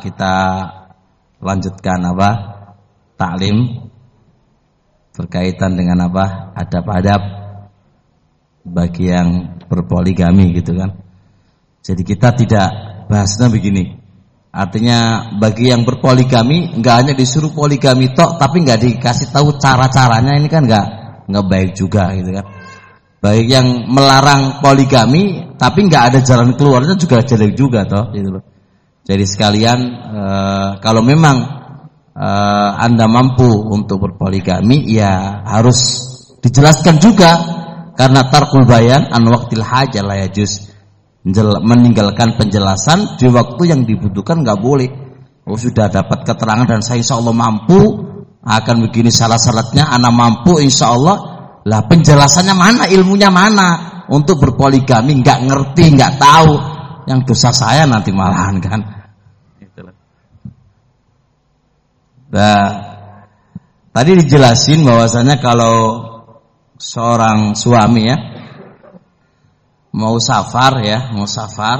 kita lanjutkan apa? Taklim berkaitan dengan apa? Adab-adab bagi yang berpoligami gitu kan. Jadi kita tidak bahasnya begini. Artinya bagi yang berpoligami nggak hanya disuruh poligami tok tapi nggak dikasih tahu cara-caranya ini kan nggak nggak baik juga gitu kan. Baik yang melarang poligami tapi nggak ada jalan keluarnya juga jelek juga toh gitu loh. Jadi sekalian e, kalau memang e, Anda mampu untuk berpoligami ya harus dijelaskan juga karena tarkul bayan an waqtil hajah la yajuz. Meninggalkan penjelasan di waktu yang dibutuhkan nggak boleh. Oh sudah dapat keterangan dan saya insya Allah mampu akan begini salah syaratnya anak mampu insya Allah lah penjelasannya mana, ilmunya mana untuk berpoligami nggak ngerti, nggak tahu. Yang dosa saya nanti malahan kan. Nah, tadi dijelasin bahwasanya kalau seorang suami ya mau safar ya, mau safar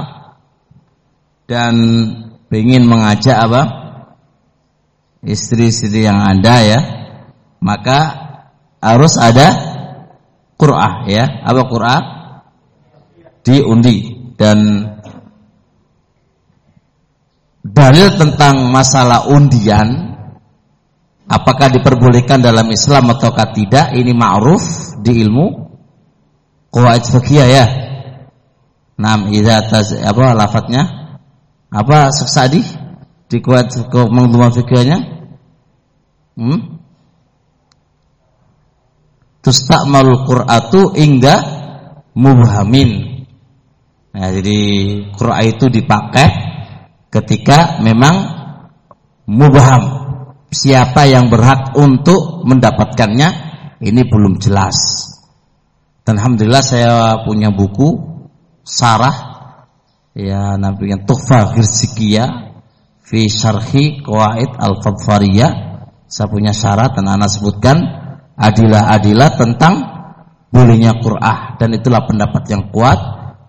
dan ingin mengajak apa? istri-istri yang ada ya, maka harus ada Qur'ah ya. Apa Qur'ah? Diundi dan dalil tentang masalah undian apakah diperbolehkan dalam Islam ataukah tidak ini ma'ruf di ilmu qawaid fikih ya. Nam idza taz apa lafadznya? Apa seksadi di qawaid fikihnya? Hmm? tustakmalul qur'atu ingga mubhamin. Nah, jadi Qur'an itu dipakai ketika memang mubham. Siapa yang berhak untuk mendapatkannya ini belum jelas. Dan alhamdulillah saya punya buku sarah ya namanya Tuhfa Girsikiyah fi syarhi qawaid al-fadfariyah. Saya punya syarat dan anak sebutkan adilah-adilah tentang bolehnya Qur'an dan itulah pendapat yang kuat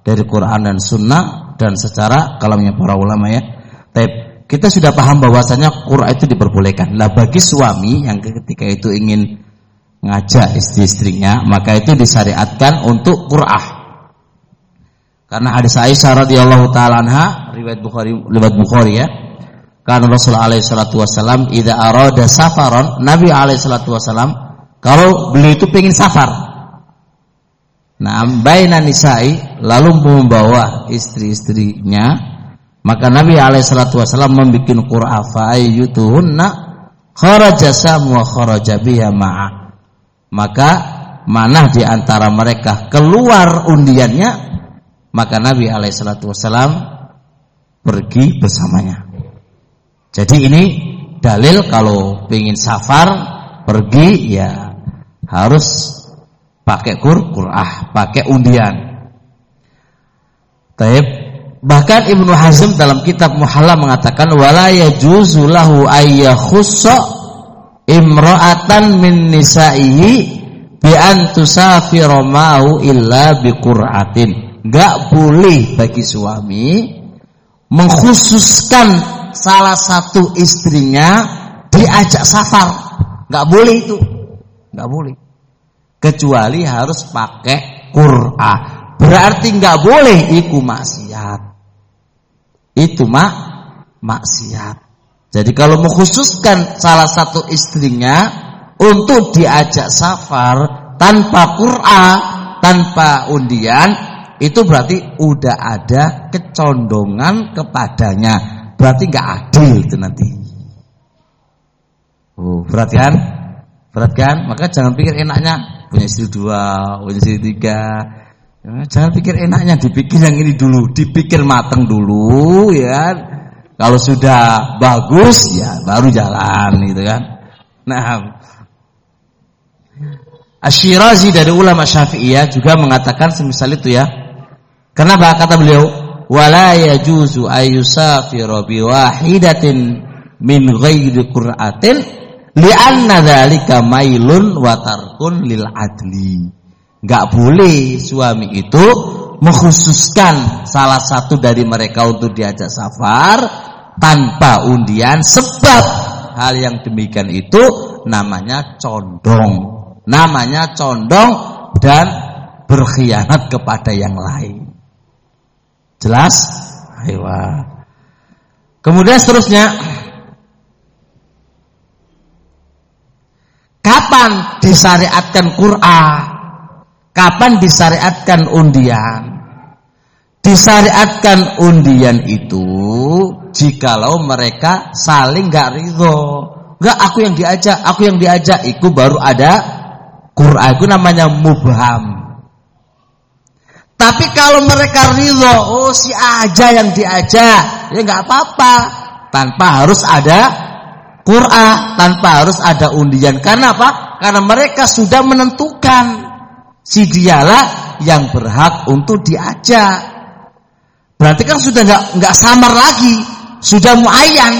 dari Quran dan Sunnah dan secara kalamnya para ulama ya. Tapi kita sudah paham bahwasanya Qur'an itu diperbolehkan. Lah bagi suami yang ketika itu ingin ngajak istri-istrinya, maka itu disyariatkan untuk Qur'an. Karena hadis Aisyah radhiyallahu taala anha riwayat Bukhari riwayat Bukhari ya. Karena Rasulullah alaihi salatu wasallam idza arada safaran, Nabi alaihi salatu wasallam kalau beliau itu pengen safar. Nah, baina nisa'i lalu membawa istri-istrinya, maka Nabi alaihi salatu wasallam membuat Qur'an fa ayyutuhunna kharaja samu wa kharaja biha ma'a. Maka mana di antara mereka keluar undiannya, maka Nabi alaihi salatu wasallam pergi bersamanya. Jadi ini dalil kalau ingin safar pergi ya harus pakai kur pakai undian. Taib. Bahkan Ibnu Hazm dalam kitab Muhalla mengatakan wala yajuzu lahu ayyakhussa imra'atan min nisa'ihi bi an tusafira ma'u illa bi qur'atin. Enggak boleh bagi suami mengkhususkan salah satu istrinya diajak safar. Enggak boleh itu. Enggak boleh kecuali harus pakai Qur'an. Berarti nggak boleh iku maksiat. Itu mak maksiat. Jadi kalau mengkhususkan salah satu istrinya untuk diajak safar tanpa Qur'an, tanpa undian, itu berarti udah ada kecondongan kepadanya. Berarti nggak adil itu nanti. Oh, perhatian, perhatian. Maka jangan pikir enaknya punya istri dua, punya istri tiga. Ya, jangan pikir enaknya, dipikir yang ini dulu, dipikir matang dulu, ya. Kalau sudah bagus, ya baru jalan, gitu kan. Nah, Asyirazi dari ulama Syafi'iyah juga mengatakan semisal itu ya. Kenapa kata beliau? Wala yajuzu ayyusafira biwahidatin min ghairi qur'atin li'anna dzalika mailun wa tarkun lil adli. Enggak boleh suami itu mengkhususkan salah satu dari mereka untuk diajak safar tanpa undian sebab hal yang demikian itu namanya condong. Namanya condong dan berkhianat kepada yang lain. Jelas? Ayo. Kemudian seterusnya Kapan disyariatkan Quran? Kapan disyariatkan undian? Disyariatkan undian itu jikalau mereka saling gak ridho. Gak aku yang diajak, aku yang diajak, itu baru ada Quran. Itu namanya mubham. Tapi kalau mereka ridho, oh si aja yang diajak, ya nggak apa-apa, tanpa harus ada Qur'an tanpa harus ada undian. Karena apa? Karena mereka sudah menentukan si dialah yang berhak untuk diajak. Berarti kan sudah nggak nggak samar lagi, sudah muayyan.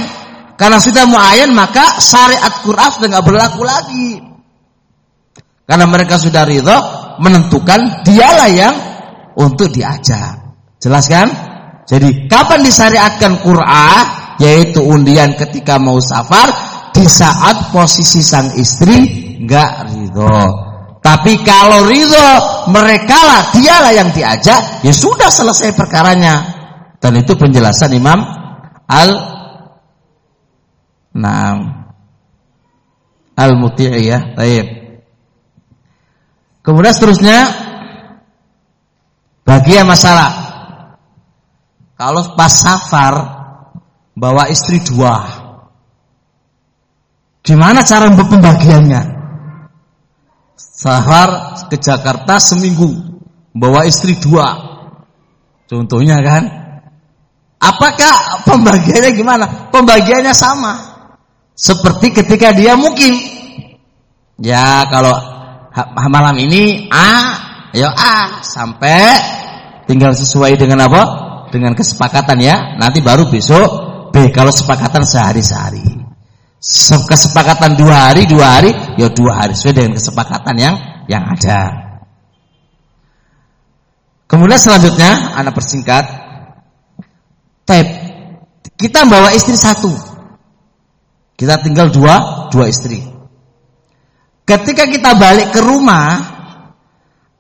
Karena sudah muayyan maka syariat Qur'an sudah nggak berlaku lagi. Karena mereka sudah ridho menentukan dialah yang untuk diajak. Jelas kan? Jadi kapan disyariatkan Qur'an yaitu undian ketika mau safar di saat posisi sang istri nggak ridho. Tapi kalau ridho mereka lah dialah yang diajak ya sudah selesai perkaranya. Dan itu penjelasan Imam Al Naam Al Muti'iyah. Baik. Kemudian seterusnya bagian masalah kalau pas safar bawa istri dua. Gimana cara pembagiannya? Sahar ke Jakarta seminggu, bawa istri dua. Contohnya kan? Apakah pembagiannya gimana? Pembagiannya sama. Seperti ketika dia mungkin. Ya kalau malam ini A, ya A sampai tinggal sesuai dengan apa? Dengan kesepakatan ya. Nanti baru besok B kalau sepakatan sehari-sehari. Kesepakatan dua hari, dua hari, ya dua hari sesuai dengan kesepakatan yang yang ada. Kemudian selanjutnya, anak persingkat, tab. Kita bawa istri satu, kita tinggal dua, dua istri. Ketika kita balik ke rumah,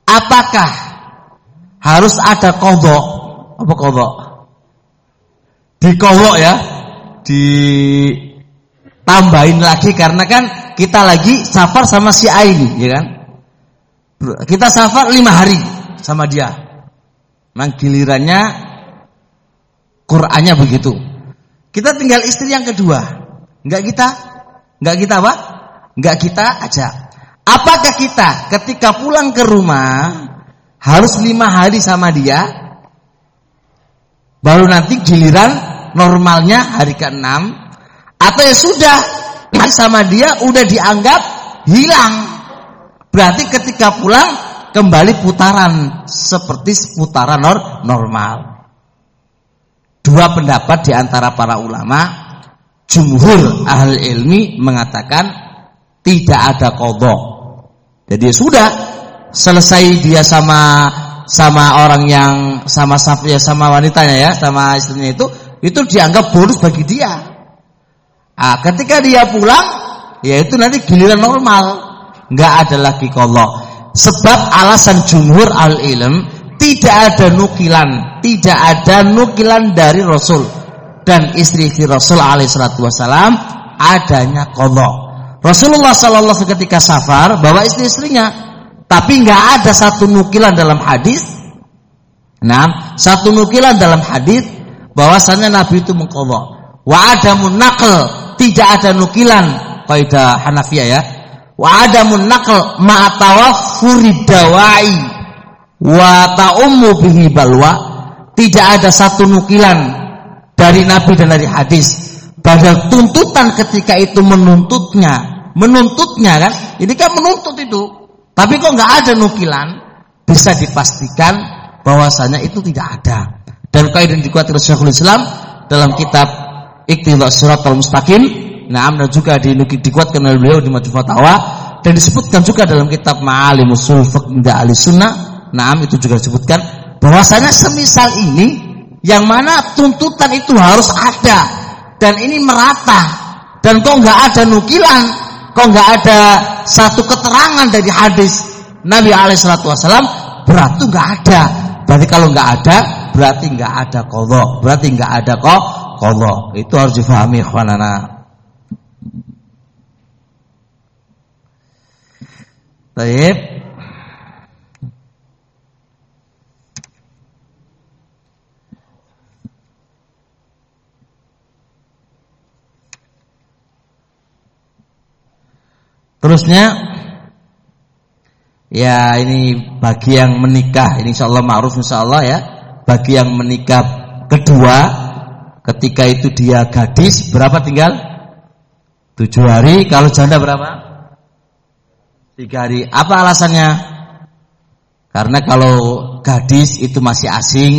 apakah harus ada kodok? Apa kodok? dikowok ya ditambahin lagi karena kan kita lagi safar sama si Aini ya kan? Kita safar lima hari sama dia. Mang gilirannya Qurannya begitu. Kita tinggal istri yang kedua. Nggak kita? Nggak kita apa? Nggak kita aja. Apakah kita ketika pulang ke rumah harus lima hari sama dia? Baru nanti giliran normalnya hari ke-6 atau ya sudah sama dia udah dianggap hilang. Berarti ketika pulang kembali putaran seperti putaran normal. Dua pendapat di antara para ulama, jumhur ahli ilmi mengatakan tidak ada kodok. Jadi sudah selesai dia sama sama orang yang sama ya sama wanitanya ya, sama istrinya itu itu dianggap bonus bagi dia. Ah, ketika dia pulang, yaitu nanti giliran normal, nggak ada lagi kolok. Sebab alasan jumhur al ilm tidak ada nukilan, tidak ada nukilan dari Rasul dan istri-istri Rasul alaihissalatu wassalam adanya kolok. Rasulullah sallallahu ketika safar bawa istri-istrinya, tapi nggak ada satu nukilan dalam hadis. Nah, satu nukilan dalam hadis bahwasanya Nabi itu mengqadha. Wa adamun naql, tidak ada nukilan kaidah Hanafiyah ya. Wa adamun naql ma tawaffuri dawai wa ta'ummu bihi balwa. Tidak ada satu nukilan dari Nabi dan dari hadis. Padahal tuntutan ketika itu menuntutnya, menuntutnya kan? Ini kan menuntut itu. Tapi kok nggak ada nukilan, bisa dipastikan bahwasanya itu tidak ada. Dan kaidah dikuatkan oleh Syekhul Islam dalam kitab Iqtidha Siratal Mustaqim. Nah, dan juga dikuatkan oleh beliau di Majmu' Fatawa dan disebutkan juga dalam kitab Ma'alim Usul Fiqh Ahli Sunnah. Nah, itu juga disebutkan. Bahwasanya semisal ini yang mana tuntutan itu harus ada. Dan ini merata. Dan kok nggak ada nukilan kok nggak ada satu keterangan dari hadis Nabi Alaihissalam berarti nggak ada. Berarti kalau nggak ada berarti nggak ada kodok berarti nggak ada kok kodok itu harus difahami khwanana Baik. Terusnya. Ya ini bagi yang menikah. Ini insyaallah ma'ruf insyaallah ya. Bagi yang menikah kedua ketika itu dia gadis berapa tinggal? Tujuh hari kalau janda berapa? Tiga hari. Apa alasannya? Karena kalau gadis itu masih asing,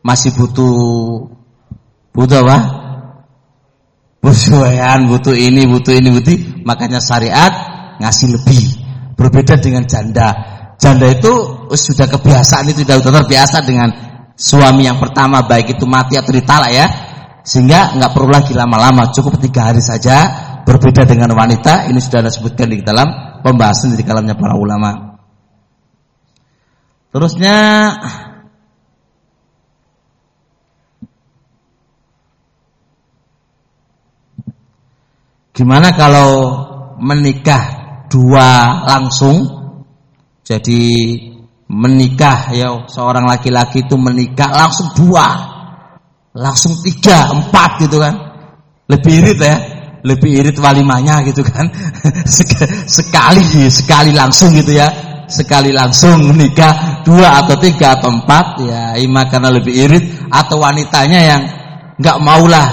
masih butuh butuh apa? Busuhan, butuh ini, butuh ini, butuh makanya syariat ngasih lebih. Berbeda dengan janda. Janda itu sudah kebiasaan itu sudah terbiasa dengan suami yang pertama baik itu mati atau ditalak ya. Sehingga nggak perlu lagi lama-lama, cukup tiga hari saja. Berbeda dengan wanita, ini sudah disebutkan di dalam pembahasan di kalamnya para ulama. Terusnya Gimana kalau menikah dua langsung? Jadi menikah ya seorang laki-laki itu menikah langsung dua, langsung tiga, empat gitu kan? Lebih irit ya, lebih irit walimanya gitu kan? sekali, sekali langsung gitu ya, sekali langsung menikah dua atau tiga atau empat ya, ima karena lebih irit atau wanitanya yang nggak maulah,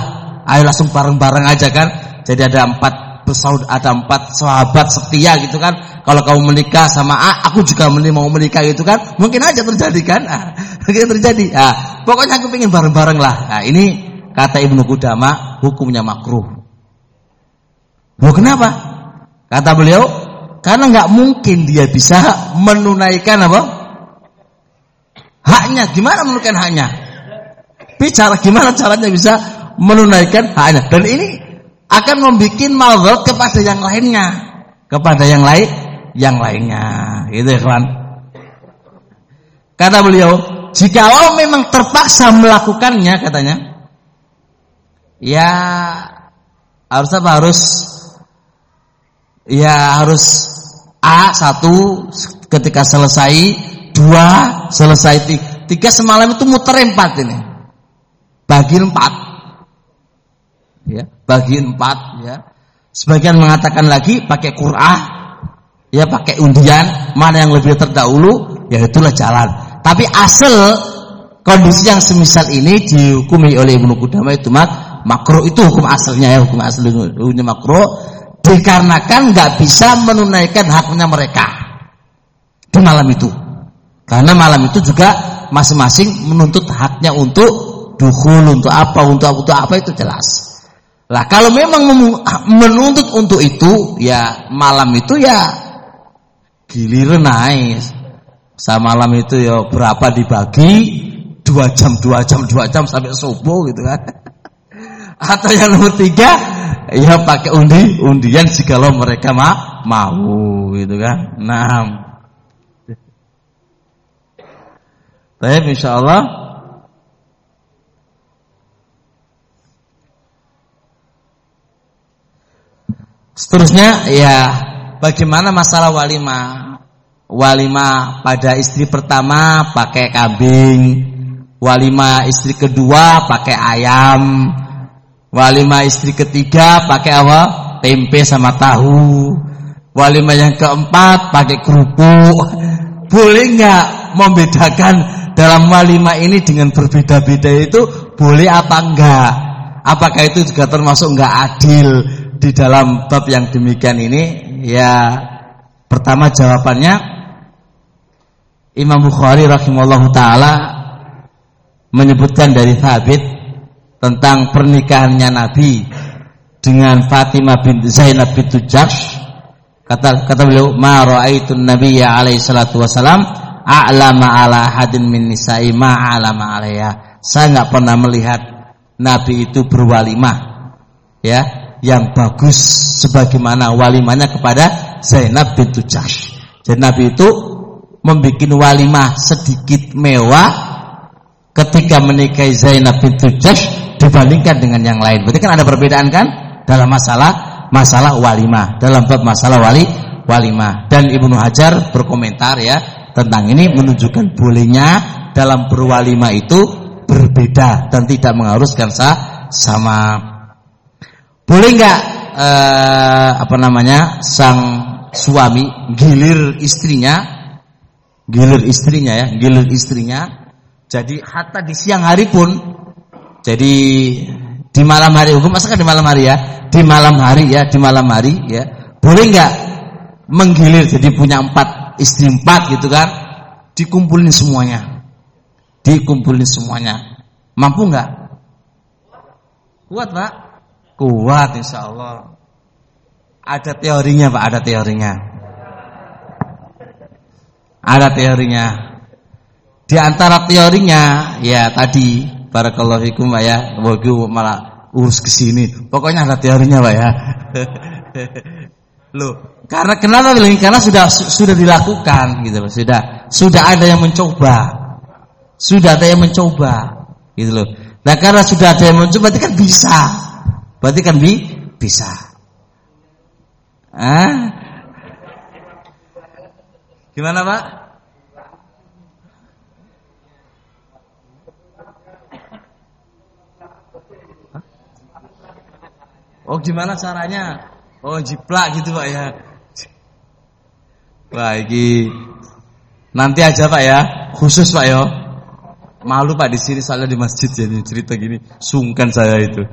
ayo langsung bareng-bareng aja kan? Jadi ada empat pesaud, ada empat sahabat setia gitu kan. Kalau kamu menikah sama A, aku juga mau menikah gitu kan. Mungkin aja terjadi kan. Ah, mungkin terjadi. Ah, pokoknya aku pengen bareng-bareng lah. Nah, ini kata Ibnu Qudama hukumnya makruh. Loh kenapa? Kata beliau, karena nggak mungkin dia bisa menunaikan apa? Haknya. Gimana menunaikan haknya? Bicara gimana caranya bisa menunaikan haknya? Dan ini akan membuat mazhab kepada yang lainnya, kepada yang lain, yang lainnya, gitu ya kawan. Kata beliau, jika Allah memang terpaksa melakukannya, katanya, ya harus apa? Harus ya harus A satu ketika selesai dua selesai tiga, tiga semalam itu muter empat ini. Bagi empat ya bagi empat ya. Sebagian mengatakan lagi pakai Qur'an ya pakai undian mana yang lebih terdahulu ya itulah jalan. Tapi asal kondisi yang semisal ini dihukumi oleh Ibnu Qudamah itu mak makro itu hukum asalnya ya hukum asalnya makro dikarenakan nggak bisa menunaikan haknya mereka di malam itu. Karena malam itu juga masing-masing menuntut haknya untuk dukhul untuk apa untuk untuk apa itu jelas lah kalau memang menuntut untuk itu, ya malam itu ya giliran naik. Sama malam itu ya berapa dibagi? Dua jam, dua jam, dua jam sampai subuh gitu kan. Atau yang nomor tiga, ya pakai undi, undian lo mereka ma mau gitu kan. Nah, tapi insya Allah Seterusnya ya bagaimana masalah walimah? Walimah pada istri pertama pakai kambing, walimah istri kedua pakai ayam, walimah istri ketiga pakai apa? Tempe sama tahu. Walimah yang keempat pakai kerupuk. Boleh nggak membedakan dalam walimah ini dengan berbeda-beda itu boleh apa enggak? Apakah itu juga termasuk enggak adil? Di dalam bab yang demikian ini ya pertama jawabannya Imam Bukhari rahimahullah taala menyebutkan dari Thabit tentang pernikahannya Nabi dengan Fatimah bin Zainab bin Jahsh. Kata kata beliau ma raaitu nabiyya alaihi salatu wasalam a'lama ala hadin min nisa'i ma a'lama alaiha. Saya enggak pernah melihat Nabi itu berwalimah ya yang bagus sebagaimana walimahnya kepada Zainab bintu Jahsh. Jadi Nabi itu membuat walimah sedikit mewah ketika menikahi Zainab bintu Jahsh dibandingkan dengan yang lain. Berarti kan ada perbedaan kan dalam masalah masalah walimah, dalam bab masalah wali walimah. Dan Ibnu Hajar berkomentar ya tentang ini menunjukkan bolehnya dalam berwalimah itu berbeda dan tidak mengharuskan sah sama. Boleh nggak eh, apa namanya sang suami gilir istrinya, gilir istrinya ya, gilir istrinya. Jadi hatta di siang hari pun, jadi di malam hari hukum masakan di malam hari ya, di malam hari ya, di malam hari ya, boleh nggak menggilir jadi punya empat istri empat gitu kan, dikumpulin semuanya, dikumpulin semuanya, mampu nggak? Kuat pak? Kuat insya Allah. Ada teorinya Pak, ada teorinya. Ada teorinya. Di antara teorinya ya tadi barakallahu fikum Pak ya. Wagu malah urus ke sini. Pokoknya ada teorinya Pak ya. Loh, karena kenapa bilang karena sudah sudah dilakukan gitu loh, sudah sudah ada yang mencoba. Sudah ada yang mencoba gitu loh. Nah, karena sudah ada yang mencoba berarti kan bisa. Berarti kan bi bisa. Ah? Gimana Pak? Oh gimana caranya? Oh jiplak gitu Pak ya. Baik. Nanti aja Pak ya, khusus Pak ya. Malu Pak di sini soalnya di masjid jadi cerita gini, sungkan saya itu.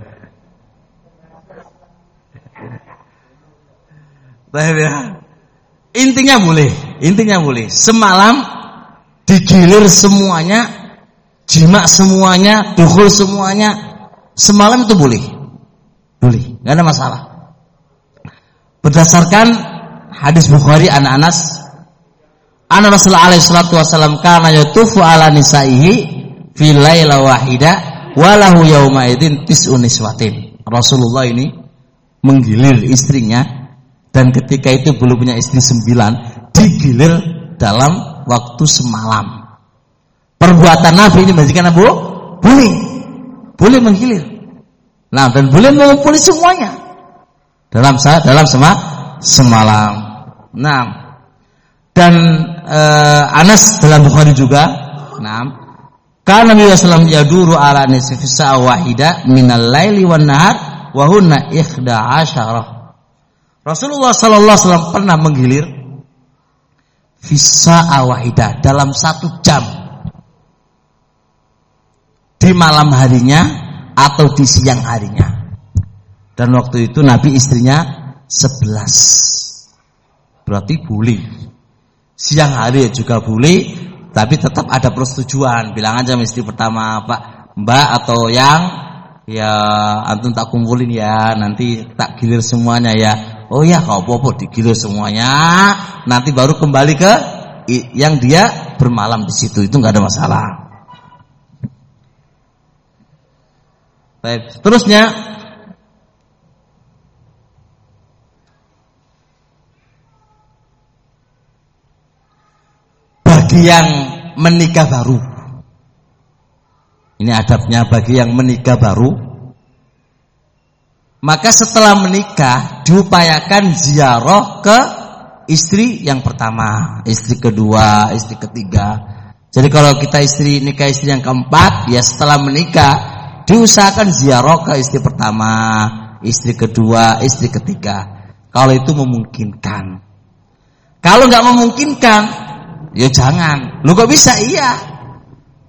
Intinya boleh, intinya boleh. Semalam digilir semuanya, jima semuanya, dukul semuanya. Semalam itu boleh. Boleh, nggak ada masalah. Berdasarkan hadis Bukhari an Anas Anna Rasulullah alaihi salatu wasallam kana yatufu ala nisaihi fi laila wahida walahu yauma idzin tis'un. Rasulullah ini menggilir istrinya dan ketika itu belum punya istri sembilan digilir dalam waktu semalam. Perbuatan Nabi ini menjadikan Abu boleh boleh menggilir. Nah dan boleh mengumpuli semuanya. Dalam saat dalam sema, semalam. Nah dan uh, Anas dalam Bukhari juga. Nah karena Nabi Sallam yaduru ala nisfisa wahida minal laili wan nahar wa hunna ikhda asyarah Rasulullah Sallallahu Alaihi Wasallam pernah menggilir visa awahidah dalam satu jam di malam harinya atau di siang harinya. Dan waktu itu Nabi istrinya sebelas, berarti boleh. Siang hari juga boleh, tapi tetap ada persetujuan. Bilang aja istri pertama, Pak, Mbak atau yang ya antum tak kumpulin ya, nanti tak gilir semuanya ya Oh ya kau popo digilir semuanya, nanti baru kembali ke yang dia bermalam di situ itu nggak ada masalah. Baik, seterusnya bagi yang menikah baru. Ini adabnya bagi yang menikah baru maka setelah menikah diupayakan ziarah ke istri yang pertama, istri kedua, istri ketiga. Jadi kalau kita istri nikah istri yang keempat, ya setelah menikah diusahakan ziarah ke istri pertama, istri kedua, istri ketiga. Kalau itu memungkinkan. Kalau nggak memungkinkan, ya jangan. Lu kok bisa? Iya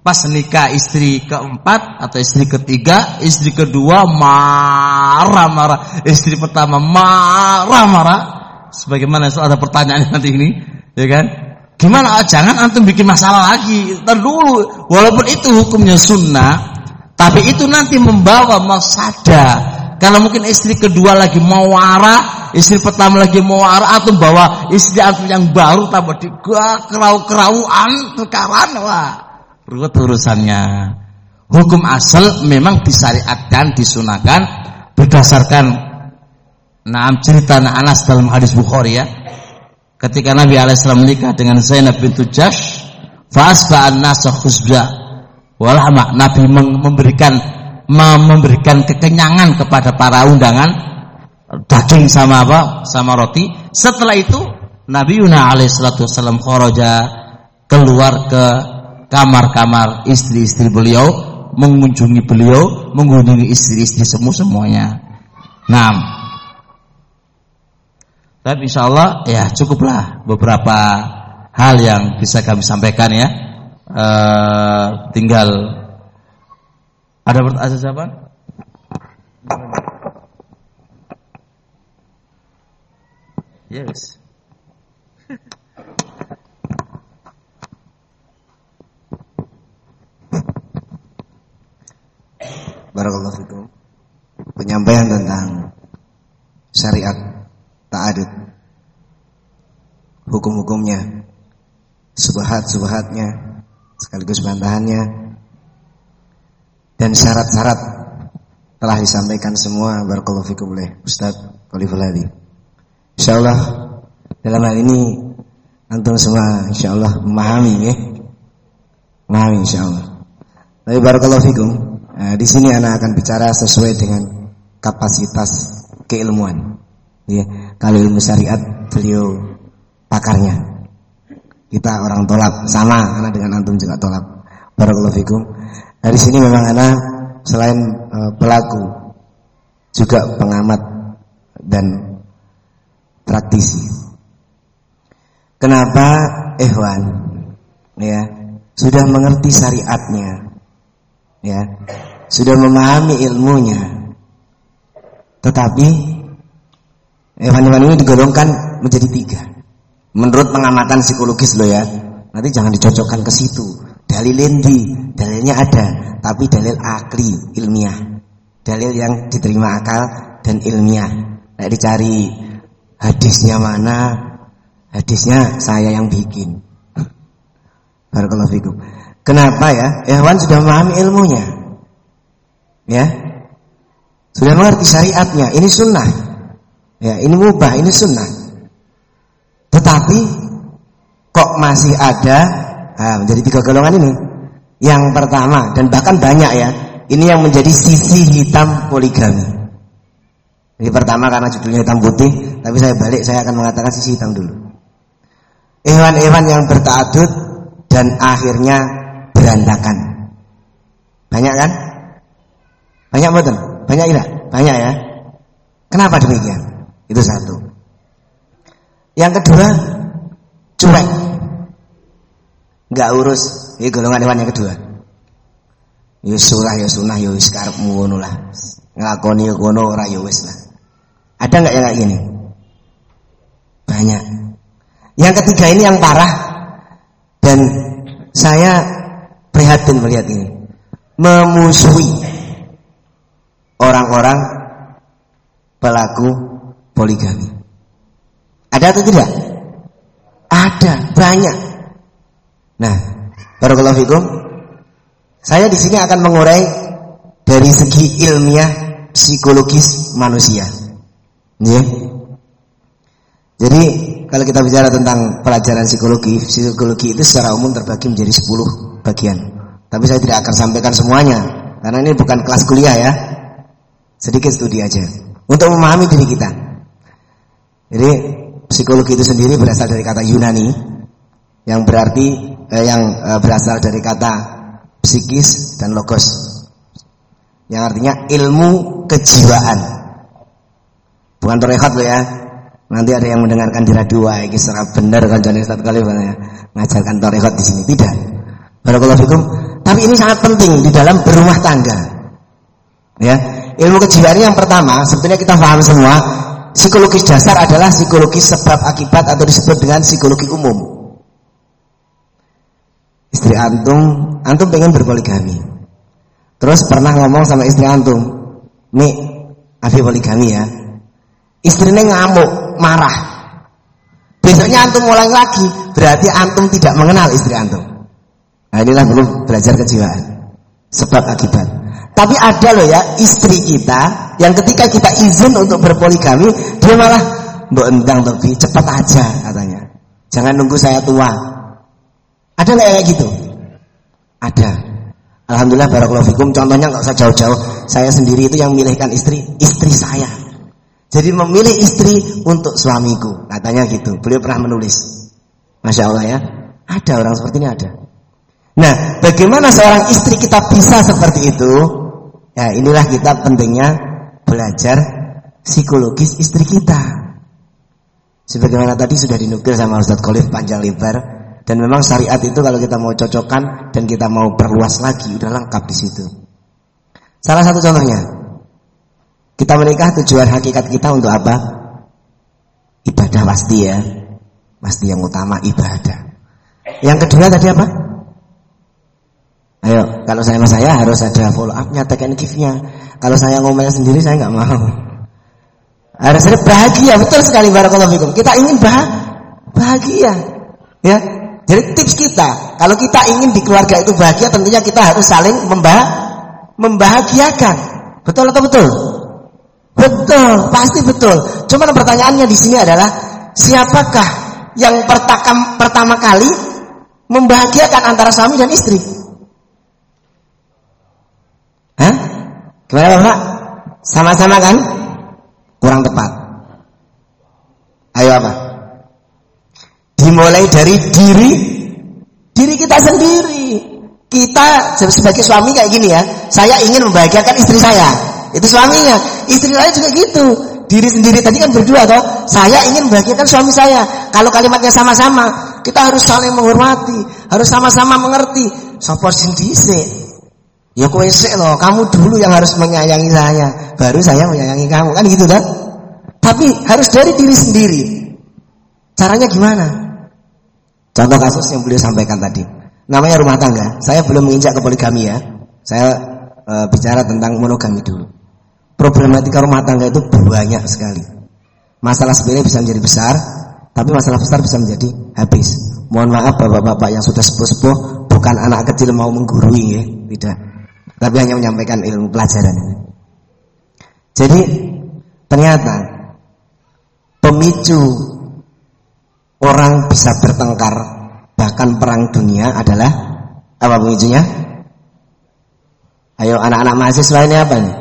pas nikah istri keempat atau istri ketiga, istri kedua marah-marah, istri pertama marah-marah. Sebagaimana ada pertanyaan nanti ini, ya kan? Gimana? Oh, jangan antum bikin masalah lagi. Ntar dulu, walaupun itu hukumnya sunnah, tapi itu nanti membawa masada. Karena mungkin istri kedua lagi mau marah, istri pertama lagi mau marah, atau bawa istri antum yang baru tambah di kerau-kerauan, tukaran, wah Ruwet urusannya. Hukum asal memang disyariatkan, disunahkan berdasarkan naam cerita Anas dalam hadis Bukhari ya. Ketika Nabi alaihissalam menikah dengan Zainab bintu Jash, fasba'an nasa khusba. Walhama Nabi memberikan memberikan kekenyangan kepada para undangan daging sama apa? Sama roti. Setelah itu Nabi wassalam kharaja keluar ke kamar-kamar istri-istri beliau, mengunjungi beliau, mengunjungi istri-istri semua semuanya. Nah, tapi insya Allah ya cukuplah beberapa hal yang bisa kami sampaikan ya. E, tinggal ada pertanyaan siapa? Yes. Barakallahu fikum. Penyampaian tentang syariat ta'adud. Hukum-hukumnya, subhat-subhatnya, sekaligus bantahannya, dan syarat-syarat telah disampaikan semua barakallahu fikum oleh Ustaz Khaliful Hadi. Insyaallah dalam hal ini antum semua insyaallah memahami ya. Memahami insyaallah. Tapi barakallahu fikum Nah, di sini anak akan bicara sesuai dengan kapasitas keilmuan. Ya, kalau ilmu syariat beliau pakarnya. Kita orang tolak sama anak dengan antum juga tolak. Barakallahu fikum. Nah, di sini memang anak selain uh, pelaku juga pengamat dan praktisi. Kenapa Ehwan ya sudah mengerti syariatnya ya sudah memahami ilmunya. Tetapi hewan-hewan ini digolongkan menjadi tiga. Menurut pengamatan psikologis lo ya nanti jangan dicocokkan ke situ. Dalil lendi dalilnya ada tapi dalil akli ilmiah. Dalil yang diterima akal dan ilmiah. Nah, dicari hadisnya mana hadisnya saya yang bikin. Barakallahu fikum Kenapa ya? Hewan sudah memahami ilmunya. Ya. Sudah mengerti syariatnya. Ini sunnah. Ya, ini mubah, ini sunnah. Tetapi kok masih ada nah, menjadi tiga golongan ini. Yang pertama dan bahkan banyak ya. Ini yang menjadi sisi hitam poligami. Ini pertama karena judulnya hitam putih, tapi saya balik saya akan mengatakan sisi hitam dulu. Hewan-hewan yang bertaadud dan akhirnya berantakan. Banyak kan? Banyak betul? Banyak tidak? Banyak ya. Kenapa demikian? Itu satu. Yang kedua, cuek. Enggak urus. Ini golongan hewan yang kedua. Ya surah ya sunah ya wis karepmu ngono lah. Nglakoni ora. Ada enggak yang kayak gini? Banyak. Yang ketiga ini yang parah dan saya prihatin melihat ini. Memusuhi orang-orang pelaku poligami. Ada atau tidak? Ada, banyak. Nah, barakallahu fikum. Saya di sini akan mengurai dari segi ilmiah psikologis manusia. Ya. Jadi kalau kita bicara tentang pelajaran psikologi, psikologi itu secara umum terbagi menjadi 10 bagian. Tapi saya tidak akan sampaikan semuanya karena ini bukan kelas kuliah ya. Sedikit studi aja untuk memahami diri kita. Jadi psikologi itu sendiri berasal dari kata Yunani yang berarti eh, yang eh, berasal dari kata psikis dan logos yang artinya ilmu kejiwaan. Bukan torehat loh ya. Nanti ada yang mendengarkan di radio wah ini secara benar jadi Ustaz kali ya. ngajarkan torehat di sini. Tidak. Barakallahu fikum. Tapi ini sangat penting di dalam berumah tangga. Ya, ilmu kejiwaan yang pertama, sebetulnya kita paham semua, psikologis dasar adalah psikologis sebab akibat atau disebut dengan psikologi umum. Istri antum, antum pengen berpoligami. Terus pernah ngomong sama istri antum, "Nih, Abi poligami ya." Istrinya ngamuk, marah. Besoknya antum mulai lagi, berarti antum tidak mengenal istri antum. Nah inilah perlu belajar kejiwaan. Sebab akibat. Tapi ada loh ya istri kita yang ketika kita izin untuk berpoligami, dia malah mbok endang tapi cepat aja katanya. Jangan nunggu saya tua. Ada nggak kayak gitu? Ada. Alhamdulillah barakallahu fikum. Contohnya nggak usah jauh-jauh. Saya sendiri itu yang memilihkan istri, istri saya. Jadi memilih istri untuk suamiku, katanya gitu. Beliau pernah menulis. Masya Allah ya. Ada orang seperti ini ada. Nah, bagaimana seorang istri kita bisa seperti itu? Ya, inilah kita pentingnya belajar psikologis istri kita. Sebagaimana tadi sudah dinukil sama Ustadz Khalif panjang lebar dan memang syariat itu kalau kita mau cocokkan dan kita mau perluas lagi udah lengkap di situ. Salah satu contohnya, kita menikah tujuan hakikat kita untuk apa? Ibadah pasti ya, pasti yang utama ibadah. Yang kedua tadi apa? Ayo, kalau saya sama saya harus ada follow up-nya, take and give-nya. Kalau saya ngomongnya sendiri saya nggak mau. Harus ada bahagia, betul sekali barakallahu fikum. Kita ingin bahagia. Ya. Jadi tips kita, kalau kita ingin di keluarga itu bahagia, tentunya kita harus saling membah membahagiakan. Betul atau betul? Betul, pasti betul. Cuma pertanyaannya di sini adalah siapakah yang pertama, pertama kali membahagiakan antara suami dan istri? Hah? Gimana Bapak? Sama-sama kan? kurang tepat. Ayo apa? Dimulai dari diri diri kita sendiri. Kita sebagai suami kayak gini ya, saya ingin membahagiakan istri saya. Itu suaminya. Istri saya juga gitu. Diri sendiri tadi kan berdua toh. Saya ingin membahagiakan suami saya. Kalau kalimatnya sama-sama, kita harus saling menghormati, harus sama-sama mengerti. Sapa sing Ya kowe sik loh, kamu dulu yang harus menyayangi saya, baru saya menyayangi kamu. Kan gitu kan? Tapi harus dari diri sendiri. Caranya gimana? Contoh kasus yang beliau sampaikan tadi. Namanya rumah tangga. Saya belum menginjak ke poligami ya. Saya e, bicara tentang monogami dulu. Problematika rumah tangga itu banyak sekali. Masalah sepele bisa menjadi besar, tapi masalah besar bisa menjadi habis. Mohon maaf bapak-bapak yang sudah sepuh-sepuh, bukan anak kecil mau menggurui ya, tidak tapi hanya menyampaikan ilmu pelajaran. Jadi ternyata pemicu orang bisa bertengkar bahkan perang dunia adalah apa pemicunya? Ayo anak-anak mahasiswa ini apa nih?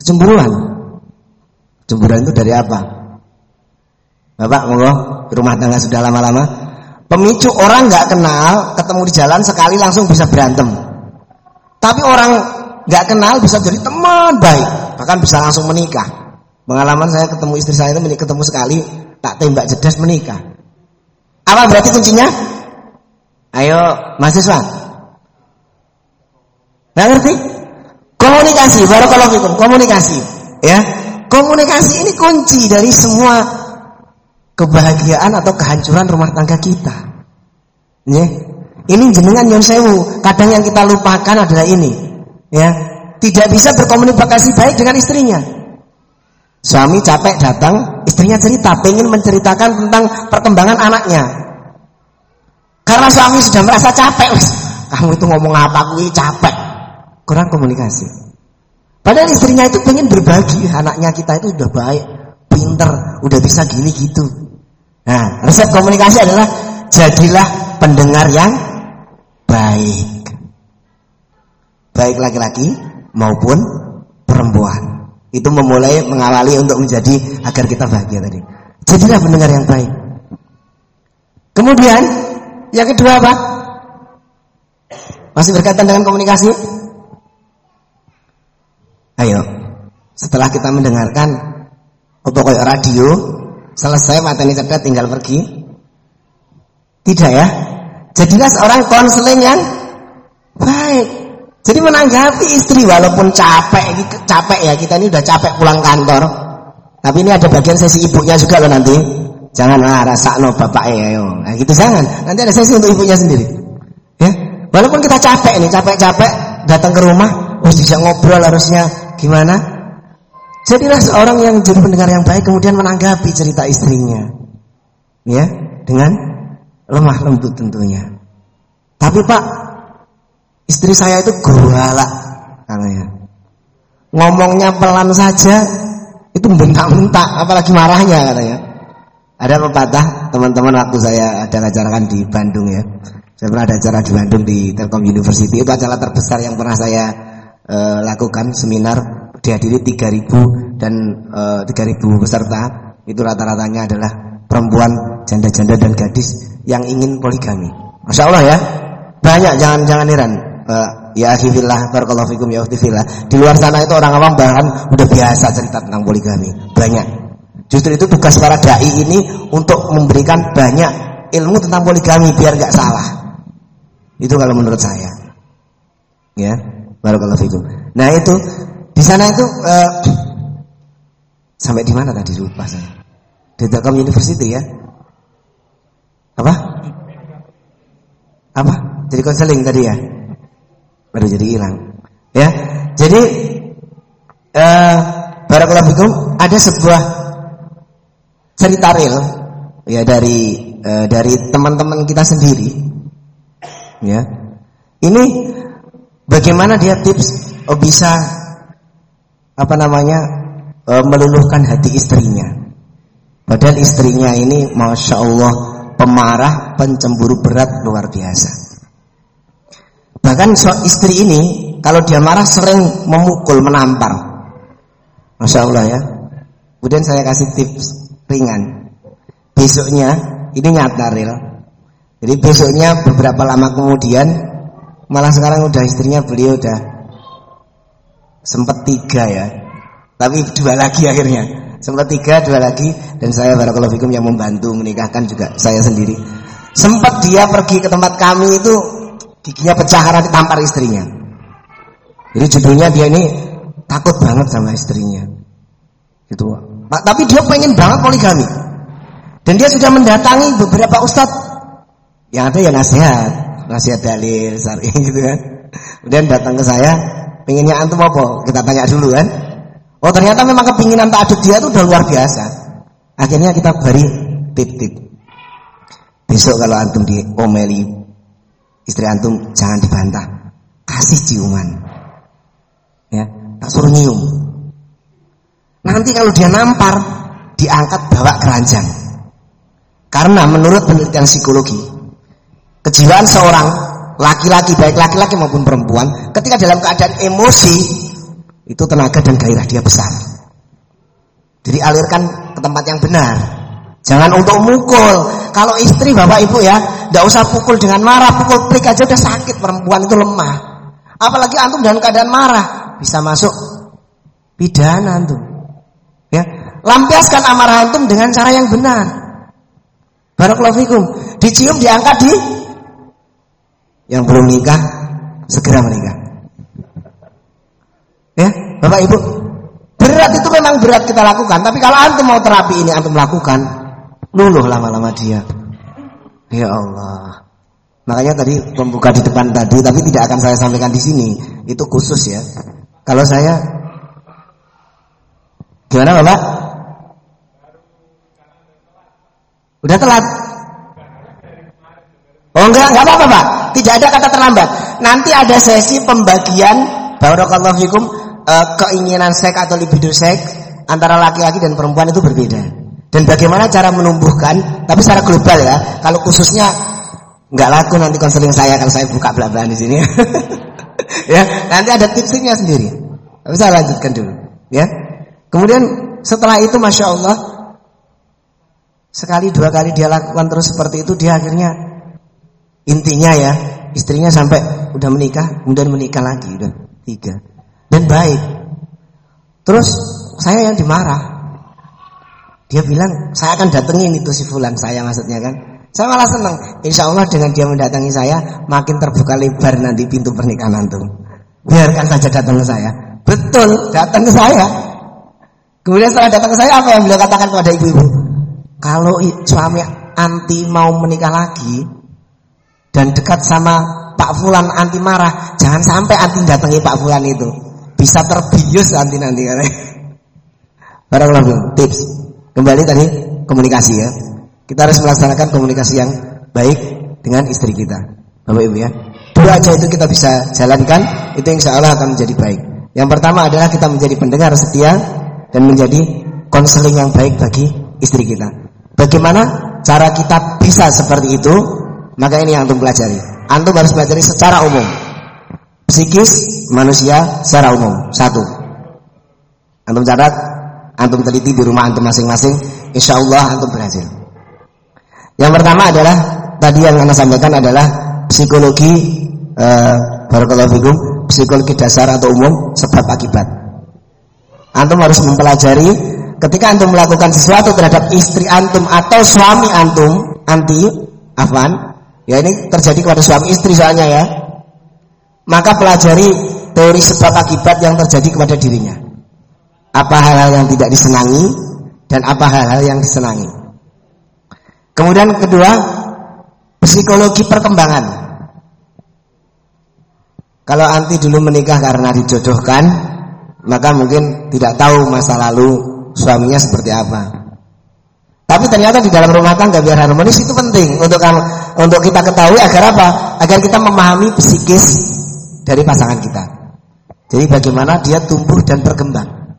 Cemburuan. Cemburuan itu dari apa? Bapak monggo rumah tangga sudah lama-lama. Pemicu orang nggak kenal ketemu di jalan sekali langsung bisa berantem. Tapi orang nggak kenal bisa jadi teman baik, bahkan bisa langsung menikah. Pengalaman saya ketemu istri saya itu ketemu sekali, tak tembak jedas menikah. Apa berarti kuncinya? Ayo mahasiswa. Nggak ngerti? Komunikasi, fikum, komunikasi. Ya, komunikasi ini kunci dari semua kebahagiaan atau kehancuran rumah tangga kita. Ya, ini jenengan yang sewu. Kadang yang kita lupakan adalah ini. Ya, tidak bisa berkomunikasi baik dengan istrinya. Suami capek datang, istrinya cerita, pengen menceritakan tentang perkembangan anaknya. Karena suami sudah merasa capek, kamu itu ngomong apa, aku capek. Kurang komunikasi. Padahal istrinya itu pengen berbagi, anaknya kita itu udah baik, pinter, udah bisa gini gitu. Nah, resep komunikasi adalah jadilah pendengar yang baik. Baik laki-laki maupun perempuan. Itu memulai mengawali untuk menjadi agar kita bahagia tadi. Jadilah pendengar yang baik. Kemudian yang kedua apa? Masih berkaitan dengan komunikasi? Ayo. Setelah kita mendengarkan pokoknya radio, selesai materi cerdas tinggal pergi. Tidak ya? Jadilah seorang konseling yang baik. Jadi menanggapi istri walaupun capek, capek ya kita ini udah capek pulang kantor. Tapi ini ada bagian sesi ibunya juga loh nanti. Jangan ah, rasa no bapak ya. Nah, gitu jangan. Nanti ada sesi untuk ibunya sendiri. Ya, walaupun kita capek nih, capek-capek datang ke rumah, harus bisa ngobrol harusnya gimana? Jadilah seorang yang jadi pendengar yang baik kemudian menanggapi cerita istrinya. Ya, dengan lemah lembut tentunya. Tapi Pak, istri saya itu galak. katanya. Ngomongnya pelan saja itu bentak-bentak, apalagi marahnya katanya. Ada pepatah teman-teman waktu saya ada acara di Bandung ya. Saya pernah ada acara di Bandung di Telkom University itu acara terbesar yang pernah saya uh, lakukan seminar dihadiri 3000 dan uh, 3000 peserta. Itu rata-ratanya adalah perempuan janda-janda dan gadis yang ingin poligami. Masya Allah ya. Banyak jangan jangan heran. Uh, ya fikum ya di luar sana itu orang awam bahkan udah biasa cerita tentang poligami. Banyak. Justru itu tugas para dai ini untuk memberikan banyak ilmu tentang poligami biar nggak salah. Itu kalau menurut saya. Ya, barakallahu fikum. Nah, itu di sana itu uh, sampai di mana tadi lupa saya. Di Telkom University ya. Apa? Apa? Jadi konseling tadi ya. Baru jadi hilang. Ya. Jadi uh, barakallahu ada sebuah cerita real ya dari uh, dari teman-teman kita sendiri ya. Ini bagaimana dia tips oh bisa apa namanya e, meluluhkan hati istrinya. Padahal istrinya ini masya Allah pemarah, pencemburu berat luar biasa. Bahkan so, istri ini kalau dia marah sering memukul, menampar. Masya Allah ya. Kemudian saya kasih tips ringan. Besoknya ini nyata real jadi besoknya beberapa lama kemudian malah sekarang udah istrinya beliau udah sempat tiga ya, tapi dua lagi akhirnya sempat tiga dua lagi dan saya barakallahu fikum yang membantu menikahkan juga saya sendiri. Sempat dia pergi ke tempat kami itu giginya pecah karena ditampar istrinya. Jadi judulnya dia ini takut banget sama istrinya. Gitu. Tapi dia pengen banget poligami. Dan dia sudah mendatangi beberapa ustadz yang ada ya nasihat, nasihat dalil, syar'i gitu kan. Kemudian datang ke saya, pinginnya antum apa? Kita tanya dulu kan. Oh ternyata memang kepinginan tak dia itu udah luar biasa. Akhirnya kita beri tip-tip. Besok kalau antum di omeli istri antum jangan dibantah, kasih ciuman. Ya, tak suruh nyium. Nanti kalau dia nampar, diangkat bawa keranjang. Karena menurut penelitian psikologi, Kejiwaan seorang laki-laki baik laki-laki maupun perempuan ketika dalam keadaan emosi itu tenaga dan gairah dia besar. Jadi alirkan ke tempat yang benar. Jangan untuk mukul. Kalau istri bapak ibu ya, tidak usah pukul dengan marah, pukul plik aja udah sakit perempuan itu lemah. Apalagi antum dalam keadaan marah bisa masuk pidana antum. Ya, lampiaskan amarah antum dengan cara yang benar. Barakallahu fikum. Dicium diangkat di yang belum nikah segera menikah. Ya, Bapak Ibu, berat itu memang berat kita lakukan, tapi kalau antum mau terapi ini antum lakukan, luluh lama-lama dia. Ya Allah. Makanya tadi pembuka di depan tadi, tapi tidak akan saya sampaikan di sini. Itu khusus ya. Kalau saya Gimana Bapak? Udah telat. Oh enggak, enggak apa-apa Pak. Tidak ada kata terlambat. Nanti ada sesi pembagian barakallahu fikum e, keinginan seks atau libido seks antara laki-laki dan perempuan itu berbeda. Dan bagaimana cara menumbuhkan, tapi secara global ya. Kalau khususnya enggak laku nanti konseling saya kalau saya buka bela-belaan di sini. ya, nanti ada tipsnya sendiri. Tapi saya lanjutkan dulu, ya. Kemudian setelah itu masya Allah sekali dua kali dia lakukan terus seperti itu dia akhirnya Intinya ya, istrinya sampai udah menikah, kemudian menikah lagi, udah tiga. Dan baik. Terus saya yang dimarah. Dia bilang, saya akan datengin itu si Fulan, saya maksudnya kan. Saya malah senang. Insya Allah dengan dia mendatangi saya, makin terbuka lebar nanti pintu pernikahan antum. Biarkan saja datang ke saya. Betul, datang ke saya. Kemudian setelah datang ke saya, apa yang beliau katakan kepada ibu-ibu? Kalau suami anti mau menikah lagi, dan dekat sama Pak Fulan anti marah, jangan sampai anti datangi Pak Fulan itu. Bisa terbius anti nanti kan. Barangkali tips. Kembali tadi komunikasi ya. Kita harus melaksanakan komunikasi yang baik dengan istri kita. Bapak Ibu ya. dua aja itu kita bisa jalankan, itu insya Allah akan menjadi baik. Yang pertama adalah kita menjadi pendengar setia dan menjadi konseling yang baik bagi istri kita. Bagaimana cara kita bisa seperti itu? Maka ini yang antum pelajari. Antum harus pelajari secara umum. Psikis manusia secara umum. Satu. Antum catat, antum teliti di rumah antum masing-masing. Insya Allah antum berhasil. Yang pertama adalah tadi yang anda sampaikan adalah psikologi eh, psikologi dasar atau umum sebab akibat. Antum harus mempelajari ketika antum melakukan sesuatu terhadap istri antum atau suami antum, anti, afan, ya ini terjadi kepada suami istri soalnya ya. Maka pelajari teori sebab akibat yang terjadi kepada dirinya. Apa hal-hal yang tidak disenangi dan apa hal-hal yang disenangi. Kemudian kedua, psikologi perkembangan. Kalau anti dulu menikah karena dijodohkan, maka mungkin tidak tahu masa lalu suaminya seperti apa. Tapi ternyata di dalam rumah tangga biar harmonis itu penting untuk untuk kita ketahui agar apa? Agar kita memahami psikis dari pasangan kita. Jadi bagaimana dia tumbuh dan berkembang.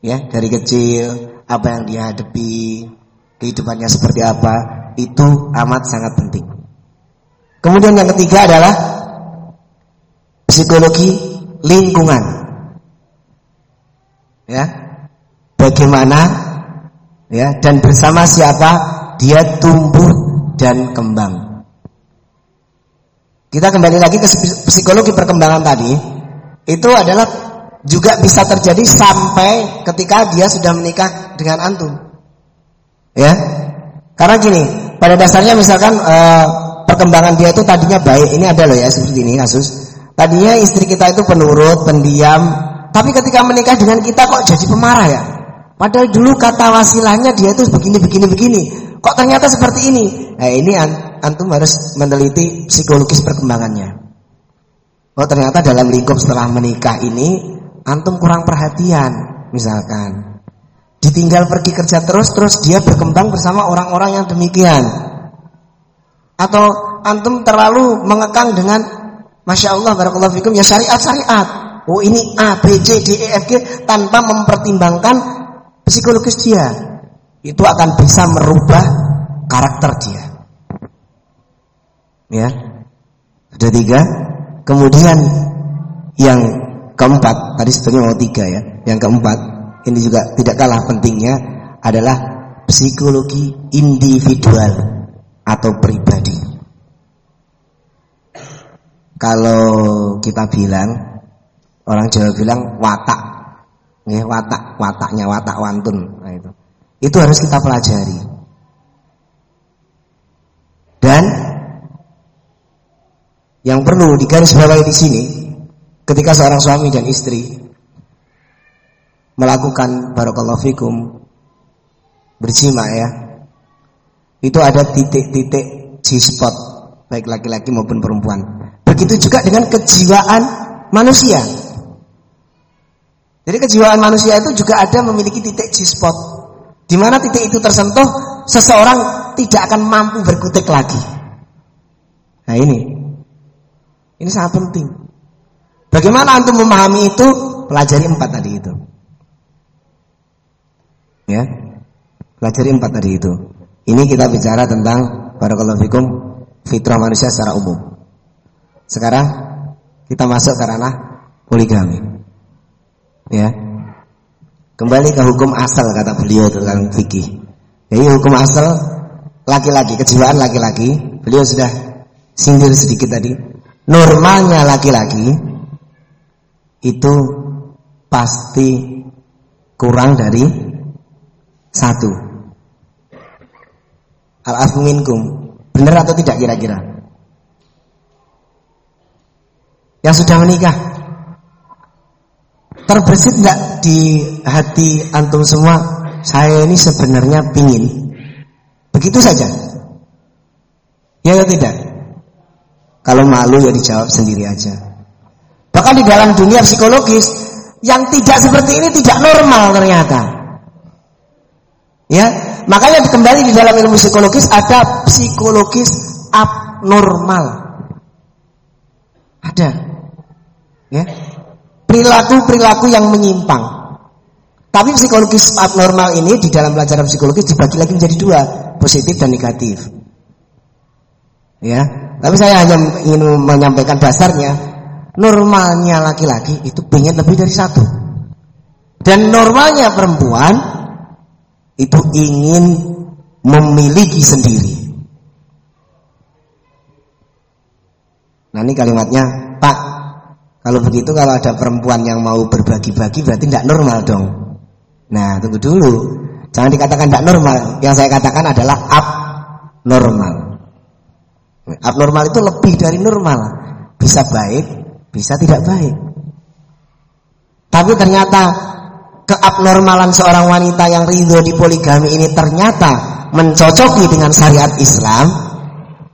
Ya, dari kecil apa yang dia hadapi, kehidupannya seperti apa, itu amat sangat penting. Kemudian yang ketiga adalah psikologi lingkungan. Ya. Bagaimana ya dan bersama siapa dia tumbuh dan kembang. Kita kembali lagi ke psikologi perkembangan tadi. Itu adalah juga bisa terjadi sampai ketika dia sudah menikah dengan antum. Ya. Karena gini, pada dasarnya misalkan uh, perkembangan dia itu tadinya baik. Ini ada loh ya seperti ini kasus. Tadinya istri kita itu penurut, pendiam, tapi ketika menikah dengan kita kok jadi pemarah ya? Padahal dulu kata wasilahnya dia itu begini begini begini. Kok ternyata seperti ini? Nah, ini antum harus meneliti psikologis perkembangannya. Oh, ternyata dalam lingkup setelah menikah ini antum kurang perhatian, misalkan ditinggal pergi kerja terus terus dia berkembang bersama orang-orang yang demikian atau antum terlalu mengekang dengan masya Allah barakallahu fikum ya syariat syariat oh ini A B C D E F G tanpa mempertimbangkan psikologis dia itu akan bisa merubah karakter dia. Ya. Sudah tiga. Kemudian yang keempat tadi sebetulnya mau tiga ya. Yang keempat ini juga tidak kalah pentingnya adalah psikologi individual atau pribadi. Kalau kita bilang orang Jawa bilang watak, ya watak, wataknya watak wantun, nah itu. Itu harus kita pelajari. Dan yang perlu digarisbawahi di sini, ketika seorang suami dan istri melakukan barakallahu fikum berjima ya itu ada titik-titik G-spot baik laki-laki maupun perempuan begitu juga dengan kejiwaan manusia jadi kejiwaan manusia itu juga ada memiliki titik G-spot di mana titik itu tersentuh seseorang tidak akan mampu berkutik lagi nah ini ini sangat penting bagaimana untuk memahami itu pelajari empat tadi itu Ya. Pelajari empat tadi itu. Ini kita bicara tentang barakallahu fitrah manusia secara umum. Sekarang kita masuk ke ranah poligami. Ya. Kembali ke hukum asal kata beliau dalam fikih. Jadi hukum asal laki-laki, kejiwaan laki-laki, beliau sudah sindir sedikit tadi. Normalnya laki-laki itu pasti kurang dari satu. Al-afu. Benar atau tidak kira-kira? Yang sudah menikah. Terbersit enggak di hati antum semua? Saya ini sebenarnya pingin. Begitu saja. Ya atau tidak? Kalau malu ya dijawab sendiri aja. Bahkan di dalam dunia psikologis yang tidak seperti ini tidak normal ternyata. Ya, makanya kembali di dalam ilmu psikologis ada psikologis abnormal. Ada. Ya. Perilaku-perilaku yang menyimpang. Tapi psikologis abnormal ini di dalam pelajaran psikologis dibagi lagi menjadi dua, positif dan negatif. Ya, tapi saya hanya ingin menyampaikan dasarnya. Normalnya laki-laki itu pengen lebih dari satu. Dan normalnya perempuan itu ingin memiliki sendiri. Nah ini kalimatnya, Pak, kalau begitu kalau ada perempuan yang mau berbagi-bagi berarti tidak normal dong. Nah, tunggu dulu. Jangan dikatakan tidak normal. Yang saya katakan adalah abnormal. Abnormal itu lebih dari normal. Bisa baik, bisa tidak baik. Tapi ternyata keabnormalan seorang wanita yang ridho di poligami ini ternyata mencocoki dengan syariat Islam.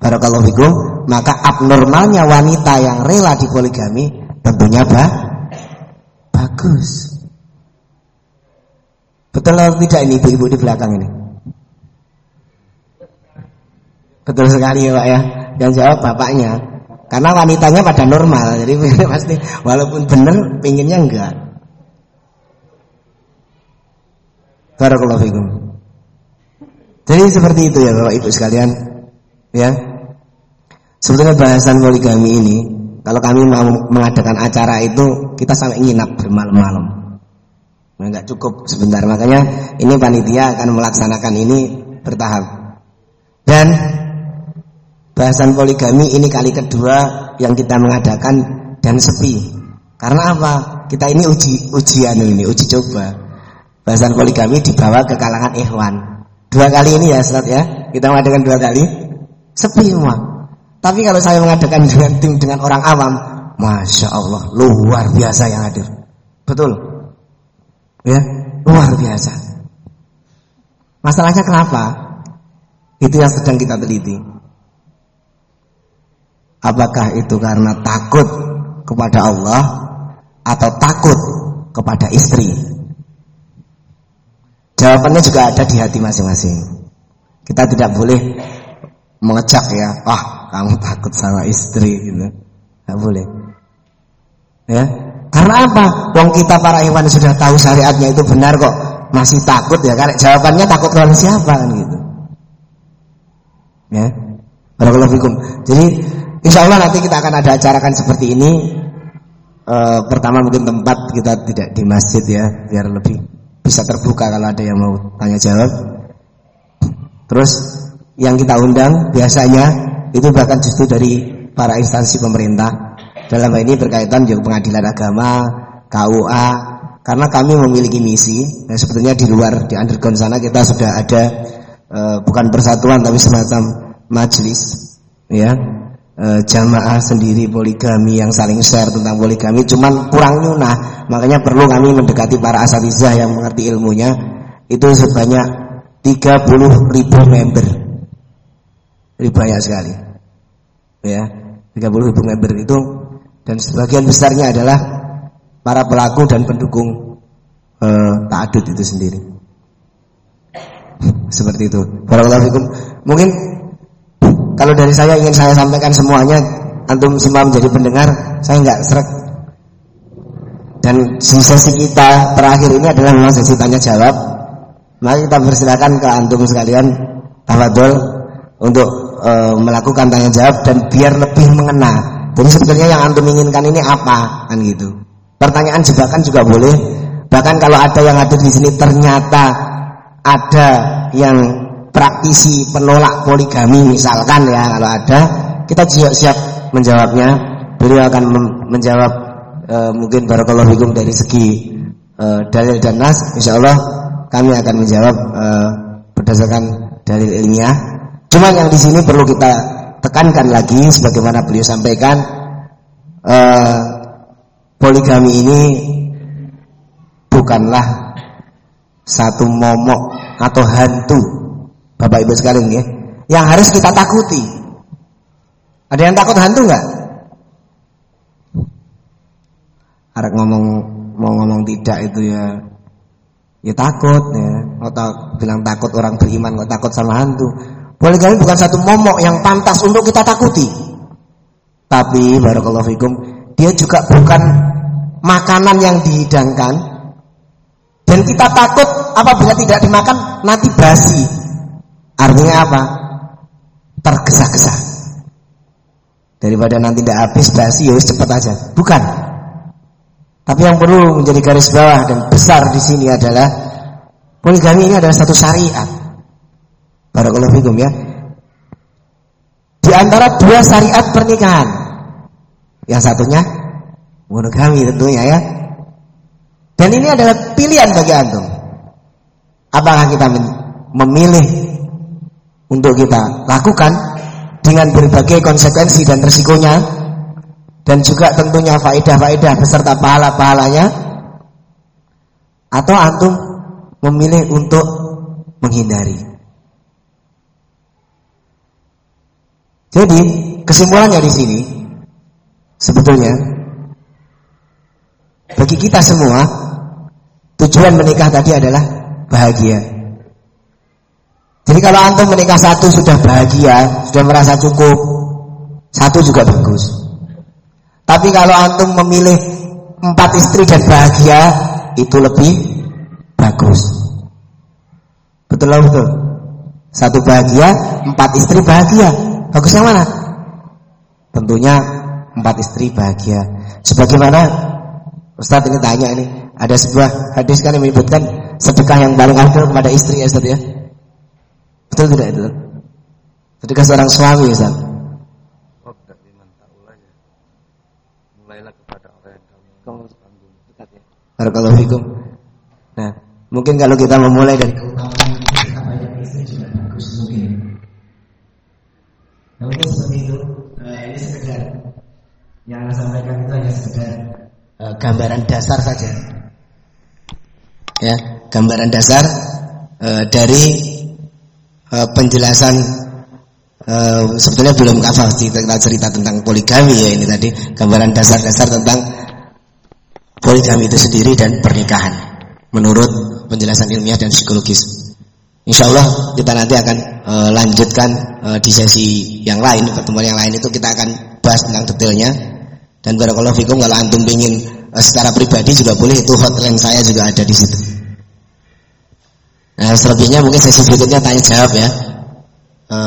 Barakallahu fikum, maka abnormalnya wanita yang rela di poligami tentunya bah, bagus. Betul atau tidak ini ibu-ibu di belakang ini? Betul sekali ya Pak ya. Yang jawab bapaknya. Karena wanitanya pada normal, jadi pasti walaupun benar pinginnya enggak. Barakallahu fikum. Jadi seperti itu ya Bapak Ibu sekalian. Ya. Sebetulnya bahasan poligami ini kalau kami mau mengadakan acara itu kita sampai nginap bermalam-malam. Enggak cukup sebentar. Makanya ini panitia akan melaksanakan ini bertahap. Dan bahasan poligami ini kali kedua yang kita mengadakan dan sepi. Karena apa? Kita ini uji ujian ini, uji coba. Bahasan poligami dibawa ke kalangan ikhwan. Dua kali ini ya, Ustaz ya. Kita mengadakan dua kali. Sepi semua. Tapi kalau saya mengadakan dengan tim dengan orang awam, Masya Allah, luar biasa yang hadir. Betul. Ya, luar biasa. Masalahnya kenapa? Itu yang sedang kita teliti. Apakah itu karena takut kepada Allah atau takut kepada istri? Jawabannya juga ada di hati masing-masing. Kita tidak boleh mengecak ya, ah kamu takut sama istri gitu. Tidak boleh. Ya, karena apa? Wong kita para hewan sudah tahu syariatnya itu benar kok masih takut ya. Karena jawabannya takut kepada siapa kan gitu. Ya. Barakallahu fikum. Jadi insya Allah nanti kita akan ada acarakan seperti ini. E, pertama mungkin tempat kita tidak di masjid ya, biar lebih bisa terbuka kalau ada yang mau tanya jawab. Terus yang kita undang biasanya itu bahkan justru dari para instansi pemerintah dalam hal ini berkaitan juga pengadilan agama, KUA, karena kami memiliki misi. Dan sebetulnya di luar di underground sana kita sudah ada e, bukan persatuan tapi semacam majelis, ya e, jamaah sendiri poligami yang saling share tentang poligami. Cuman kurang nyunah, makanya perlu kami mendekati para asatizah yang mengerti ilmunya. Itu sebanyak 30 ribu member, ini banyak sekali, ya 30 ribu member itu dan sebagian besarnya adalah para pelaku dan pendukung eh, ta'adud itu sendiri. Seperti itu. Barakallahu. Mungkin kalau dari saya ingin saya sampaikan semuanya, antum semua menjadi pendengar, saya enggak serak. Dan sesi kita terakhir ini adalah memang sesi tanya jawab. Mari kita persilakan ke antum sekalian, tafadhol untuk e, melakukan tanya jawab dan biar lebih mengena jadi sebetulnya yang antum inginkan ini apa kan gitu. Pertanyaan jebakan juga boleh. Bahkan kalau ada yang ada di sini ternyata ada yang praktisi penolak poligami misalkan ya kalau ada kita siap siap menjawabnya. Beliau akan menjawab e, mungkin barakallahu fikum dari segi e, dalil dan nas insyaallah kami akan menjawab e, berdasarkan dalil ilmiah. Cuma yang di sini perlu kita tekankan lagi sebagaimana beliau sampaikan eh, poligami ini bukanlah satu momok atau hantu Bapak Ibu sekalian ya yang harus kita takuti. Ada yang takut hantu nggak? Arek ngomong mau ngomong tidak itu ya ya takut ya. Atau bilang takut orang beriman kok takut sama hantu Poligami bukan satu momok yang pantas untuk kita takuti. Tapi barakallahu fikum, dia juga bukan makanan yang dihidangkan dan kita takut apabila tidak dimakan nanti basi. Artinya apa? Tergesa-gesa. Daripada nanti tidak habis basi ya cepat aja. Bukan. Tapi yang perlu menjadi garis bawah dan besar di sini adalah poligami ini adalah satu syariat. Barakallahu fikum ya. Di antara dua syariat pernikahan. Yang satunya monogami tentunya ya. Dan ini adalah pilihan bagi antum. Apakah kita memilih untuk kita lakukan dengan berbagai konsekuensi dan resikonya dan juga tentunya faedah-faedah beserta pahala-pahalanya atau antum memilih untuk menghindari. Jadi kesimpulannya di sini sebetulnya bagi kita semua tujuan menikah tadi adalah bahagia. Jadi kalau antum menikah satu sudah bahagia, sudah merasa cukup, satu juga bagus. Tapi kalau antum memilih empat istri dan bahagia, itu lebih bagus. Betul betul. Satu bahagia, empat istri bahagia. Bagus yang mana? Tentunya empat istri bahagia. Sebagaimana Ustaz ini tanya ini, ada sebuah hadis kan yang menyebutkan sedekah yang paling afdal kepada istri ya Ustaz ya. Betul tidak itu? Sedekah seorang suami ya Ustaz. Mulailah kepada orang yang kamu dekat ya. Barakallahu fikum. Nah, mungkin kalau kita memulai dari Nah, mungkin seperti itu. Nah, ini sekedar yang saya sampaikan itu hanya sekedar uh, gambaran dasar saja. Ya, gambaran dasar uh, dari uh, penjelasan uh, sebetulnya belum kafah kita cerita tentang poligami ya ini tadi gambaran dasar-dasar tentang poligami itu sendiri dan pernikahan menurut penjelasan ilmiah dan psikologis. Insya Allah kita nanti akan e, lanjutkan e, di sesi yang lain, pertemuan yang lain itu kita akan bahas tentang detailnya. Dan barakallahu fikum kalau antum ingin e, secara pribadi juga boleh itu hotline saya juga ada di situ. Nah, selebihnya mungkin sesi berikutnya tanya jawab ya. E,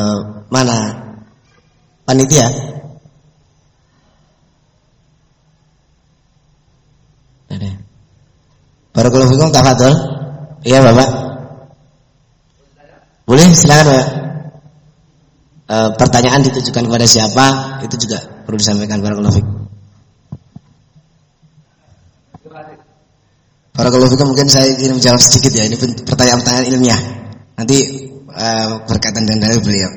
mana panitia? Ada. Barakallahu fikum tafadhol. Iya, Bapak. Boleh silakan Pak. E, pertanyaan ditujukan kepada siapa itu juga perlu disampaikan barakallahu fiik. Barakallahu fiik mungkin saya ingin menjawab sedikit ya ini pertanyaan-pertanyaan ilmiah. Nanti e, berkaitan dengan dari beliau.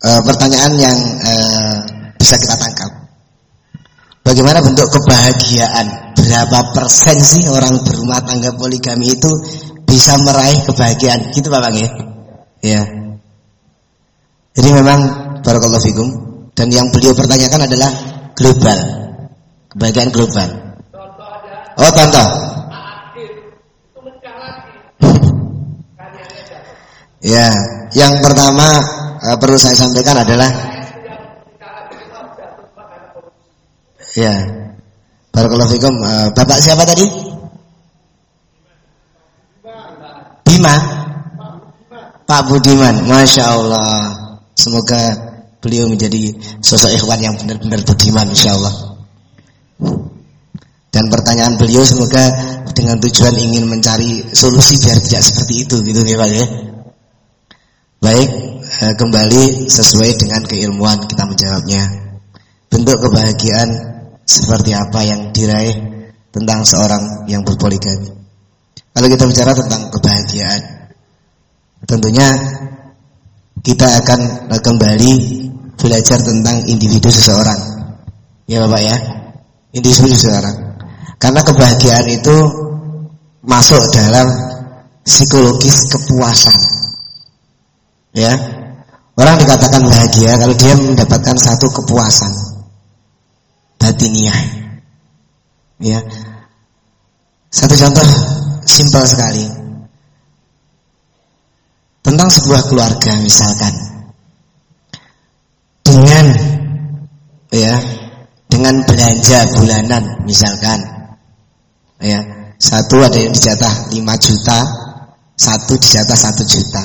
E, pertanyaan yang e, bisa kita tangkap. Bagaimana bentuk kebahagiaan? Berapa persen sih orang berumah tangga poligami itu bisa meraih kebahagiaan. Gitu Pak Bang ya. Ya. Jadi memang barakallahu fikum dan yang beliau pertanyakan adalah global. Kebahagiaan global. Oh, contoh. ya, yang pertama uh, perlu saya sampaikan adalah ya. Barakallahu fikum. Uh, Bapak siapa tadi? Bima Pak Budiman Masya Allah Semoga beliau menjadi sosok ikhwan yang benar-benar budiman Insya Allah Dan pertanyaan beliau semoga dengan tujuan ingin mencari solusi biar tidak seperti itu gitu ya Pak ya Baik eh, kembali sesuai dengan keilmuan kita menjawabnya Bentuk kebahagiaan seperti apa yang diraih tentang seorang yang berpoligami kalau kita bicara tentang kebahagiaan, tentunya kita akan kembali belajar tentang individu seseorang. Ya Bapak ya, individu seseorang. Karena kebahagiaan itu masuk dalam psikologis kepuasan. Ya, orang dikatakan bahagia kalau dia mendapatkan satu kepuasan batiniah. Ya, satu contoh simpel sekali. Tentang sebuah keluarga misalkan. ya dengan belanja bulanan misalkan ya satu ada yang dijatah 5 juta satu dijatah 1 juta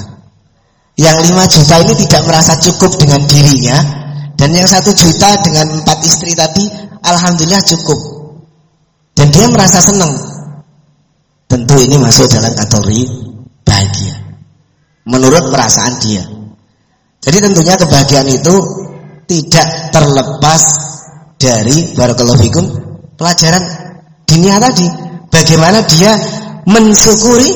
yang 5 juta ini tidak merasa cukup dengan dirinya dan yang satu juta dengan empat istri tadi alhamdulillah cukup dan dia merasa senang tentu ini masuk dalam kategori bahagia menurut perasaan dia jadi tentunya kebahagiaan itu tidak terlepas dari barakallahu pelajaran dunia tadi. Bagaimana dia mensyukuri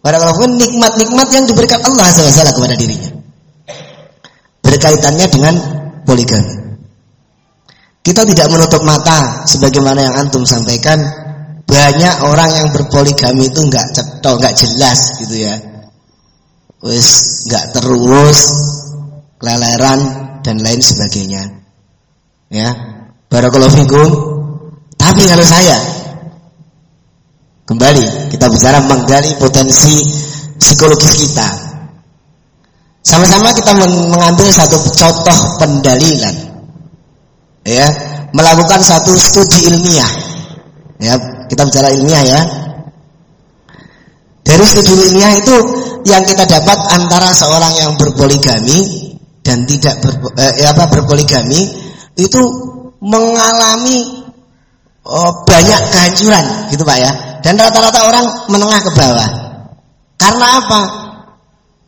barakallahu nikmat-nikmat yang diberikan Allah SWT kepada dirinya. Berkaitannya dengan poligami. Kita tidak menutup mata sebagaimana yang antum sampaikan banyak orang yang berpoligami itu nggak cetok, nggak jelas gitu ya. Wis nggak terurus, keleleran dan lain sebagainya. Ya. Barakallahu. Tapi kalau saya kembali kita bicara menggali potensi psikologis kita. Sama-sama kita mengambil satu contoh pendalilan. Ya, melakukan satu studi ilmiah. Ya, kita bicara ilmiah ya. Dari studi ilmiah itu yang kita dapat antara seorang yang berpoligami dan tidak ber, eh, apa berpoligami itu mengalami oh, banyak kehancuran gitu Pak ya. Dan rata-rata orang menengah ke bawah. Karena apa?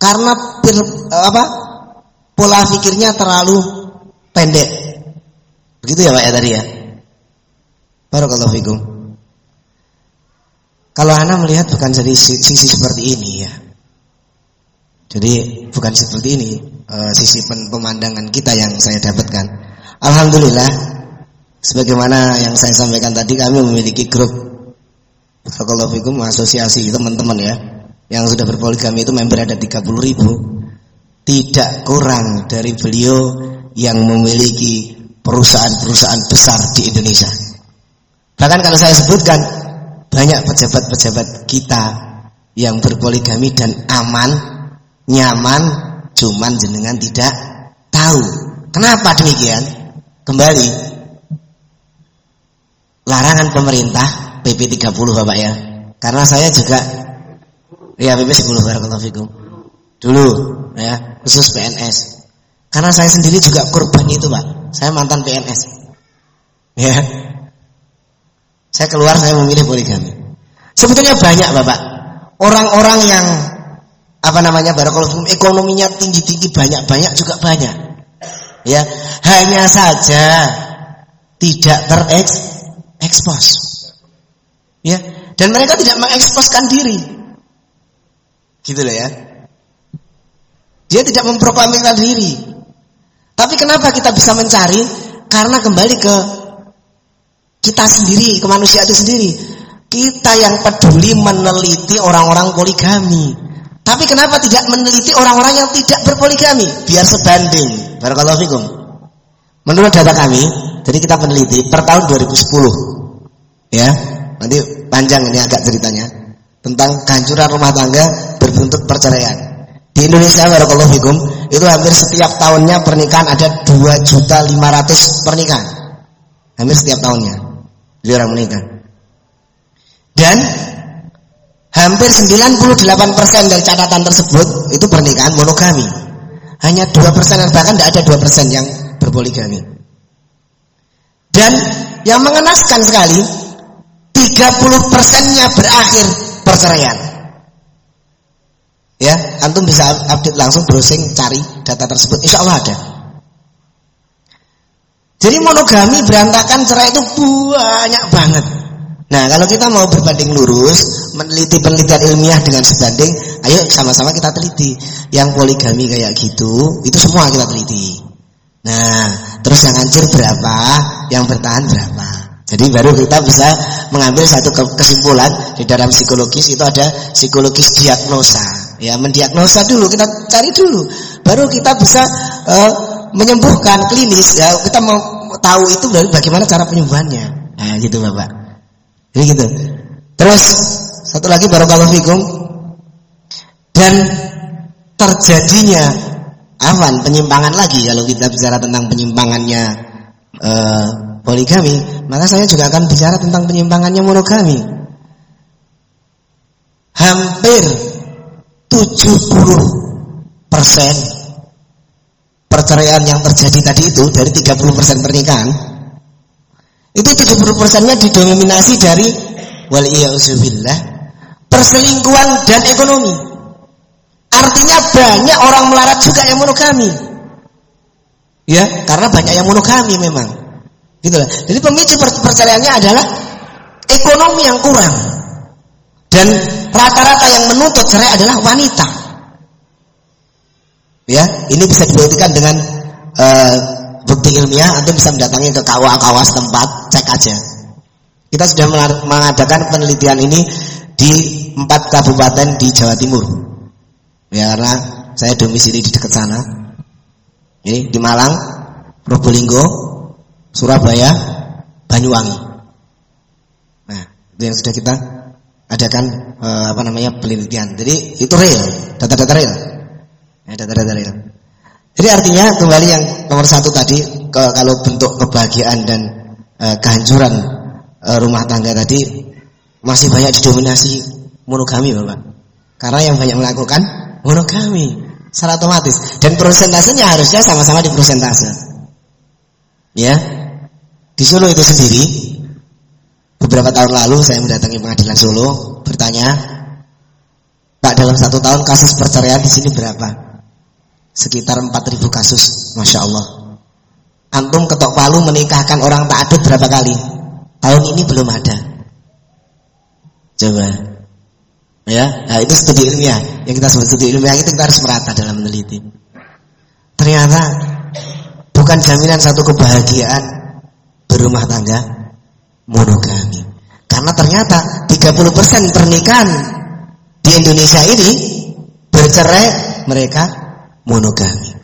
Karena pil, apa? pola pikirnya terlalu pendek. Begitu ya Pak ya tadi ya. Barakallahu fikum. Kalau Anda melihat bukan dari sisi seperti ini ya. Jadi bukan seperti ini uh, sisi pemandangan kita yang saya dapatkan. Alhamdulillah, sebagaimana yang saya sampaikan tadi, kami memiliki grup kalau fikum asosiasi teman-teman ya, yang sudah berpoligami itu member ada 30 ribu, tidak kurang dari beliau yang memiliki perusahaan-perusahaan besar di Indonesia. Bahkan kalau saya sebutkan banyak pejabat-pejabat kita yang berpoligami dan aman, nyaman, Cuman jenengan tidak tahu. Kenapa demikian? Kembali larangan pemerintah PP 30 Bapak ya. Karena saya juga ya PP 10 barakallahu fikum. Dulu ya, khusus PNS. Karena saya sendiri juga korban itu, Pak. Saya mantan PNS. Ya. Saya keluar saya memilih poligami. Sebetulnya banyak, Bapak. Orang-orang yang apa namanya barakallahu ekonominya tinggi-tinggi banyak-banyak juga banyak. Ya, hanya saja tidak terekspos. Ya, dan mereka tidak mengeksposkan diri. Gitu loh ya. Dia tidak memproklamirkan diri. Tapi kenapa kita bisa mencari? Karena kembali ke kita sendiri, ke manusia itu sendiri. Kita yang peduli meneliti orang-orang poligami. Tapi kenapa tidak meneliti orang-orang yang tidak berpoligami? Biar sebanding. Barakallahu fikum. Menurut data kami, jadi kita meneliti per tahun 2010. Ya, nanti panjang ini agak ceritanya tentang kehancuran rumah tangga berbentuk perceraian. Di Indonesia barakallahu fikum, itu hampir setiap tahunnya pernikahan ada 2 juta 500 pernikahan. Hampir setiap tahunnya. Jadi orang menikah. Dan Hampir 98% dari catatan tersebut itu pernikahan monogami. Hanya 2% bahkan tidak ada 2% yang berpoligami. Dan yang mengenaskan sekali 30 persennya berakhir perceraian. Ya, antum bisa update langsung browsing cari data tersebut. Insya Allah ada. Jadi monogami berantakan cerai itu banyak banget. Nah, kalau kita mau berbanding lurus, meneliti penelitian ilmiah dengan sebanding, ayo sama-sama kita teliti. Yang poligami kayak gitu, itu semua kita teliti. Nah, terus yang hancur berapa, yang bertahan berapa. Jadi baru kita bisa mengambil satu kesimpulan di dalam psikologis itu ada psikologis diagnosa. Ya, mendiagnosa dulu, kita cari dulu. Baru kita bisa uh, menyembuhkan klinis ya. Kita mau tahu itu dari bagaimana cara penyembuhannya. Nah, gitu Bapak. Jadi gitu. Terus satu lagi barakallahu fikum dan terjadinya awan penyimpangan lagi kalau kita bicara tentang penyimpangannya uh, poligami, maka saya juga akan bicara tentang penyimpangannya monogami. Hampir 70 persen perceraian yang terjadi tadi itu dari 30 persen pernikahan itu 70 persennya didominasi dari wal perselingkuhan dan ekonomi. Artinya banyak orang melarat juga yang monogami. Ya, karena banyak yang monogami memang. Gitu lah. Jadi pemicu perceraiannya adalah ekonomi yang kurang. Dan rata-rata yang menuntut cerai adalah wanita. Ya, ini bisa dibuktikan dengan uh, bukti ilmiah Anda bisa mendatangi ke KUA-KUA setempat, cek aja. Kita sudah mengadakan penelitian ini di empat kabupaten di Jawa Timur. Ya karena saya domisili di dekat sana. Ini di Malang, Probolinggo, Surabaya, Banyuwangi. Nah, itu yang sudah kita adakan eh, apa namanya penelitian. Jadi itu real, data-data real. Ya, data-data real. Jadi artinya kembali yang nomor satu tadi ke, kalau bentuk kebahagiaan dan eh, kehancuran eh, rumah tangga tadi masih banyak didominasi monogami Bapak. Karena yang banyak melakukan monogami secara otomatis dan prosentasenya harusnya sama-sama di prosentase. Ya. Di Solo itu sendiri beberapa tahun lalu saya mendatangi pengadilan Solo bertanya, Pak dalam satu tahun kasus perceraian di sini berapa? Sekitar 4000 kasus, masya Allah. Antum ketok palu menikahkan orang tak adut berapa kali? Tahun ini belum ada. Coba. Ya, nah itu studi ilmiah. Yang kita sebut studi ilmiah itu kita harus merata dalam meneliti. Ternyata bukan jaminan satu kebahagiaan berumah tangga monogami. Karena ternyata 30% pernikahan di Indonesia ini bercerai mereka monogami.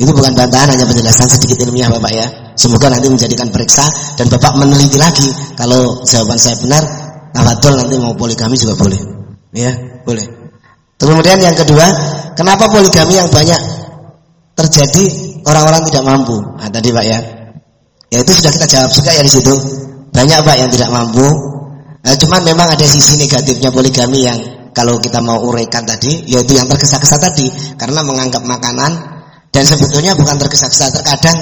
Itu bukan bantahan hanya penjelasan sedikit ilmiah Bapak ya. Semoga nanti menjadikan periksa dan Bapak meneliti lagi kalau jawaban saya benar Tafadhol nanti mau poligami juga boleh. Ya, boleh. Kemudian yang kedua, kenapa poligami yang banyak terjadi orang-orang tidak mampu? Nah, tadi Pak ya. Ya itu sudah kita jawab juga ya di situ. Banyak Pak yang tidak mampu. Nah, cuman memang ada sisi negatifnya poligami yang kalau kita mau uraikan tadi, yaitu yang tergesa-gesa tadi karena menganggap makanan dan sebetulnya bukan tergesa-gesa terkadang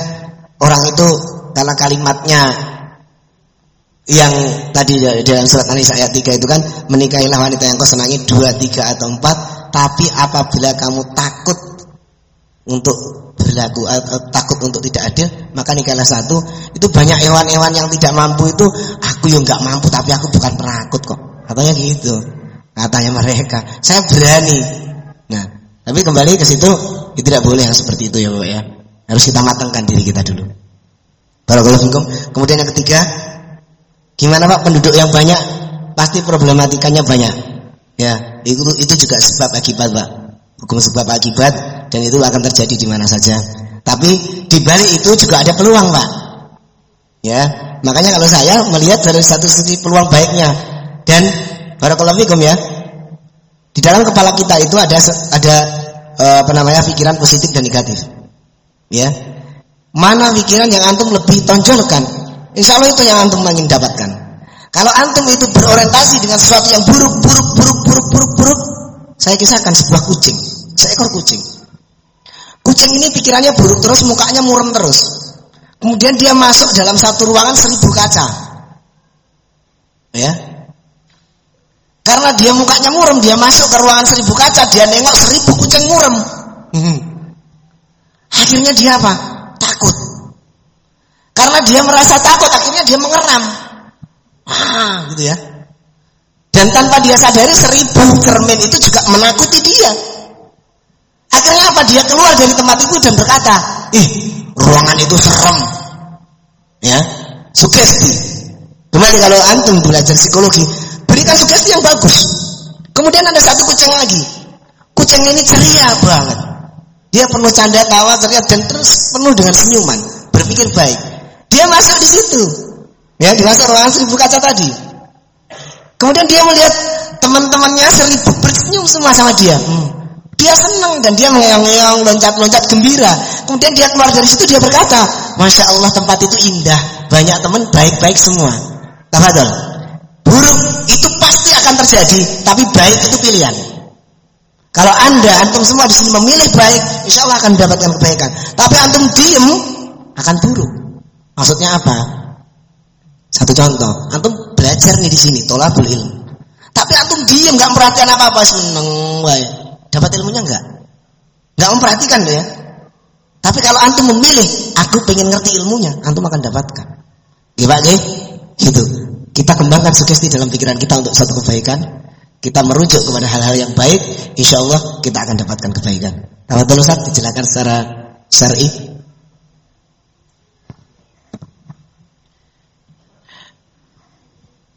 orang itu karena kalimatnya yang tadi dalam surat An-Nisa ayat 3 itu kan menikahilah wanita yang kau senangi dua, tiga atau empat tapi apabila kamu takut untuk berlaku atau takut untuk tidak adil maka nikahlah satu itu banyak hewan-hewan yang tidak mampu itu aku yang nggak mampu tapi aku bukan penakut kok. Katanya gitu katanya mereka. Saya berani. Nah tapi kembali ke situ itu tidak boleh yang seperti itu ya Bapak ya. Harus kita matangkan diri kita dulu. Barakallahu kemudian yang ketiga Gimana Pak penduduk yang banyak? Pasti problematikanya banyak. Ya, itu itu juga sebab akibat Pak. Hukum sebab akibat dan itu akan terjadi di mana saja. Tapi di balik itu juga ada peluang Pak. Ya, makanya kalau saya melihat dari satu sisi peluang baiknya dan barakallahu fikum ya. Di dalam kepala kita itu ada ada eh, apa namanya pikiran positif dan negatif. Ya. Mana pikiran yang antum lebih tonjolkan? Insya Allah itu yang antum ingin dapatkan. Kalau antum itu berorientasi dengan sesuatu yang buruk, buruk, buruk, buruk, buruk, buruk, saya kisahkan sebuah kucing, seekor kucing. Kucing ini pikirannya buruk terus, mukanya murem terus. Kemudian dia masuk dalam satu ruangan seribu kaca. Ya. Karena dia mukanya murem, dia masuk ke ruangan seribu kaca, dia nengok seribu kucing murem. Hmm. Akhirnya dia apa? Takut. Karena dia merasa takut, akhirnya dia mengeram. Ah, gitu ya. Dan tanpa dia sadari seribu cermin itu juga menakuti dia. Akhirnya apa? Dia keluar dari tempat itu dan berkata, ih, ruangan itu serem. Ya, sugesti. Kembali kalau antum belajar psikologi, berikan sugesti yang bagus. Kemudian ada satu kucing lagi. Kucing ini ceria banget. Dia penuh canda tawa, ceria dan terus penuh dengan senyuman, berpikir baik. Dia masuk di situ. Ya, di masa ruangan seribu kaca tadi. Kemudian dia melihat teman-temannya seribu bersenyum semua sama dia. Hmm. Dia senang dan dia mengeong-ngeong, loncat-loncat gembira Kemudian dia keluar dari situ dia berkata, Masya Allah tempat itu indah, banyak teman baik-baik semua. Tafadol. Buruk itu pasti akan terjadi, tapi baik itu pilihan. Kalau anda, antum semua di sini memilih baik, insya Allah akan mendapatkan kebaikan. Tapi antum diem, akan buruk. Maksudnya apa? Satu contoh, antum belajar nih di sini, tolabul ilmu. Tapi antum diem, nggak perhatian apa-apa, seneng, baik. Dapat ilmunya nggak? Nggak memperhatikan ya. Tapi kalau antum memilih, aku pengen ngerti ilmunya, antum akan dapatkan. Gimana Pak, Gitu. Kita kembangkan sugesti dalam pikiran kita untuk satu kebaikan. Kita merujuk kepada hal-hal yang baik, insya Allah kita akan dapatkan kebaikan. Kalau dulu saat dijelaskan secara syar'i.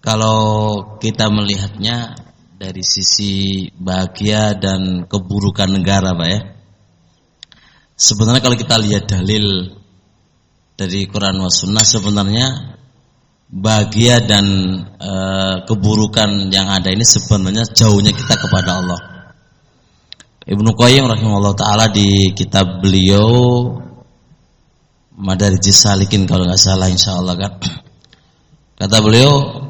Kalau kita melihatnya dari sisi bahagia dan keburukan negara, Pak ya. Sebenarnya kalau kita lihat dalil dari Quran wa Sunnah sebenarnya bahagia dan e, keburukan yang ada ini sebenarnya jauhnya kita kepada Allah. Ibnu Qayyim rahimahullah taala di kitab beliau Madarijis Salikin kalau nggak salah insyaallah kan. Kata beliau,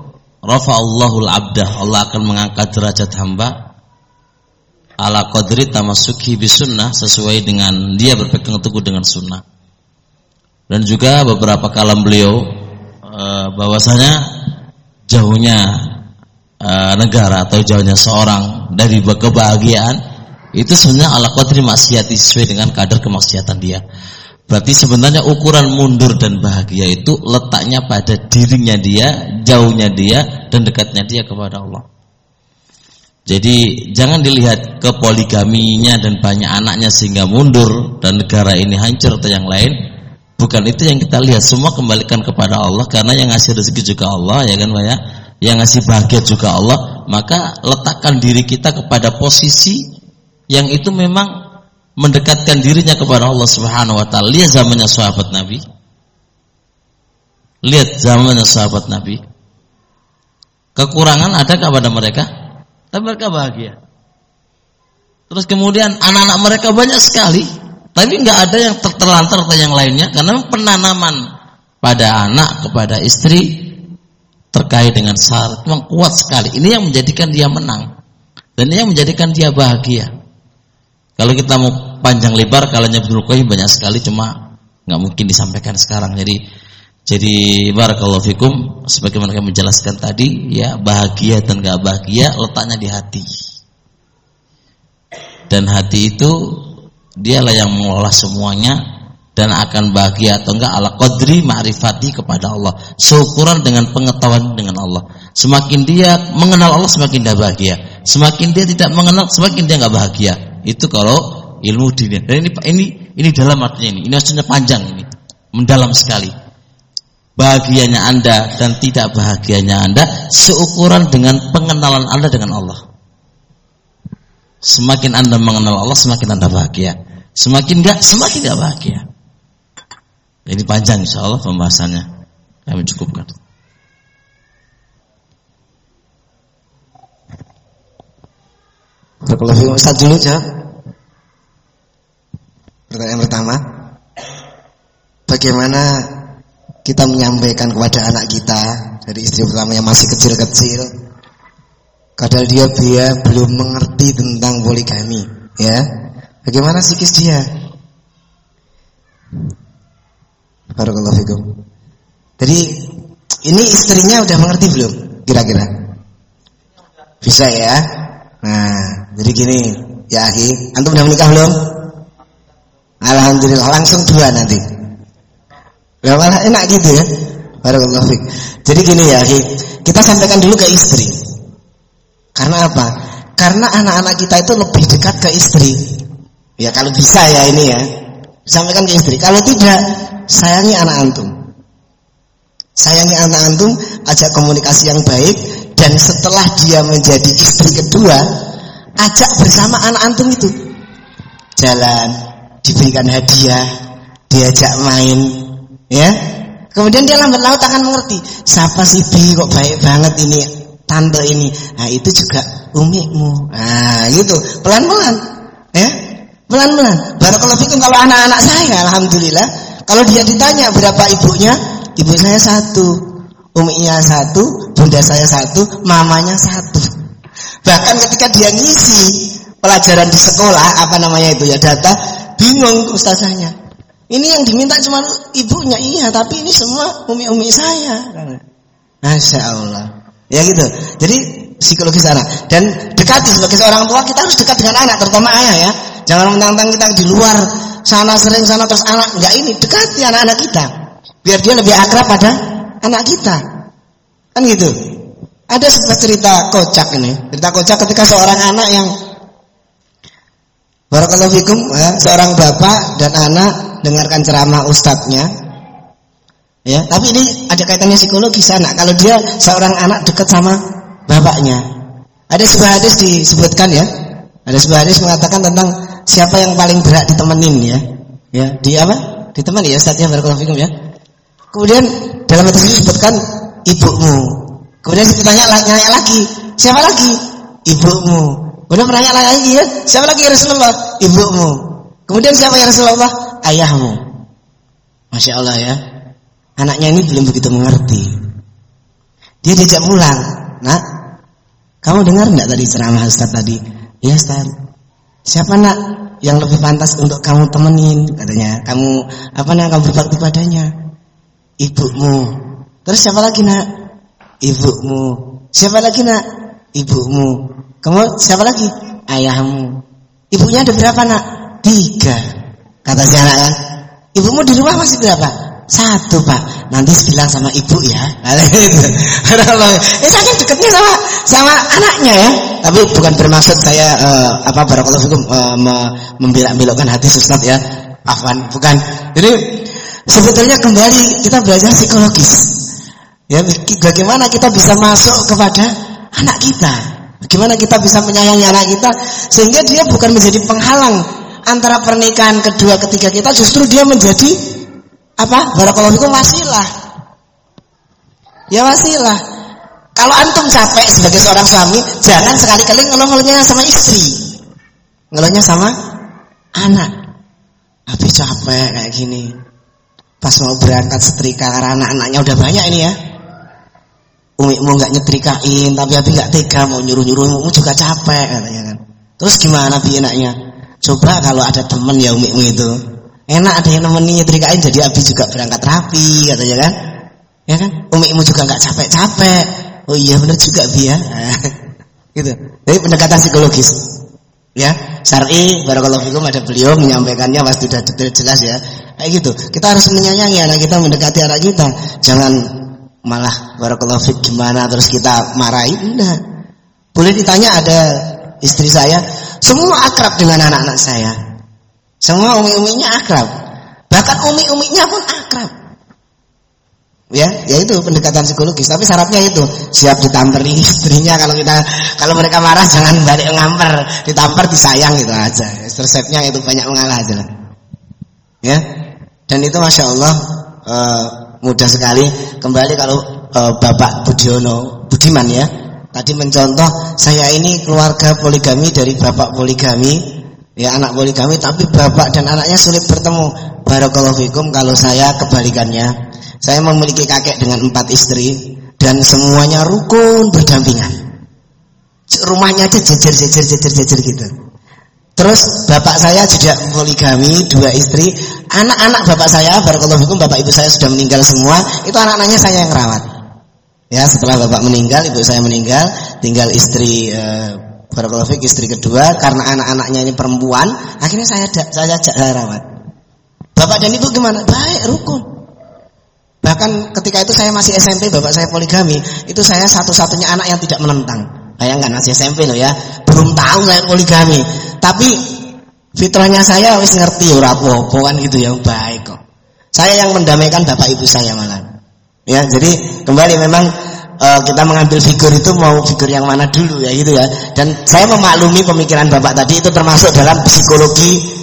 Rafa Allahul abdah, Allah akan mengangkat derajat hamba ala qadri tamasuki bisunnah sesuai dengan dia berpegang teguh dengan sunnah. Dan juga beberapa kalam beliau e, bahwasanya jauhnya e, negara atau jauhnya seorang dari kebahagiaan itu sebenarnya ala qadri maksiat sesuai dengan kadar kemaksiatan dia. Berarti sebenarnya ukuran mundur dan bahagia itu letaknya pada dirinya dia, jauhnya dia dan dekatnya dia kepada Allah. Jadi jangan dilihat kepoligaminya dan banyak anaknya sehingga mundur dan negara ini hancur atau yang lain. Bukan itu yang kita lihat. Semua kembalikan kepada Allah karena yang ngasih rezeki juga Allah ya kan Pak ya. Yang ngasih bahagia juga Allah. Maka letakkan diri kita kepada posisi yang itu memang mendekatkan dirinya kepada Allah Subhanahu wa taala. Lihat zamannya sahabat Nabi. Lihat zamannya sahabat Nabi. Kekurangan ada kepada mereka? Tapi mereka bahagia. Terus kemudian anak-anak mereka banyak sekali, tapi nggak ada yang terlantar atau yang lainnya karena penanaman pada anak kepada istri terkait dengan syarat memang kuat sekali. Ini yang menjadikan dia menang dan ini yang menjadikan dia bahagia. Kalau kita mau panjang lebar, kalanya Ibnu Qayyim banyak sekali, cuma nggak mungkin disampaikan sekarang. Jadi jadi barakallahu fikum sebagaimana kami menjelaskan tadi ya bahagia dan gak bahagia letaknya di hati. Dan hati itu dialah yang mengelola semuanya dan akan bahagia atau enggak ala qadri ma'rifati kepada Allah. Seukuran dengan pengetahuan dengan Allah. Semakin dia mengenal Allah semakin dia bahagia. Semakin dia tidak mengenal semakin dia enggak bahagia. Itu kalau ilmu dunia. Dan ini ini ini dalam artinya ini. Ini maksudnya panjang ini. Mendalam sekali bahagianya Anda dan tidak bahagianya Anda seukuran dengan pengenalan Anda dengan Allah. Semakin Anda mengenal Allah, semakin Anda bahagia. Semakin enggak, semakin enggak bahagia. Ini panjang insya Allah pembahasannya. Kami cukupkan. Kalau Ustaz dulu jawab. Pertanyaan pertama. Bagaimana kita menyampaikan kepada anak kita dari istri pertama yang masih kecil-kecil kadang dia dia belum mengerti tentang poligami ya? Bagaimana psikis dia? Barakallahu fikum. Jadi ini istrinya udah mengerti belum kira-kira? Bisa ya nah jadi gini ya akhi antum udah menikah belum Alhamdulillah langsung dua nanti Ya malah enak gitu ya. Barakallahu fiik. Jadi gini ya, kita sampaikan dulu ke istri. Karena apa? Karena anak-anak kita itu lebih dekat ke istri. Ya kalau bisa ya ini ya. Sampaikan ke istri. Kalau tidak, sayangi anak antum. Sayangi anak antum, ajak komunikasi yang baik dan setelah dia menjadi istri kedua, ajak bersama anak antum itu. Jalan, diberikan hadiah, diajak main, Ya. Kemudian dia lambat laut akan mengerti, siapa sih Bi kok baik banget ini tante ini. Nah, itu juga umimu. Nah, gitu. Pelan-pelan. Ya. Pelan-pelan. Barakallahu fikum kalau anak-anak saya alhamdulillah kalau dia ditanya berapa ibunya, ibu saya satu, uminya satu, bunda saya satu, mamanya satu. Bahkan ketika dia ngisi pelajaran di sekolah apa namanya itu ya data, bingung ustazahnya. Ini yang diminta cuma ibunya, iya, tapi ini semua umi-umi saya. Masya Allah. Ya gitu. Jadi psikologis anak dan dekati sebagai seorang tua kita harus dekat dengan anak terutama ayah ya jangan mentang kita di luar sana sering sana terus anak enggak ini dekati anak-anak kita biar dia lebih akrab pada anak kita kan gitu ada sebuah cerita kocak ini cerita kocak ketika seorang anak yang Barakallahu fikum ya, seorang bapak dan anak dengarkan ceramah ustadznya ya tapi ini ada kaitannya psikologis anak kalau dia seorang anak dekat sama bapaknya. Ada sebuah hadis disebutkan ya. Ada sebuah hadis mengatakan tentang siapa yang paling berat ditemenin ya. Ya, di apa? Ditemani ya Ustaz ya barakallahu fikum ya. Kemudian dalam hadis ini disebutkan ibumu. Kemudian ditanya nanya lagi, siapa lagi? Ibumu. Kemudian menanya lagi ya, siapa lagi ya Rasulullah? Ibumu. Kemudian siapa ya Rasulullah? Ayahmu. Masya Allah ya. Anaknya ini belum begitu mengerti. Dia diajak pulang. Nak, kamu dengar nggak tadi ceramah Ustaz tadi? Iya Ustaz. Siapa nak yang lebih pantas untuk kamu temenin katanya? Kamu apa nak kamu berbakti padanya? Ibumu. Terus siapa lagi nak? Ibumu. Siapa lagi nak? Ibumu. Kamu siapa lagi? Ayahmu. Ibunya ada berapa nak? Tiga. Kata si anak kan. Ibumu di rumah masih berapa? Satu pak, nanti bilang sama ibu ya. eh saking dekatnya sama sama anaknya ya. Tapi bukan bermaksud saya uh, apa barakallahu fikum uh, membelok-belokkan hati Ustaz ya. Afwan, bukan. Jadi sebetulnya kembali kita belajar psikologis. Ya, bagaimana kita bisa masuk kepada anak kita? Bagaimana kita bisa menyayangi anak kita sehingga dia bukan menjadi penghalang antara pernikahan kedua ketiga kita justru dia menjadi apa? Barakallahu fikum wasilah. Ya wasilah. Kalau antum capek sebagai seorang suami jangan sekali-kali ngeluh-ngeluhnya sama istri. Ngeluhnya sama anak. Habis capek kayak gini pas mau berangkat setrika karena anak-anaknya udah banyak ini ya Umi mau nggak nyetrikain tapi Abi nggak tega mau nyuruh-nyuruh Umi juga capek katanya kan terus gimana bi enaknya coba kalau ada temen ya Umi itu Enak ada yang nemenin nyetrikain jadi Abi juga berangkat rapi katanya kan. Ya kan? Umimu juga nggak capek-capek. Oh iya benar juga Bi ya. gitu. Jadi pendekatan psikologis. Ya, syar'i barakallahu fikum ada beliau menyampaikannya pasti sudah detail jelas ya. Kayak gitu. Kita harus menyayangi anak kita, mendekati anak kita. Jangan malah barakallahu fik gimana terus kita marahin. Enggak. Boleh ditanya ada istri saya, semua akrab dengan anak-anak saya. Semua umi-uminya akrab. Bahkan umi-uminya pun akrab. Ya, ya itu pendekatan psikologis. Tapi syaratnya itu siap ditamperi istrinya kalau kita kalau mereka marah jangan balik ngamper, ditampar disayang gitu aja. Resepnya itu banyak mengalah aja. Ya, dan itu masya Allah uh, mudah sekali. Kembali kalau uh, Bapak Budiono Budiman ya, tadi mencontoh saya ini keluarga poligami dari Bapak poligami. Ya anak poligami tapi bapak dan anaknya sulit bertemu. Barakallahu fikum kalau saya kebalikannya. Saya memiliki kakek dengan empat istri dan semuanya rukun berdampingan. Rumahnya aja jejer jejer jejer jejer gitu terus bapak saya juga poligami dua istri anak-anak bapak saya barakallahu fikum bapak ibu saya sudah meninggal semua itu anak-anaknya saya yang rawat ya setelah bapak meninggal ibu saya meninggal tinggal istri eh, Barakallahu istri kedua karena anak-anaknya ini perempuan, akhirnya saya saya ajak saya rawat. Bapak dan ibu gimana? Baik, rukun. Bahkan ketika itu saya masih SMP, bapak saya poligami, itu saya satu-satunya anak yang tidak menentang. Bayangkan masih SMP loh ya, belum tahu saya poligami. Tapi fitrahnya saya wis ngerti ora apa kan gitu ya, baik kok. Saya yang mendamaikan bapak ibu saya malah. Ya, jadi kembali memang uh, kita mengambil figur itu mau figur yang mana dulu ya gitu ya. Dan saya memaklumi pemikiran Bapak tadi itu termasuk dalam psikologi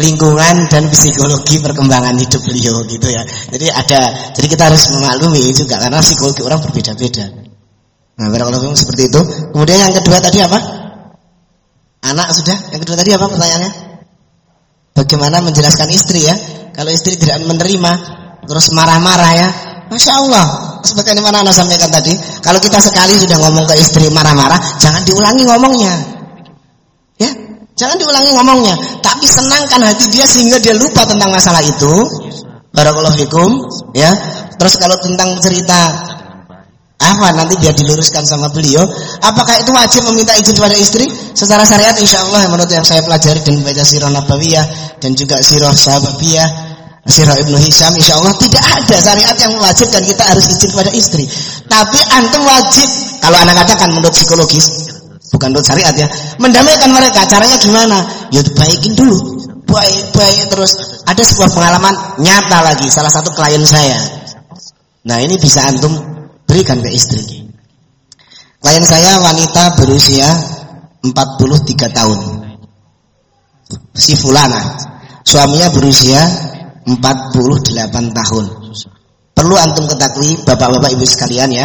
lingkungan dan psikologi perkembangan hidup beliau gitu ya. Jadi ada jadi kita harus memaklumi juga karena psikologi orang berbeda-beda. Nah, kalau seperti itu. Kemudian yang kedua tadi apa? Anak sudah. Yang kedua tadi apa pertanyaannya? Bagaimana menjelaskan istri ya? Kalau istri tidak menerima, terus marah-marah ya, Masya Allah. Sebagaimana Anda sampaikan tadi, kalau kita sekali sudah ngomong ke istri marah-marah, jangan diulangi ngomongnya. Ya, jangan diulangi ngomongnya. Tapi senangkan hati dia sehingga dia lupa tentang masalah itu. Barakallahu fikum. Ya, terus kalau tentang cerita apa nanti biar diluruskan sama beliau. Apakah itu wajib meminta izin kepada istri? Secara syariat insya Allah menurut yang saya pelajari dan membaca sirah nabawiyah dan juga sirah sahabiyah, sirah ibnu Hisham, insya Allah tidak ada syariat yang mewajibkan kita harus izin kepada istri. Tapi antum wajib kalau anak katakan menurut psikologis, bukan menurut syariat ya, mendamaikan mereka. Caranya gimana? Ya baikin dulu, baik-baik terus. Ada sebuah pengalaman nyata lagi, salah satu klien saya. Nah ini bisa antum berikan ke istri. Klien saya wanita berusia 43 tahun. Si Fulana. Suaminya berusia 48 tahun. Perlu antum ketahui bapak-bapak ibu sekalian ya,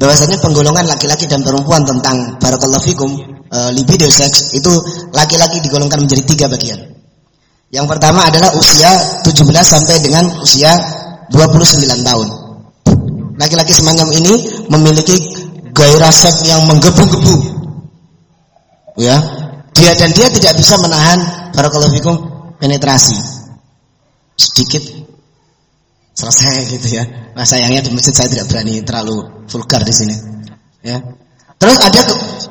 bahwasanya penggolongan laki-laki dan perempuan tentang barakallahu fikum e, libido seks itu laki-laki digolongkan menjadi tiga bagian. Yang pertama adalah usia 17 sampai dengan usia 29 tahun. Laki-laki semacam ini memiliki gairah seks yang menggebu-gebu. Ya. Dia dan dia tidak bisa menahan barakallahu fikum penetrasi. Sedikit selesai gitu ya. Nah sayangnya di masjid saya tidak berani terlalu vulgar di sini. Ya. Terus ada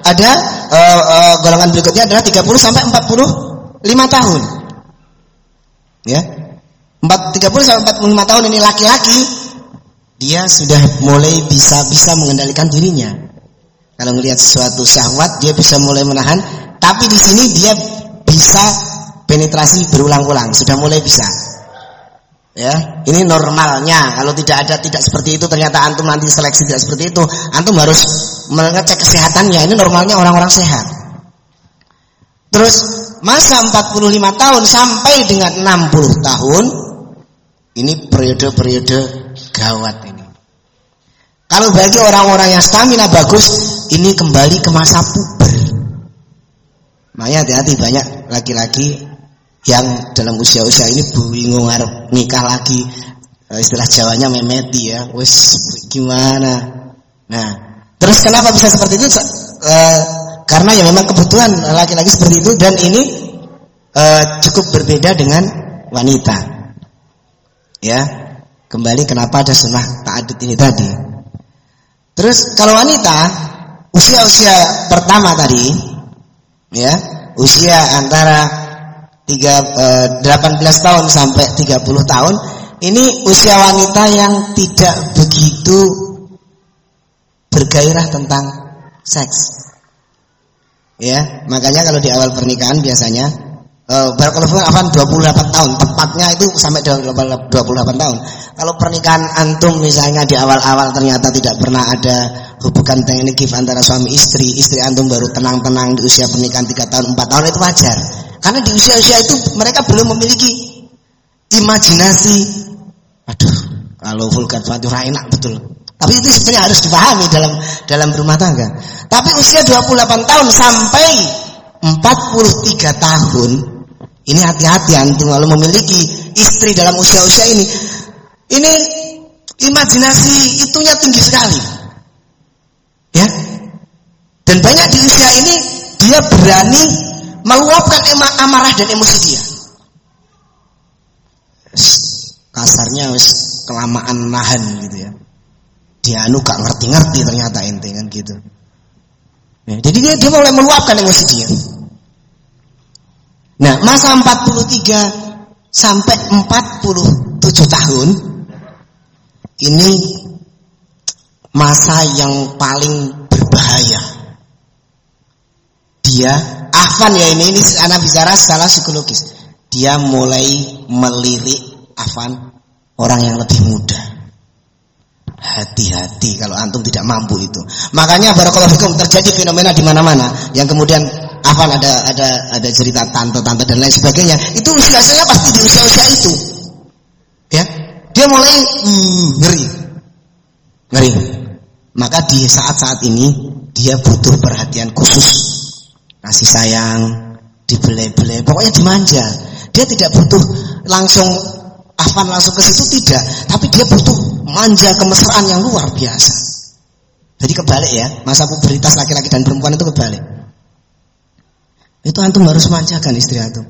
ada uh, uh, golongan berikutnya adalah 30 sampai 45 tahun. Ya. 4, 30 sampai 45 tahun ini laki-laki dia sudah mulai bisa-bisa mengendalikan dirinya. Kalau melihat sesuatu syahwat, dia bisa mulai menahan. Tapi di sini dia bisa penetrasi berulang-ulang, sudah mulai bisa. Ya, ini normalnya. Kalau tidak ada tidak seperti itu, ternyata antum nanti seleksi tidak seperti itu, antum harus mengecek kesehatannya. Ini normalnya orang-orang sehat. Terus masa 45 tahun sampai dengan 60 tahun ini periode-periode gawat ini. Kalau bagi orang-orang yang stamina bagus, ini kembali ke masa puber. Makanya hati-hati banyak laki-laki yang dalam usia-usia ini bingung harap nikah lagi. Eh, istilah Jawanya memeti ya. Wes gimana? Nah, terus kenapa bisa seperti itu? E, karena ya memang kebutuhan laki-laki seperti itu dan ini e, cukup berbeda dengan wanita. Ya, kembali kenapa ada sunnah ta'adud ini tadi. Terus kalau wanita usia-usia pertama tadi ya, usia antara 3 eh, 18 tahun sampai 30 tahun ini usia wanita yang tidak begitu bergairah tentang seks. Ya, makanya kalau di awal pernikahan biasanya uh, barakallahu afan 28 tahun, tepatnya itu sampai 28 tahun. Kalau pernikahan antum misalnya di awal-awal ternyata tidak pernah ada hubungan teknikif antara suami istri, istri antum baru tenang-tenang di usia pernikahan 3 tahun, 4 tahun itu wajar. Karena di usia-usia itu mereka belum memiliki imajinasi. Aduh, kalau vulgar fatura enak betul. Tapi itu sebenarnya harus dipahami dalam dalam rumah tangga. Tapi usia 28 tahun sampai 43 tahun ini hati-hati antum kalau memiliki istri dalam usia-usia ini ini imajinasi itunya tinggi sekali. Ya. Dan banyak di usia ini dia berani meluapkan amarah dan emosi dia. Kasarnya wis kelamaan nahan gitu ya. Dia anu gak ngerti-ngerti ternyata ente gitu. Ya, jadi dia dia mulai meluapkan emosi dia. Nah, masa 43 sampai 47 tahun ini masa yang paling berbahaya. Dia Afan ya ini ini anak bicara secara psikologis. Dia mulai melirik Afan orang yang lebih muda. Hati-hati kalau antum tidak mampu itu. Makanya barakallahu terjadi fenomena di mana-mana yang kemudian Afan ada ada ada cerita tante-tante dan lain sebagainya. Itu usia-usia pasti di usia-usia itu. Ya, dia mulai mm, ngeri. Ngeri. Maka di saat-saat ini dia butuh perhatian khusus. Kasih sayang, dibelai-belai, pokoknya dimanja. Dia tidak butuh langsung afan langsung ke situ tidak, tapi dia butuh manja kemesraan yang luar biasa. Jadi kebalik ya, masa pubertas laki-laki dan perempuan itu kebalik. Itu antum harus manjakan istri antum.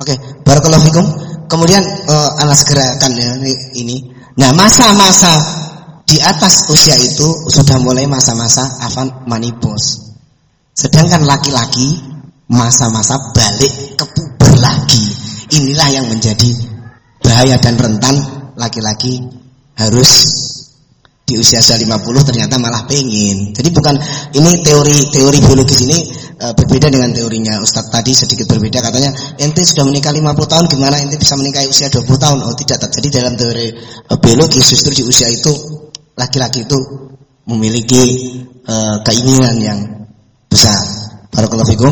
Oke, barakallahu fikum. Kemudian uh, anak segerakan ya ini. Nah, masa-masa di atas usia itu sudah mulai masa-masa afan manipus. Sedangkan laki-laki masa-masa balik ke puber lagi. Inilah yang menjadi bahaya dan rentan laki-laki harus di usia 50 ternyata malah pengen. Jadi bukan ini teori teori biologis ini e, berbeda dengan teorinya Ustadz tadi sedikit berbeda katanya ente sudah menikah 50 tahun gimana ente bisa menikah usia 20 tahun? Oh tidak terjadi dalam teori e, biologis justru di usia itu laki-laki itu memiliki e, keinginan yang besar. Barakallahu fikum.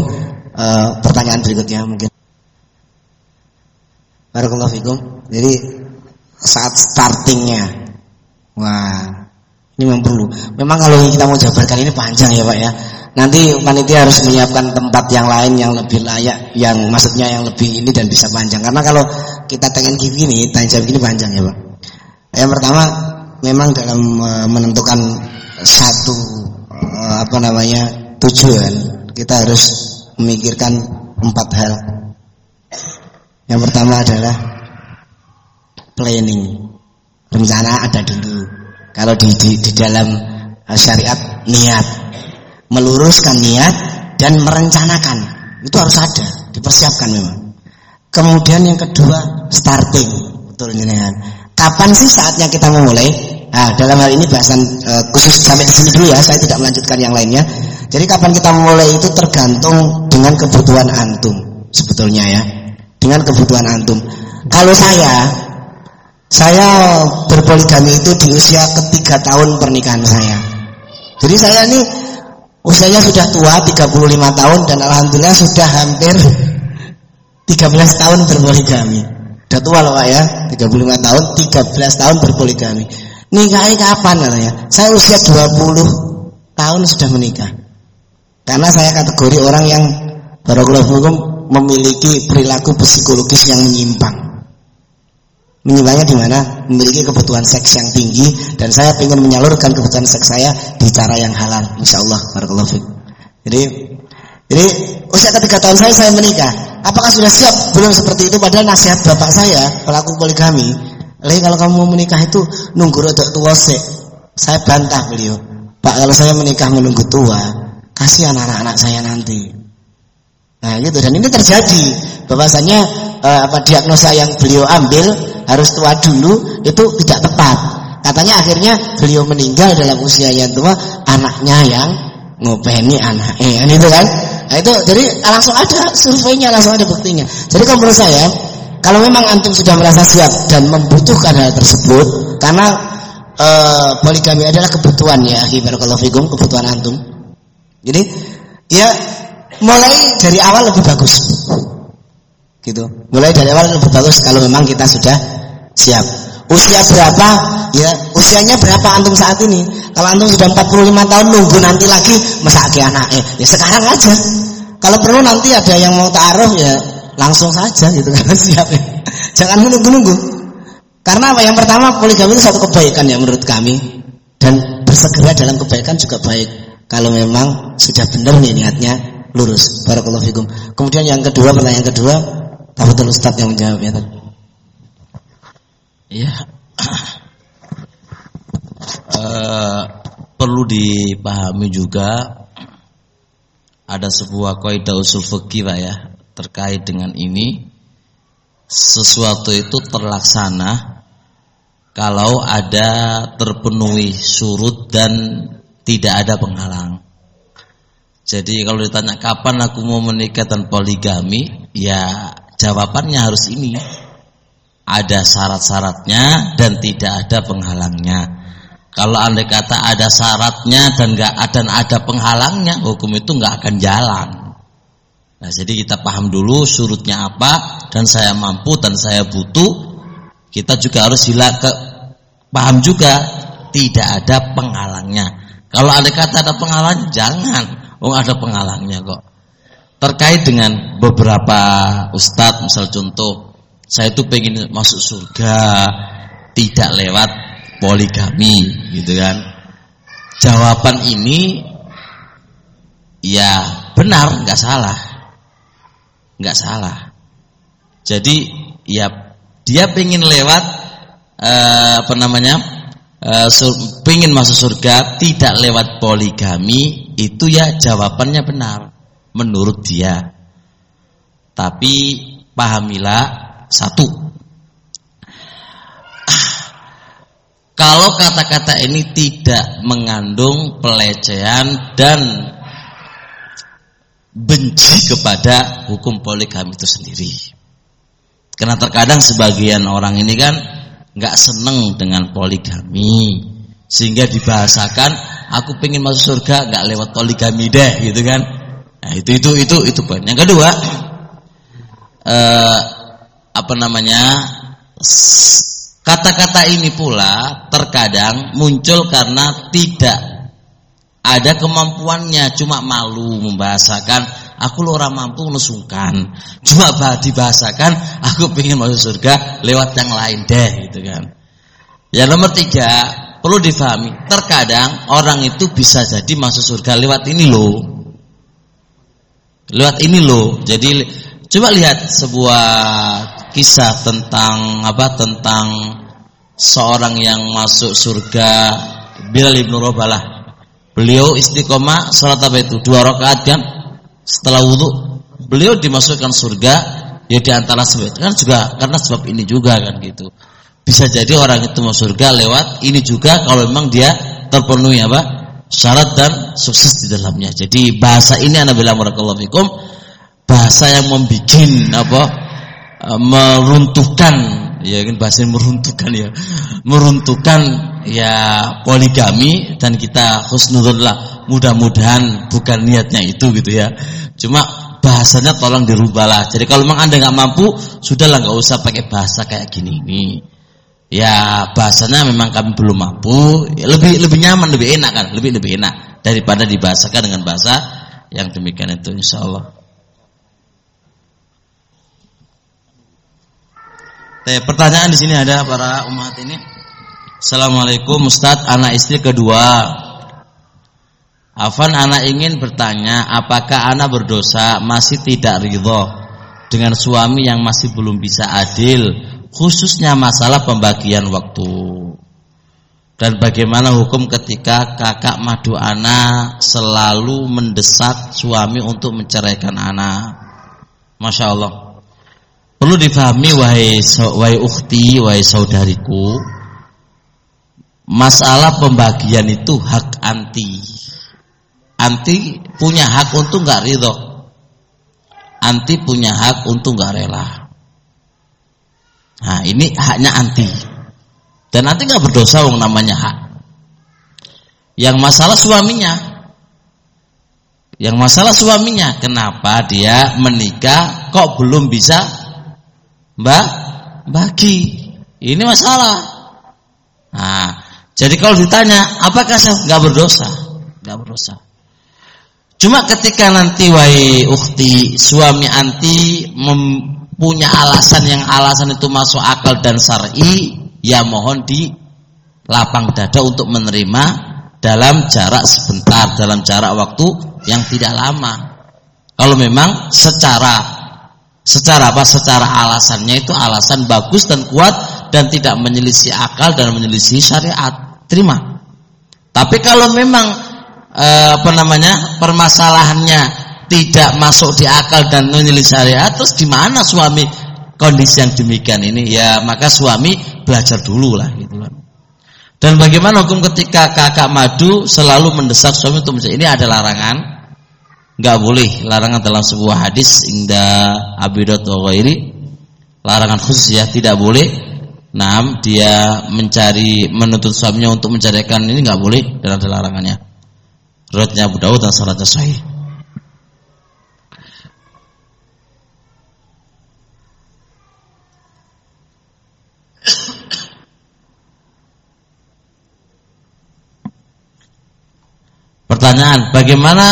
E, pertanyaan berikutnya mungkin. Barakallahu fikum. Jadi saat startingnya Wah, ini memang perlu. Memang kalau kita mau jabarkan ini panjang ya Pak ya. Nanti panitia harus menyiapkan tempat yang lain yang lebih layak, yang maksudnya yang lebih ini dan bisa panjang. Karena kalau kita pengen gini, tanya jawab gini panjang ya Pak. Yang pertama, memang dalam uh, menentukan satu uh, apa namanya tujuan, kita harus memikirkan empat hal. Yang pertama adalah planning, rencana ada dulu. Kalau di, di, di dalam uh, syariat niat, meluruskan niat dan merencanakan itu harus ada, dipersiapkan memang. Kemudian yang kedua starting, betul kan? Kapan sih saatnya kita memulai? Nah, dalam hal ini bahasan uh, khusus sampai di sini dulu ya, saya tidak melanjutkan yang lainnya. Jadi kapan kita memulai itu tergantung dengan kebutuhan antum sebetulnya ya, dengan kebutuhan antum. Kalau saya saya berpoligami itu di usia ketiga tahun pernikahan saya. Jadi saya ini usianya sudah tua 35 tahun dan alhamdulillah sudah hampir 13 tahun berpoligami. Sudah tua loh Pak ya, 35 tahun, 13 tahun berpoligami. Nikahnya kapan katanya? Saya usia 20 tahun sudah menikah. Karena saya kategori orang yang barakallahu memiliki perilaku psikologis yang menyimpang. Menyimpangnya di mana? Memiliki kebutuhan seks yang tinggi dan saya ingin menyalurkan kebutuhan seks saya di cara yang halal. Insya Allah. Barakallahu fiqh. Jadi, jadi usia ketiga tahun saya saya menikah. Apakah sudah siap? Belum seperti itu. Padahal nasihat bapak saya pelaku poligami. Lagi kalau kamu mau menikah itu nunggu rodok tua sih. Saya bantah beliau. Pak kalau saya menikah menunggu tua, kasihan anak-anak saya nanti. Nah gitu dan ini terjadi. Bahwasanya eh, apa diagnosa yang beliau ambil harus tua dulu itu tidak tepat. Katanya akhirnya beliau meninggal dalam usia yang tua, anaknya yang ngopeni anak. Eh, kan itu kan? Nah, itu jadi langsung ada surveinya, langsung ada buktinya. Jadi kalau menurut saya, kalau memang antum sudah merasa siap dan membutuhkan hal tersebut, karena e, poligami adalah kebutuhan ya, fikum, kebutuhan antum. Jadi ya mulai dari awal lebih bagus gitu. Mulai dari awal lebih bagus kalau memang kita sudah siap. Usia berapa? Ya usianya berapa antum saat ini? Kalau antum sudah 45 tahun nunggu nanti lagi masa anak. Eh ya sekarang aja. Kalau perlu nanti ada yang mau taruh ya langsung saja gitu kan siap ya. Jangan menunggu-nunggu karena apa? Yang pertama poligami itu satu kebaikan ya menurut kami. Dan bersegera dalam kebaikan juga baik. Kalau memang sudah benar nih niatnya lurus. Barakallahu fikum. Kemudian yang kedua pertanyaan kedua Tafadhol Ustaz yang menjawab ya. Iya. uh, perlu dipahami juga ada sebuah kaidah usul fikih ya terkait dengan ini sesuatu itu terlaksana kalau ada terpenuhi surut dan tidak ada penghalang. Jadi kalau ditanya kapan aku mau menikah dan poligami, ya Jawabannya harus ini. Ada syarat-syaratnya dan tidak ada penghalangnya. Kalau anda kata ada syaratnya dan nggak ada ada penghalangnya, hukum itu nggak akan jalan. Nah, jadi kita paham dulu surutnya apa dan saya mampu dan saya butuh. Kita juga harus sila ke paham juga tidak ada penghalangnya. Kalau anda kata ada penghalang, jangan. Oh ada penghalangnya kok. Terkait dengan beberapa ustadz misal contoh saya itu pengen masuk surga tidak lewat poligami gitu kan? Jawaban ini ya benar nggak salah. Nggak salah. Jadi ya dia pengen lewat eh, apa namanya eh, sur, pengen masuk surga tidak lewat poligami itu ya jawabannya benar menurut dia. Tapi pahamilah satu. Kalau kata-kata ini tidak mengandung pelecehan dan benci kepada hukum poligami itu sendiri. Karena terkadang sebagian orang ini kan nggak seneng dengan poligami, sehingga dibahasakan aku pengen masuk surga nggak lewat poligami deh, gitu kan? Nah, itu itu itu itu poin. Yang kedua, eh, apa namanya? Kata-kata ini pula terkadang muncul karena tidak ada kemampuannya, cuma malu membahasakan aku lo orang mampu nusungkan. Cuma dibahasakan aku pengen masuk surga lewat yang lain deh gitu kan. Yang nomor tiga perlu difahami, terkadang orang itu bisa jadi masuk surga lewat ini loh. Lewat ini loh. Jadi coba lihat sebuah kisah tentang apa? Tentang seorang yang masuk surga Bilal ibnu Robalah. Beliau istiqomah salat apa itu? Dua rakaat kan? Setelah wudhu beliau dimasukkan surga ya di antara sebab kan juga karena sebab ini juga kan gitu. Bisa jadi orang itu masuk surga lewat ini juga kalau memang dia terpenuhi apa? Syarat dan sukses di dalamnya. Jadi bahasa ini anak bilang barakallahu fikum bahasa yang membuat apa e, meruntuhkan ya kan bahasa yang meruntuhkan ya meruntuhkan ya poligami dan kita husnuzullah mudah-mudahan bukan niatnya itu gitu ya. Cuma bahasanya tolong dirubahlah. Jadi kalau memang anda nggak mampu sudahlah nggak usah pakai bahasa kayak gini. nih ya bahasanya memang kami belum mampu. Lebih lebih nyaman lebih enak kan? Lebih lebih enak daripada dibahasakan dengan bahasa yang demikian itu insya Allah Teh, pertanyaan di sini ada para umat ini. Assalamualaikum Ustaz, anak istri kedua. Afan anak ingin bertanya, apakah anak berdosa masih tidak ridho dengan suami yang masih belum bisa adil khususnya masalah pembagian waktu. Dan bagaimana hukum ketika kakak madu anak selalu mendesak suami untuk menceraikan anak. Masya Allah. Perlu difahami wahai, wahai ukhti, wahai saudariku. Masalah pembagian itu hak anti. Anti punya hak untuk nggak ridho. Anti punya hak untuk nggak rela. Nah ini haknya anti. Dan nanti nggak berdosa wong namanya hak. Yang masalah suaminya. Yang masalah suaminya, kenapa dia menikah kok belum bisa mbak bagi? Ini masalah. Nah, jadi kalau ditanya, apakah saya nggak berdosa? Nggak berdosa. Cuma ketika nanti wahai ukti suami anti punya alasan yang alasan itu masuk akal dan syar'i, ya mohon di lapang dada untuk menerima dalam jarak sebentar, dalam jarak waktu yang tidak lama. Kalau memang secara secara apa? Secara alasannya itu alasan bagus dan kuat dan tidak menyelisih akal dan menyelisih syariat, terima. Tapi kalau memang eh, apa namanya permasalahannya tidak masuk di akal dan menyelisih syariat terus di mana suami kondisi yang demikian ini? Ya maka suami belajar dulu lah gitu kan. Dan bagaimana hukum ketika kakak madu selalu mendesak suami untuk menjadi ini ada larangan? Nggak boleh. Larangan dalam sebuah hadis inda abidat wa ghairi. Larangan khusus ya tidak boleh. Nah, dia mencari menuntut suaminya untuk mencarikan ini nggak boleh. Dalam larangannya. Riwayatnya Abu dan salatnya sahih. Pertanyaan, bagaimana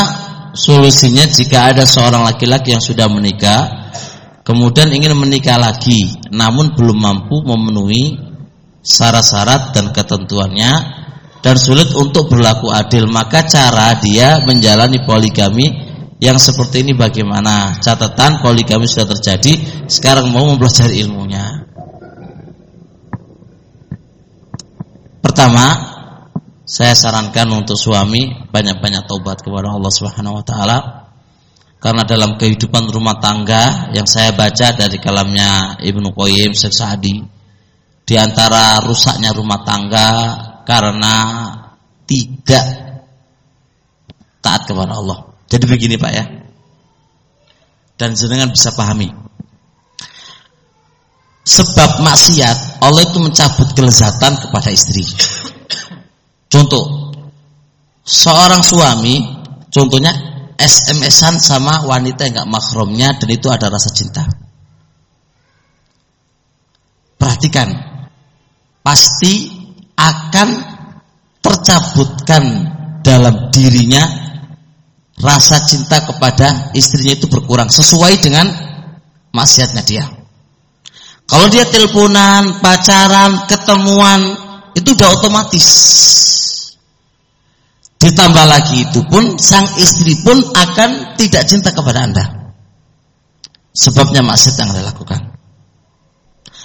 solusinya jika ada seorang laki-laki yang sudah menikah kemudian ingin menikah lagi namun belum mampu memenuhi syarat-syarat dan ketentuannya dan sulit untuk berlaku adil maka cara dia menjalani poligami yang seperti ini bagaimana? Catatan poligami sudah terjadi sekarang mau mempelajari ilmunya. Pertama saya sarankan untuk suami banyak-banyak taubat kepada Allah Subhanahu wa taala. Karena dalam kehidupan rumah tangga yang saya baca dari kalamnya Ibnu Qayyim Syekh Sa'di di antara rusaknya rumah tangga karena tidak taat kepada Allah. Jadi begini Pak ya. Dan jenengan bisa pahami. Sebab maksiat Allah itu mencabut kelezatan kepada istri. Contoh, seorang suami, contohnya SMS-an sama wanita yang gak makromnya dan itu ada rasa cinta. Perhatikan, pasti akan tercabutkan dalam dirinya rasa cinta kepada istrinya itu berkurang sesuai dengan maksiatnya dia. Kalau dia teleponan, pacaran, ketemuan, itu udah otomatis Ditambah lagi itu pun sang istri pun akan tidak cinta kepada Anda. Sebabnya maksud yang Anda lakukan.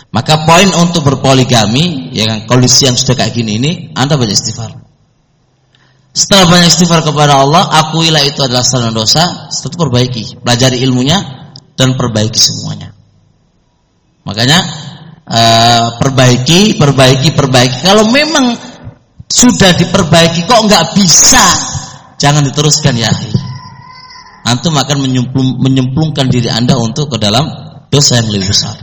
Maka poin untuk berpoligami, ya kan, kondisi yang sudah kayak gini ini, Anda banyak istighfar. Setelah banyak istighfar kepada Allah, akuilah itu adalah salah dosa, setelah perbaiki, pelajari ilmunya dan perbaiki semuanya. Makanya uh, perbaiki, perbaiki, perbaiki. Kalau memang sudah diperbaiki kok nggak bisa? Jangan diteruskan ya. Antum akan menyemplung, menyemplungkan diri anda untuk ke dalam dosa yang lebih besar.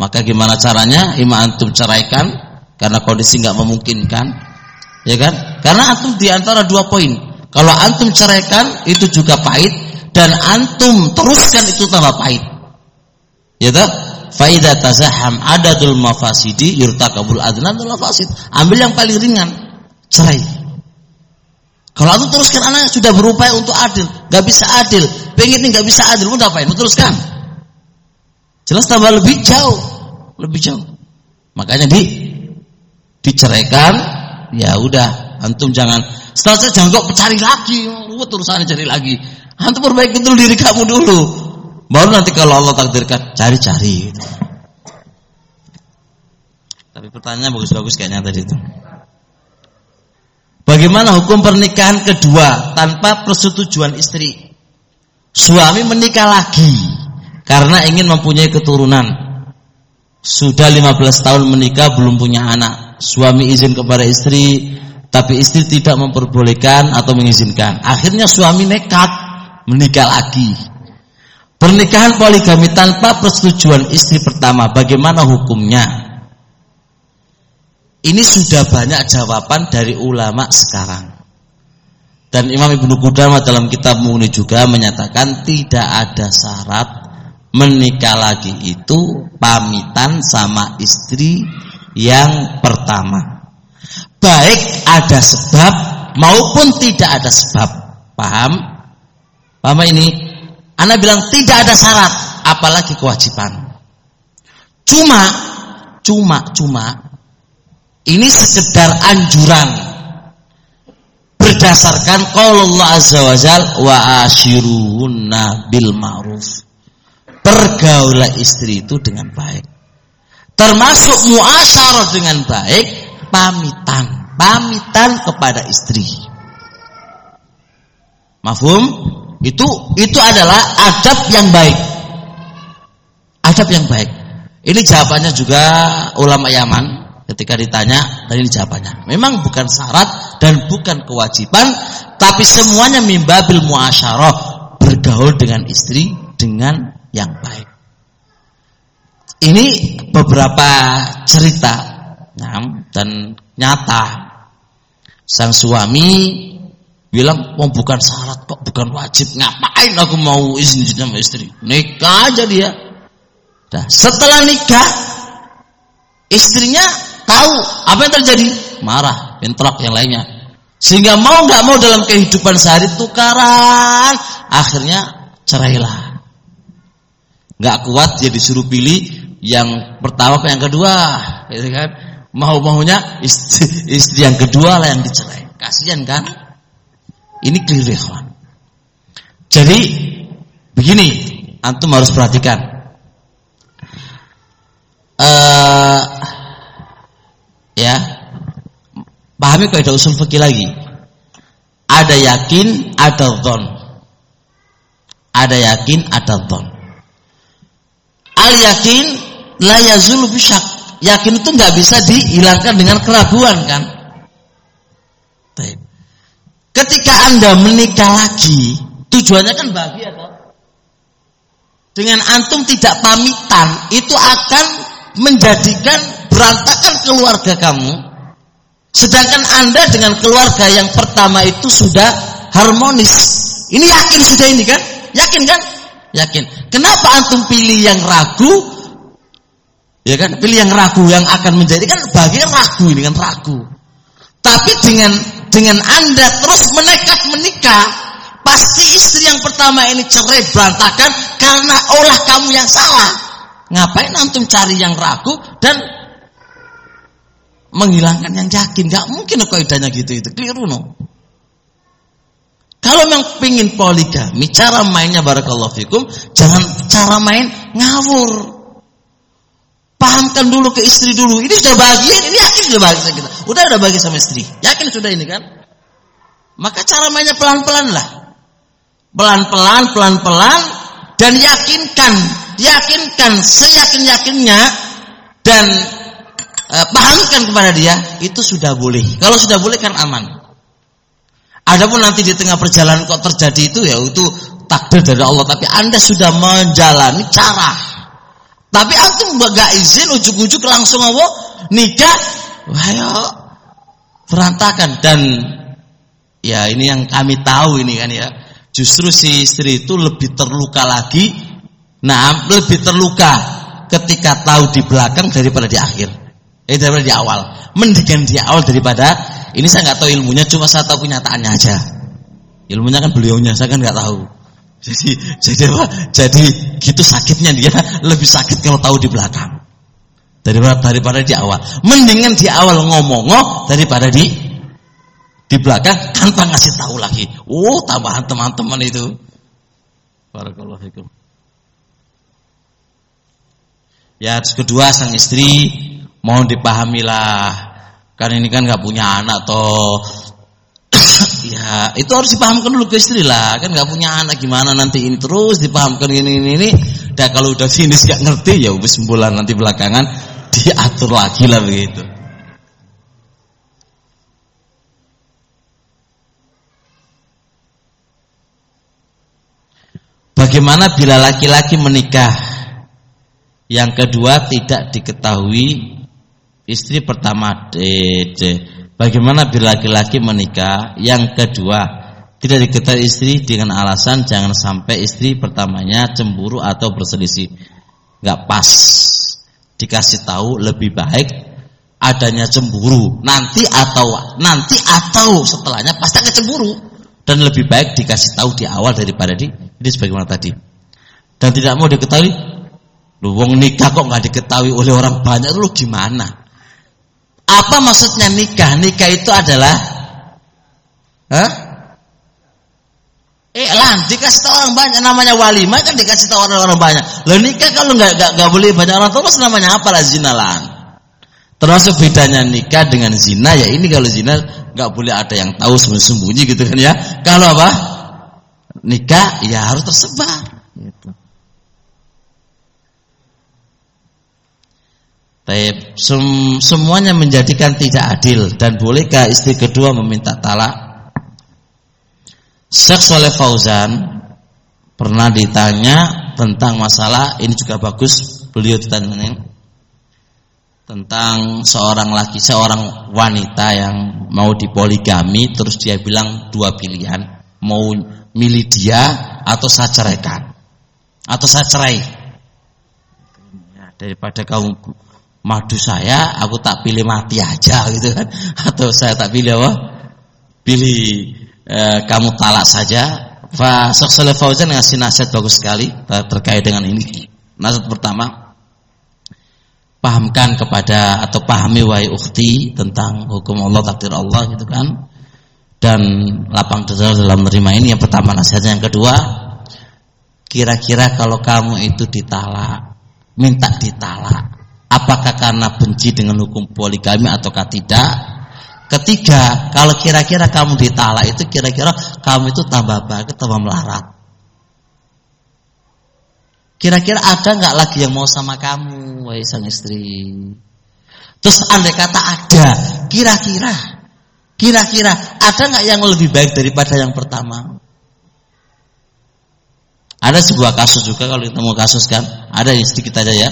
Maka gimana caranya? Ima antum ceraikan karena kondisi nggak memungkinkan. Ya kan? Karena antum di antara dua poin. Kalau antum ceraikan itu juga pahit. Dan antum teruskan itu tambah pahit. Ya tak Faidah tazaham adadul mafasidi yurtakabul adnan fasid. Ambil yang paling ringan, cerai. Kalau aku teruskan anak sudah berupaya untuk adil, nggak bisa adil, pengen nggak bisa adil, udah apain? Teruskan. Jelas tambah lebih jauh, lebih jauh. Makanya di diceraikan, ya udah, antum jangan setelah saya jangan kok cari lagi, ruwet urusannya cari lagi. Antum perbaiki dulu diri kamu dulu. Baru nanti kalau Allah takdirkan cari-cari. Tapi pertanyaannya bagus-bagus kayaknya tadi itu. Bagaimana hukum pernikahan kedua tanpa persetujuan istri? Suami menikah lagi karena ingin mempunyai keturunan. Sudah 15 tahun menikah belum punya anak. Suami izin kepada istri, tapi istri tidak memperbolehkan atau mengizinkan. Akhirnya suami nekat menikah lagi. Pernikahan poligami tanpa persetujuan istri pertama, bagaimana hukumnya? Ini sudah banyak jawaban dari ulama sekarang. Dan Imam Ibnu Qudamah dalam kitab Mughni juga menyatakan tidak ada syarat menikah lagi itu pamitan sama istri yang pertama. Baik ada sebab maupun tidak ada sebab. Paham? Paham ini? Anda bilang tidak ada syarat, apalagi kewajiban. Cuma, cuma, cuma, ini sekedar anjuran berdasarkan Allah azza wa jal wa ashiruhunna bil ma'ruf. Pergaulah istri itu dengan baik. Termasuk muasyarah dengan baik, pamitan, pamitan kepada istri. Mafhum? Itu itu adalah adab yang baik. Adab yang baik. Ini jawabannya juga ulama Yaman ketika ditanya dan ini jawabannya. Memang bukan syarat dan bukan kewajiban, tapi semuanya mimbabil muasyarah, bergaul dengan istri dengan yang baik. Ini beberapa cerita nah, dan nyata sang suami bilang oh bukan syarat kok bukan wajib ngapain aku mau izin sama istri nikah aja dia nah, setelah nikah istrinya tahu apa yang terjadi marah bentrok yang lainnya Sehingga mau nggak mau dalam kehidupan sehari tukaran, akhirnya cerailah. Nggak kuat dia disuruh pilih yang pertama apa yang kedua, gitu kan? Mau maunya istri, istri yang kedua lah yang dicerai. Kasihan kan? Ini keliru Jadi begini, antum harus perhatikan. Uh, ya, pahami kaidah usul fikih lagi. Ada yakin, ada dhon. Ada yakin, ada dhon. Al yakin la yazulu bisyak. Yakin itu nggak bisa dihilangkan dengan keraguan kan? Ketika Anda menikah lagi, tujuannya kan bahagia toh. Dengan antum tidak pamitan, itu akan menjadikan berantakan keluarga kamu. Sedangkan Anda dengan keluarga yang pertama itu sudah harmonis. Ini yakin sudah ini kan? Yakin kan? Yakin. Kenapa antum pilih yang ragu? Ya kan? Pilih yang ragu yang akan menjadi kan bagian ragu ini kan ragu. Tapi dengan dengan Anda terus menekat menikah, pasti istri yang pertama ini cerai berantakan karena olah kamu yang salah. Ngapain antum cari yang ragu dan menghilangkan yang yakin? Gak mungkin kaidahnya gitu itu. Keliru no. Kalau memang pingin poligami, cara mainnya barakallahu fikum, jangan cara main ngawur. Pahamkan dulu ke istri dulu. Ini sudah bahagia, ini yakin sudah bahagia kita. Udah udah bahagia sama istri. Yakin sudah ini kan? Maka cara mainnya pelan-pelan lah. Pelan-pelan, pelan-pelan dan yakinkan, yakinkan seyakin-yakinnya dan eh, pahamkan kepada dia itu sudah boleh. Kalau sudah boleh kan aman. Adapun nanti di tengah perjalanan kok terjadi itu ya itu takdir dari Allah. Tapi anda sudah menjalani cara. Tapi antum gak izin ujuk-ujuk langsung apa nikah, ayo berantakan dan ya ini yang kami tahu ini kan ya. Justru si istri itu lebih terluka lagi, nah lebih terluka ketika tahu di belakang daripada di akhir, eh daripada di awal. Mendingan di awal daripada ini saya nggak tahu ilmunya, cuma saya tahu kenyataannya aja. Ilmunya kan beliaunya, saya kan nggak tahu. Jadi jadi apa? Jadi gitu sakitnya dia lebih sakit kalau tahu di belakang daripada daripada di awal. Mendingan di awal ngomong daripada di di belakang tanpa ngasih tahu lagi. Oh, tambahan teman-teman itu. Barakallahu. Ya, kedua sang istri mohon dipahamilah kan ini kan nggak punya anak toh ya itu harus dipahamkan dulu ke istri lah. Kan nggak punya anak gimana nanti ini terus dipahamkan ini ini ini. Dan kalau udah sini nggak ngerti ya wis bulan nanti belakangan diatur lagi lah begitu. Bagaimana bila laki-laki menikah? Yang kedua tidak diketahui Istri pertama D, D. Bagaimana bila laki-laki menikah? Yang kedua, tidak diketahui istri dengan alasan jangan sampai istri pertamanya cemburu atau berselisih. Gak pas. Dikasih tahu lebih baik adanya cemburu nanti atau nanti atau setelahnya pasti akan cemburu dan lebih baik dikasih tahu di awal daripada di ini sebagaimana tadi dan tidak mau diketahui lu wong nikah kok nggak diketahui oleh orang banyak lu gimana apa maksudnya nikah? Nikah itu adalah Hah? Iklan dikasih tahu orang banyak namanya walimah kan dikasih tahu orang-orang banyak. Lo nikah kalau nggak nggak boleh banyak orang tahu namanya apa lah zina lah. Termasuk bedanya nikah dengan zina ya ini kalau zina nggak boleh ada yang tahu sembunyi-sembunyi gitu kan ya. Kalau apa? Nikah ya harus tersebar. Gitu. Taib, sem semuanya menjadikan tidak adil dan bolehkah istri kedua meminta talak? Syekh Soleh Fauzan pernah ditanya tentang masalah ini juga bagus beliau ditanya tentang seorang laki seorang wanita yang mau dipoligami terus dia bilang dua pilihan mau milih dia atau saya ceraikan atau saya cerai daripada kamu madu saya aku tak pilih mati aja gitu kan atau saya tak pilih apa pilih eh, kamu talak saja. Fa Saleh Fauzan ngasih nasihat bagus sekali terkait dengan ini. Nasihat pertama, pahamkan kepada atau pahami wahai ukhti tentang hukum Allah takdir Allah gitu kan. Dan lapang dada dalam menerima ini yang pertama nasihatnya yang kedua, kira-kira kalau kamu itu ditalak, minta ditalak, apakah karena benci dengan hukum poligami ataukah tidak? Ketiga, kalau kira-kira kamu ditalak itu kira-kira kamu itu tambah baik tambah melarat. Kira-kira ada nggak lagi yang mau sama kamu, wahai sang istri? Terus andai kata ada, kira-kira, kira-kira ada nggak yang lebih baik daripada yang pertama? Ada sebuah kasus juga kalau kita mau kasus kan, ada sedikit aja ya.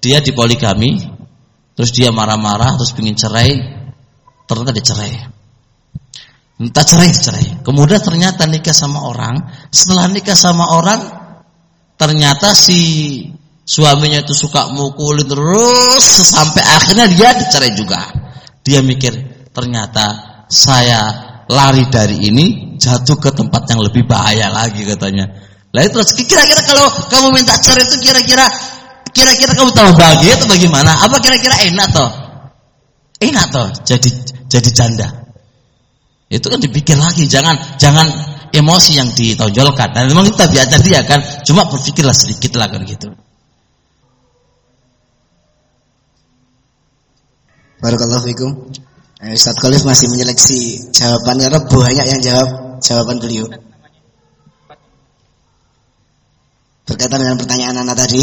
Dia di poligami, terus dia marah-marah, terus ingin cerai, ternyata dicerai. Entah cerai cerai. Kemudian ternyata nikah sama orang. Setelah nikah sama orang, ternyata si suaminya itu suka mukulin terus sampai akhirnya dia dicerai juga. Dia mikir ternyata saya lari dari ini jatuh ke tempat yang lebih bahaya lagi katanya. Lah terus kira-kira kalau kamu minta cerai itu kira-kira kira-kira kamu tahu bahagia atau bagaimana? Apa kira-kira enak toh? Enak toh jadi jadi janda. Itu kan dipikir lagi, jangan jangan emosi yang ditonjolkan. Dan memang kita biasa dia kan, cuma berpikirlah sedikit lah kan gitu. Barakallahu fikum. Eh, Ustaz Khalif masih menyeleksi jawaban karena banyak yang jawab jawaban beliau. Berkaitan dengan pertanyaan anak tadi,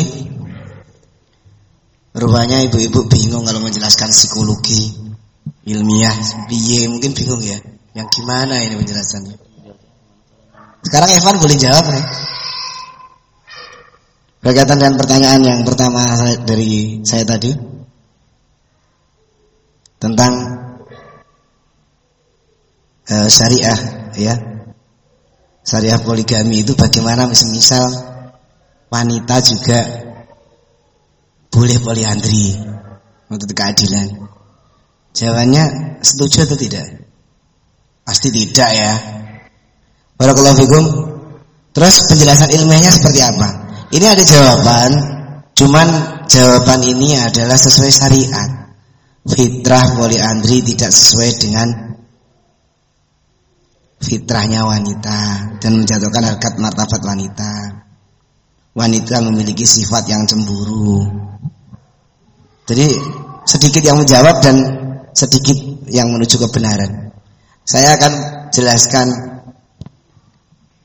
rupanya ibu-ibu bingung kalau menjelaskan psikologi ilmiah. Biye mungkin bingung ya. Yang gimana ini penjelasannya? Sekarang Evan boleh jawab nih. Berkaitan dengan pertanyaan yang pertama dari saya tadi. Tentang uh, syariah ya. Syariah poligami itu bagaimana? Misal wanita juga boleh poliandri untuk keadilan Jawabannya setuju atau tidak? Pasti tidak ya. Barakallahu fikum. Terus penjelasan ilmiahnya seperti apa? Ini ada jawaban, cuman jawaban ini adalah sesuai syariat. Fitrah poliandri tidak sesuai dengan fitrahnya wanita dan menjatuhkan harkat martabat wanita. Wanita memiliki sifat yang cemburu. Jadi sedikit yang menjawab dan sedikit yang menuju kebenaran. Saya akan jelaskan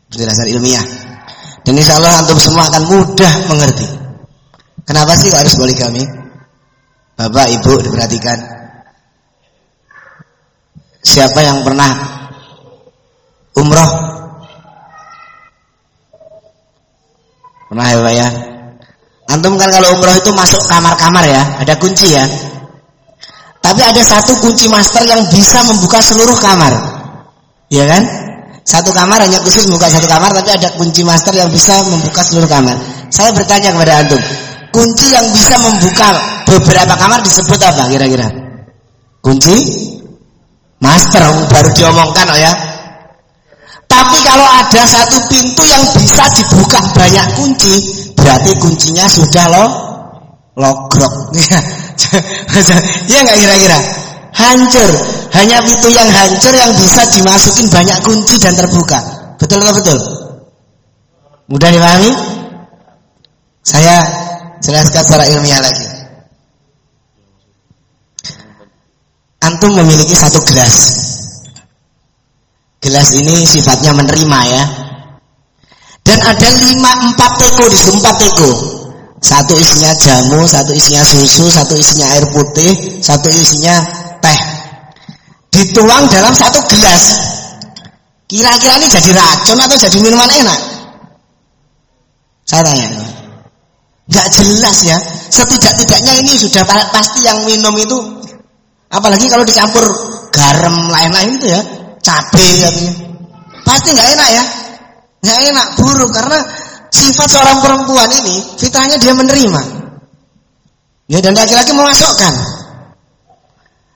penjelasan ilmiah. Dan insya Allah antum semua akan mudah mengerti. Kenapa sih harus kami? Bapak, Ibu, diperhatikan. Siapa yang pernah umroh? Pernah ya Pak ya? Antum kan kalau umroh itu masuk kamar-kamar ya, ada kunci ya. Tapi ada satu kunci master yang bisa membuka seluruh kamar. Ya kan? Satu kamar hanya khusus membuka satu kamar, tapi ada kunci master yang bisa membuka seluruh kamar. Saya bertanya kepada antum, kunci yang bisa membuka beberapa kamar disebut apa kira-kira? Kunci master baru diomongkan oh ya. Tapi kalau ada satu pintu yang bisa dibuka banyak kunci, berarti kuncinya sudah lo logrok. ya nggak kira-kira? Hancur. Hanya pintu yang hancur yang bisa dimasukin banyak kunci dan terbuka. Betul atau betul? Mudah dipahami? Saya jelaskan secara ilmiah lagi. Antum memiliki satu gelas. Gelas ini sifatnya menerima ya. Dan ada lima empat teko di empat teko. Satu isinya jamu, satu isinya susu, satu isinya air putih, satu isinya teh. Dituang dalam satu gelas. Kira-kira ini jadi racun atau jadi minuman enak? Saya tanya. Gak jelas ya. Setidak-tidaknya ini sudah pasti yang minum itu apalagi kalau dicampur garam lain-lain itu ya, cabai katanya. Pasti nggak enak ya. Nggak enak, buruk karena Sifat seorang perempuan ini fitrahnya dia menerima. Ya dan laki-laki memasukkan.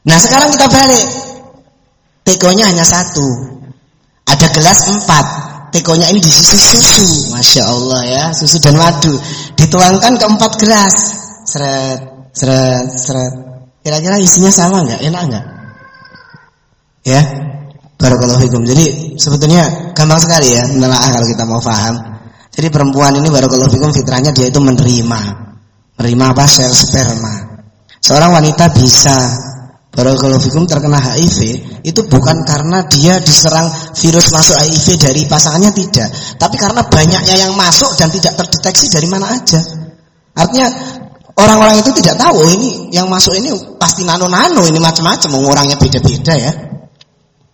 Nah sekarang kita balik. tekonya hanya satu. Ada gelas empat, tekonya ini diisi susu, masya Allah ya, susu dan madu, dituangkan ke empat gelas, seret, seret, seret. Kira-kira isinya sama nggak? Enak nggak? Ya, Barakallahu fikum. Jadi sebetulnya gampang sekali ya menelaah kalau kita mau paham. Jadi perempuan ini barakallahu fikum fitrahnya dia itu menerima. Menerima apa? Sel sperma. Seorang wanita bisa barakallahu fikum terkena HIV itu bukan karena dia diserang virus masuk HIV dari pasangannya tidak, tapi karena banyaknya yang masuk dan tidak terdeteksi dari mana aja. Artinya orang-orang itu tidak tahu oh, ini yang masuk ini pasti nano-nano ini macam-macam orangnya beda-beda ya.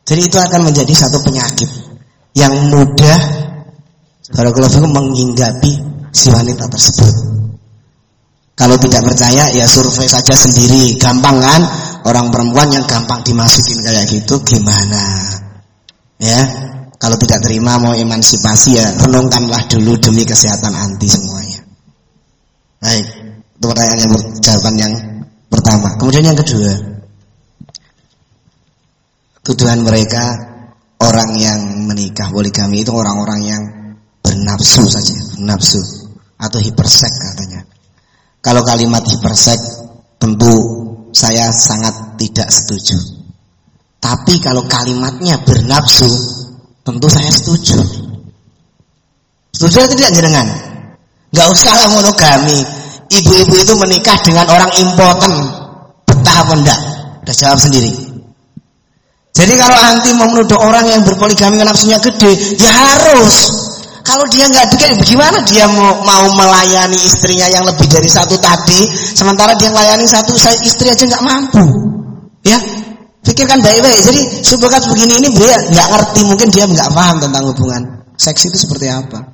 Jadi itu akan menjadi satu penyakit yang mudah barakallahu fikum menghinggapi si wanita tersebut. Kalau tidak percaya ya survei saja sendiri, gampang kan? Orang perempuan yang gampang dimasukin kayak gitu gimana? Ya, kalau tidak terima mau emansipasi ya renungkanlah dulu demi kesehatan anti semuanya. Baik, itu pertanyaan yang jawaban yang pertama. Kemudian yang kedua, tuduhan mereka orang yang menikah poligami itu orang-orang yang bernafsu saja, bernafsu atau hipersek katanya. Kalau kalimat hipersek tentu saya sangat tidak setuju. Tapi kalau kalimatnya bernafsu tentu saya setuju. Setuju atau tidak jenengan? Gak usah monogami. Ibu-ibu itu menikah dengan orang impoten. Betah apa enggak? Udah jawab sendiri. Jadi kalau anti mau menuduh orang yang berpoligami nafsunya gede, ya harus. Kalau dia nggak gede, bagaimana dia mau, mau melayani istrinya yang lebih dari satu tadi, sementara dia melayani satu saya istri aja nggak mampu, ya? Pikirkan baik-baik. Jadi subhakat begini ini dia nggak ngerti, mungkin dia nggak paham tentang hubungan seks itu seperti apa.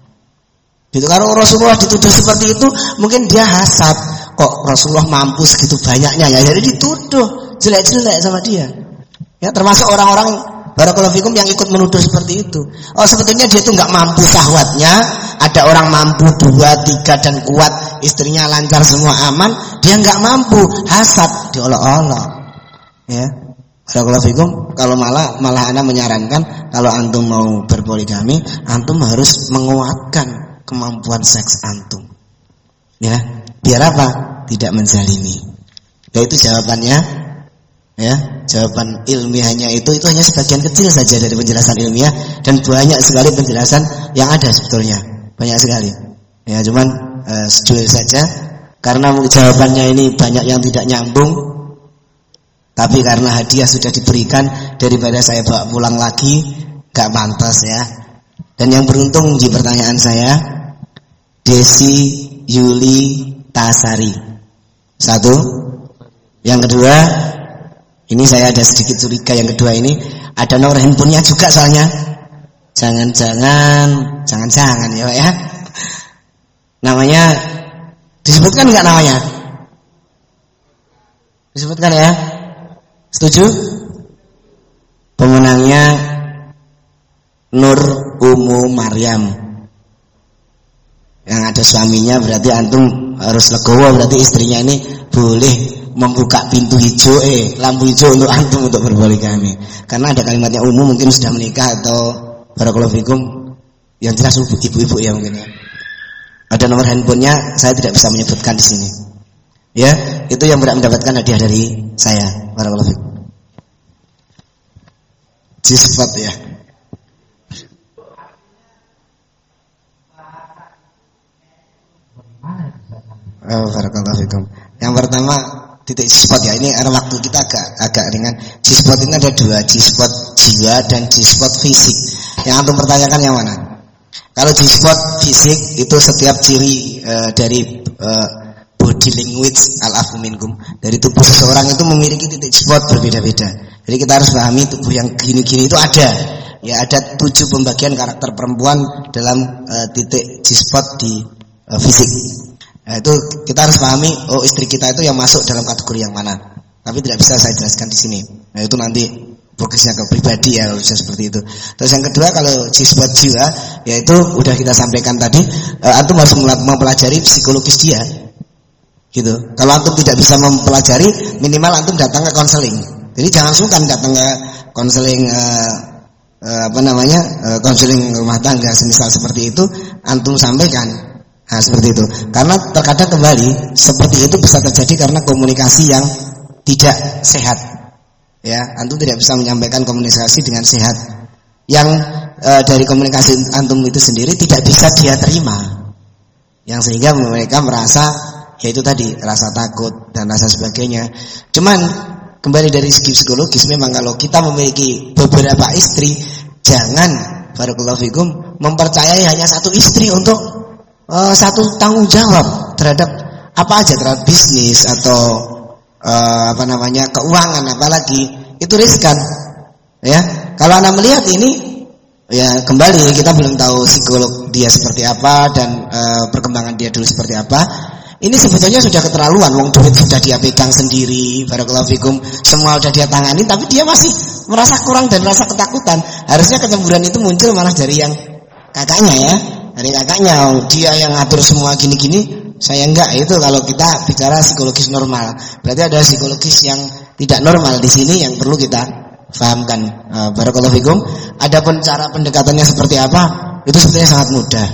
Gitu kalau Rasulullah dituduh seperti itu, mungkin dia hasad. Kok Rasulullah mampu segitu banyaknya ya? Jadi dituduh jelek-jelek sama dia. Ya, termasuk orang-orang barakallahu fikum yang ikut menuduh seperti itu. Oh, sebetulnya dia itu nggak mampu syahwatnya, ada orang mampu dua, tiga dan kuat, istrinya lancar semua aman, dia nggak mampu, hasad diolok-olok. Ya. Barakallahu fikum, kalau malah malah Anda menyarankan kalau antum mau berpoligami, antum harus menguatkan kemampuan seks antum. Ya, biar apa? Tidak menzalimi. Ya itu jawabannya ya jawaban ilmiahnya itu itu hanya sebagian kecil saja dari penjelasan ilmiah dan banyak sekali penjelasan yang ada sebetulnya. Banyak sekali. Ya cuman uh, saja. Karena jawabannya ini banyak yang tidak nyambung tapi karena hadiah sudah diberikan daripada saya bawa pulang lagi gak pantas ya. Dan yang beruntung di pertanyaan saya Desi Yuli Tasari. Satu. Yang kedua ini saya ada sedikit curiga yang kedua ini ada nomor handphonenya juga soalnya. Jangan-jangan, jangan-jangan ya ya. Namanya disebutkan nggak namanya? Disebutkan ya? Setuju? Pemenangnya Nur Umu Maryam. Yang ada suaminya berarti antum harus legowo berarti istrinya ini boleh membuka pintu hijau eh lampu hijau untuk antum untuk berpoligami karena ada kalimatnya umum mungkin sudah menikah atau barakallahu fikum. Yang jelas ibu-ibu ya mungkin ya. Ada nomor handphonenya saya tidak bisa menyebutkan di sini. Ya itu yang berhak mendapatkan hadiah dari saya. Barakallahu fikum. Cispat ya. Oh. Yang pertama titik G-spot ya. Ini ada waktu kita agak agak ringan. G-spot ini ada dua G-spot jiwa dan G-spot fisik. Yang antum pertanyakan yang mana? Kalau G-spot fisik itu setiap ciri uh, dari uh, body language al minkum. Dari tubuh seseorang itu memiliki titik spot berbeda-beda. Jadi kita harus pahami tubuh yang gini-gini itu ada. Ya ada tujuh pembagian karakter perempuan dalam uh, titik G-spot di uh, fisik Nah, itu kita harus pahami oh istri kita itu yang masuk dalam kategori yang mana. Tapi tidak bisa saya jelaskan di sini. Nah, itu nanti fokusnya ke pribadi ya kalau seperti itu. Terus yang kedua kalau siswa jiwa yaitu udah kita sampaikan tadi uh, antum harus mempelajari psikologis dia. Gitu. Kalau antum tidak bisa mempelajari minimal antum datang ke konseling. Jadi jangan sungkan datang ke konseling uh, apa namanya konseling rumah tangga semisal seperti itu antum sampaikan nah seperti itu. Karena terkadang kembali seperti itu bisa terjadi karena komunikasi yang tidak sehat. Ya antum tidak bisa menyampaikan komunikasi dengan sehat. Yang e, dari komunikasi antum itu sendiri tidak bisa dia terima. Yang sehingga mereka merasa yaitu tadi rasa takut dan rasa sebagainya. Cuman kembali dari segi psikologis memang kalau kita memiliki beberapa istri jangan barakallahu fikum mempercayai hanya satu istri untuk uh, satu tanggung jawab terhadap apa aja terhadap bisnis atau uh, apa namanya keuangan apalagi itu riskan ya. Kalau anda melihat ini ya kembali kita belum tahu psikolog dia seperti apa dan uh, perkembangan dia dulu seperti apa. Ini sebetulnya sudah keterlaluan, wong duit sudah dia pegang sendiri, barakallahu semua sudah dia tangani, tapi dia masih merasa kurang dan merasa ketakutan. Harusnya kecemburuan itu muncul malah dari yang kakaknya ya, dari kakaknya, dia yang ngatur semua gini-gini, saya enggak. Itu kalau kita bicara psikologis normal, berarti ada psikologis yang tidak normal di sini yang perlu kita fahamkan. Uh, barakallahu fikum. Adapun cara pendekatannya seperti apa, itu sebetulnya sangat mudah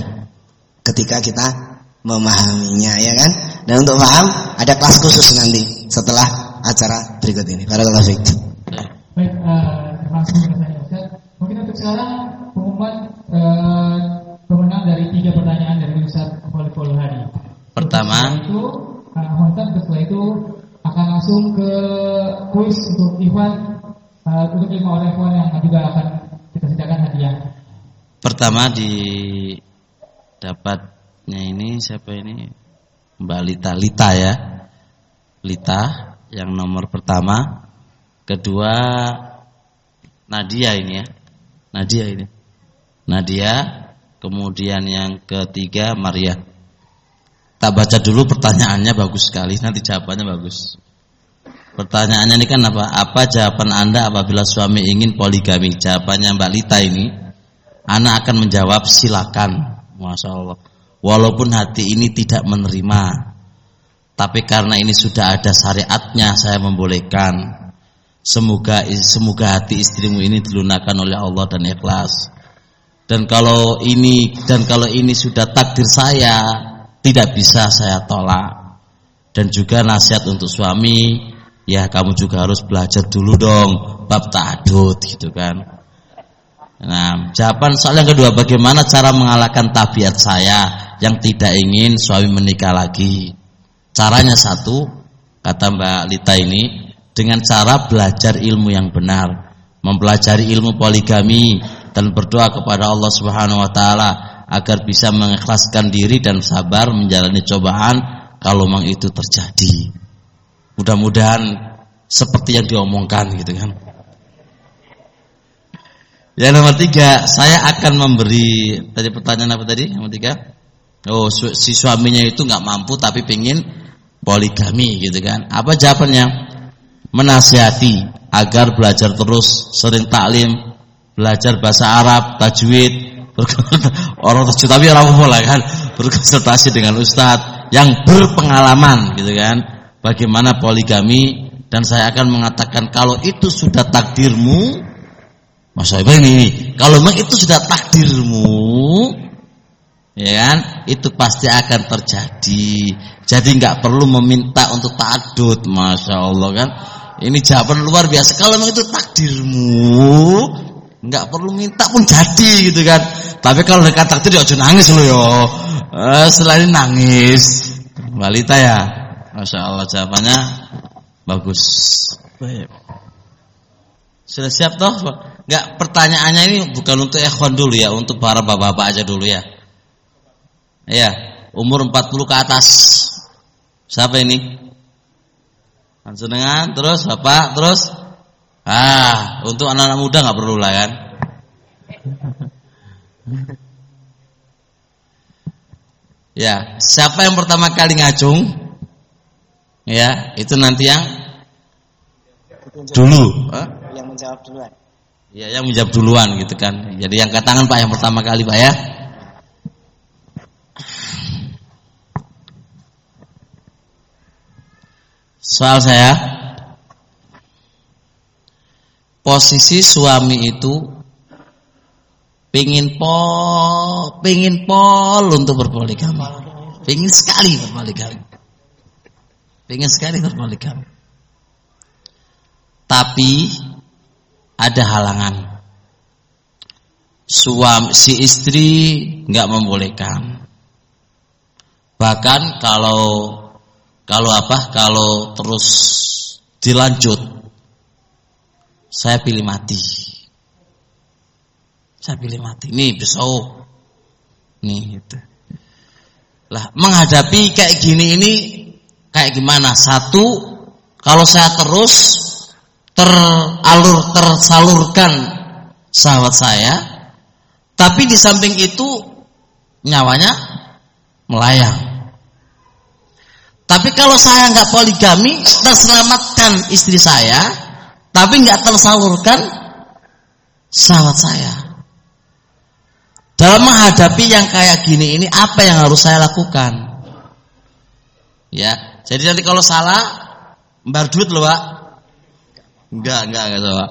ketika kita memahaminya ya kan. Dan untuk paham ada kelas khusus nanti setelah acara berikut ini. Barakallahu fiik. Baik, uh, terima kasih. Mungkin untuk sekarang pengumuman uh, pemenang dari tiga pertanyaan dari Ustaz Volleyball hari. Pertama itu uh, setelah itu akan langsung ke kuis untuk Ikhwan uh, untuk lima orang Ikhwan yang juga akan kita sediakan hadiah. Pertama di dapat Nya ini siapa ini? Mbak Lita Lita ya. Lita yang nomor pertama. Kedua Nadia ini ya. Nadia ini. Nadia, kemudian yang ketiga Maria. Tak baca dulu pertanyaannya bagus sekali, nanti jawabannya bagus. Pertanyaannya ini kan apa? Apa jawaban Anda apabila suami ingin poligami? Jawabannya Mbak Lita ini, Anak akan menjawab silakan. Masya Allah. Walaupun hati ini tidak menerima Tapi karena ini sudah ada syariatnya Saya membolehkan Semoga semoga hati istrimu ini dilunakkan oleh Allah dan ikhlas. Dan kalau ini dan kalau ini sudah takdir saya, tidak bisa saya tolak. Dan juga nasihat untuk suami, ya kamu juga harus belajar dulu dong bab ta'adud gitu kan. Nah, jawaban soal yang kedua, bagaimana cara mengalahkan tabiat saya yang tidak ingin suami menikah lagi? Caranya satu, kata Mbak Lita ini, dengan cara belajar ilmu yang benar, mempelajari ilmu poligami dan berdoa kepada Allah Subhanahu wa taala agar bisa mengikhlaskan diri dan sabar menjalani cobaan kalau memang itu terjadi. Mudah-mudahan seperti yang diomongkan gitu kan. Yang nomor tiga, saya akan memberi tadi pertanyaan apa tadi? Nomor tiga, oh si suaminya itu nggak mampu tapi pengen poligami gitu kan? Apa jawabannya? Menasihati agar belajar terus, sering taklim, belajar bahasa Arab, tajwid, orang tajwid tapi orang mulai kan berkonsultasi dengan ustadz yang berpengalaman gitu kan? Bagaimana poligami dan saya akan mengatakan kalau itu sudah takdirmu Mas Soebel ini, kalau memang itu sudah takdirmu, ya kan, itu pasti akan terjadi. Jadi nggak perlu meminta untuk takdut, masya Allah kan. Ini jawaban luar biasa. Kalau memang itu takdirmu, nggak perlu minta pun jadi gitu kan. Tapi kalau dekat takdir ya jangan nangis loh yo. Eh, selain nangis, balita ya, masya Allah jawabannya bagus. Baik. Sudah siap toh? Enggak, pertanyaannya ini bukan untuk ikhwan dulu ya, untuk para bapak-bapak aja dulu ya. Iya, umur 40 ke atas. Siapa ini? dengan terus bapak, terus ah, untuk anak-anak muda nggak perlu lah kan. Ya, siapa yang pertama kali ngacung? Ya, itu nanti yang dulu. Yang menjawab duluan. Ya, yang menjawab duluan gitu kan. Jadi yang tangan Pak yang pertama kali Pak ya. Soal saya posisi suami itu pingin pol, pingin pol untuk berpoligami, pingin sekali berpoligami, pingin sekali berpoligami. Tapi ada halangan. Suami si istri nggak membolehkan. Bahkan kalau kalau apa? Kalau terus dilanjut saya pilih mati. Saya pilih mati. Nih besok. Nih itu. Lah menghadapi kayak gini ini kayak gimana? Satu, kalau saya terus teralur tersalurkan sahabat saya, tapi di samping itu nyawanya melayang. Tapi kalau saya nggak poligami, terselamatkan istri saya, tapi nggak tersalurkan sahabat saya. Dalam menghadapi yang kayak gini ini apa yang harus saya lakukan? Ya, jadi nanti kalau salah mbar duit loh, Pak. Enggak, enggak, enggak Pak.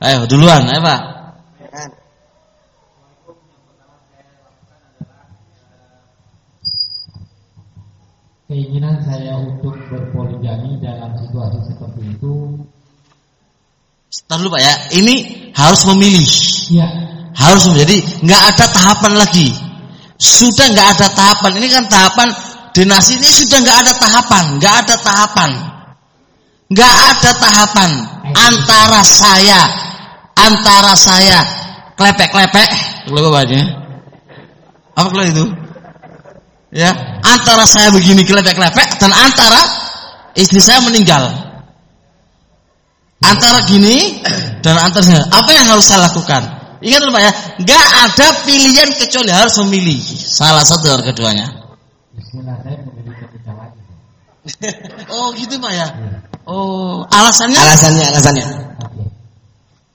Ayo duluan, ayo Pak. Keinginan saya untuk berpoligami dalam situasi seperti itu Sebentar dulu Pak ya. Ini harus memilih. Ya. Harus menjadi nggak ada tahapan lagi. Sudah nggak ada tahapan. Ini kan tahapan dinasti ini sudah nggak ada tahapan, nggak ada tahapan. Nggak ada tahapan antara saya antara saya klepek-klepek, lo banyak. Apa kalau itu? Ya, antara saya begini klepek-klepek dan antara istri saya meninggal. Antara gini dan antara sini. Apa yang harus saya lakukan? Ingat Pak ya, nggak ada pilihan kecuali harus memilih salah satu dari keduanya. Bismillah saya memilih ketika lagi. oh gitu Pak ya. Oh alasannya? Alasannya, alasannya. Oke.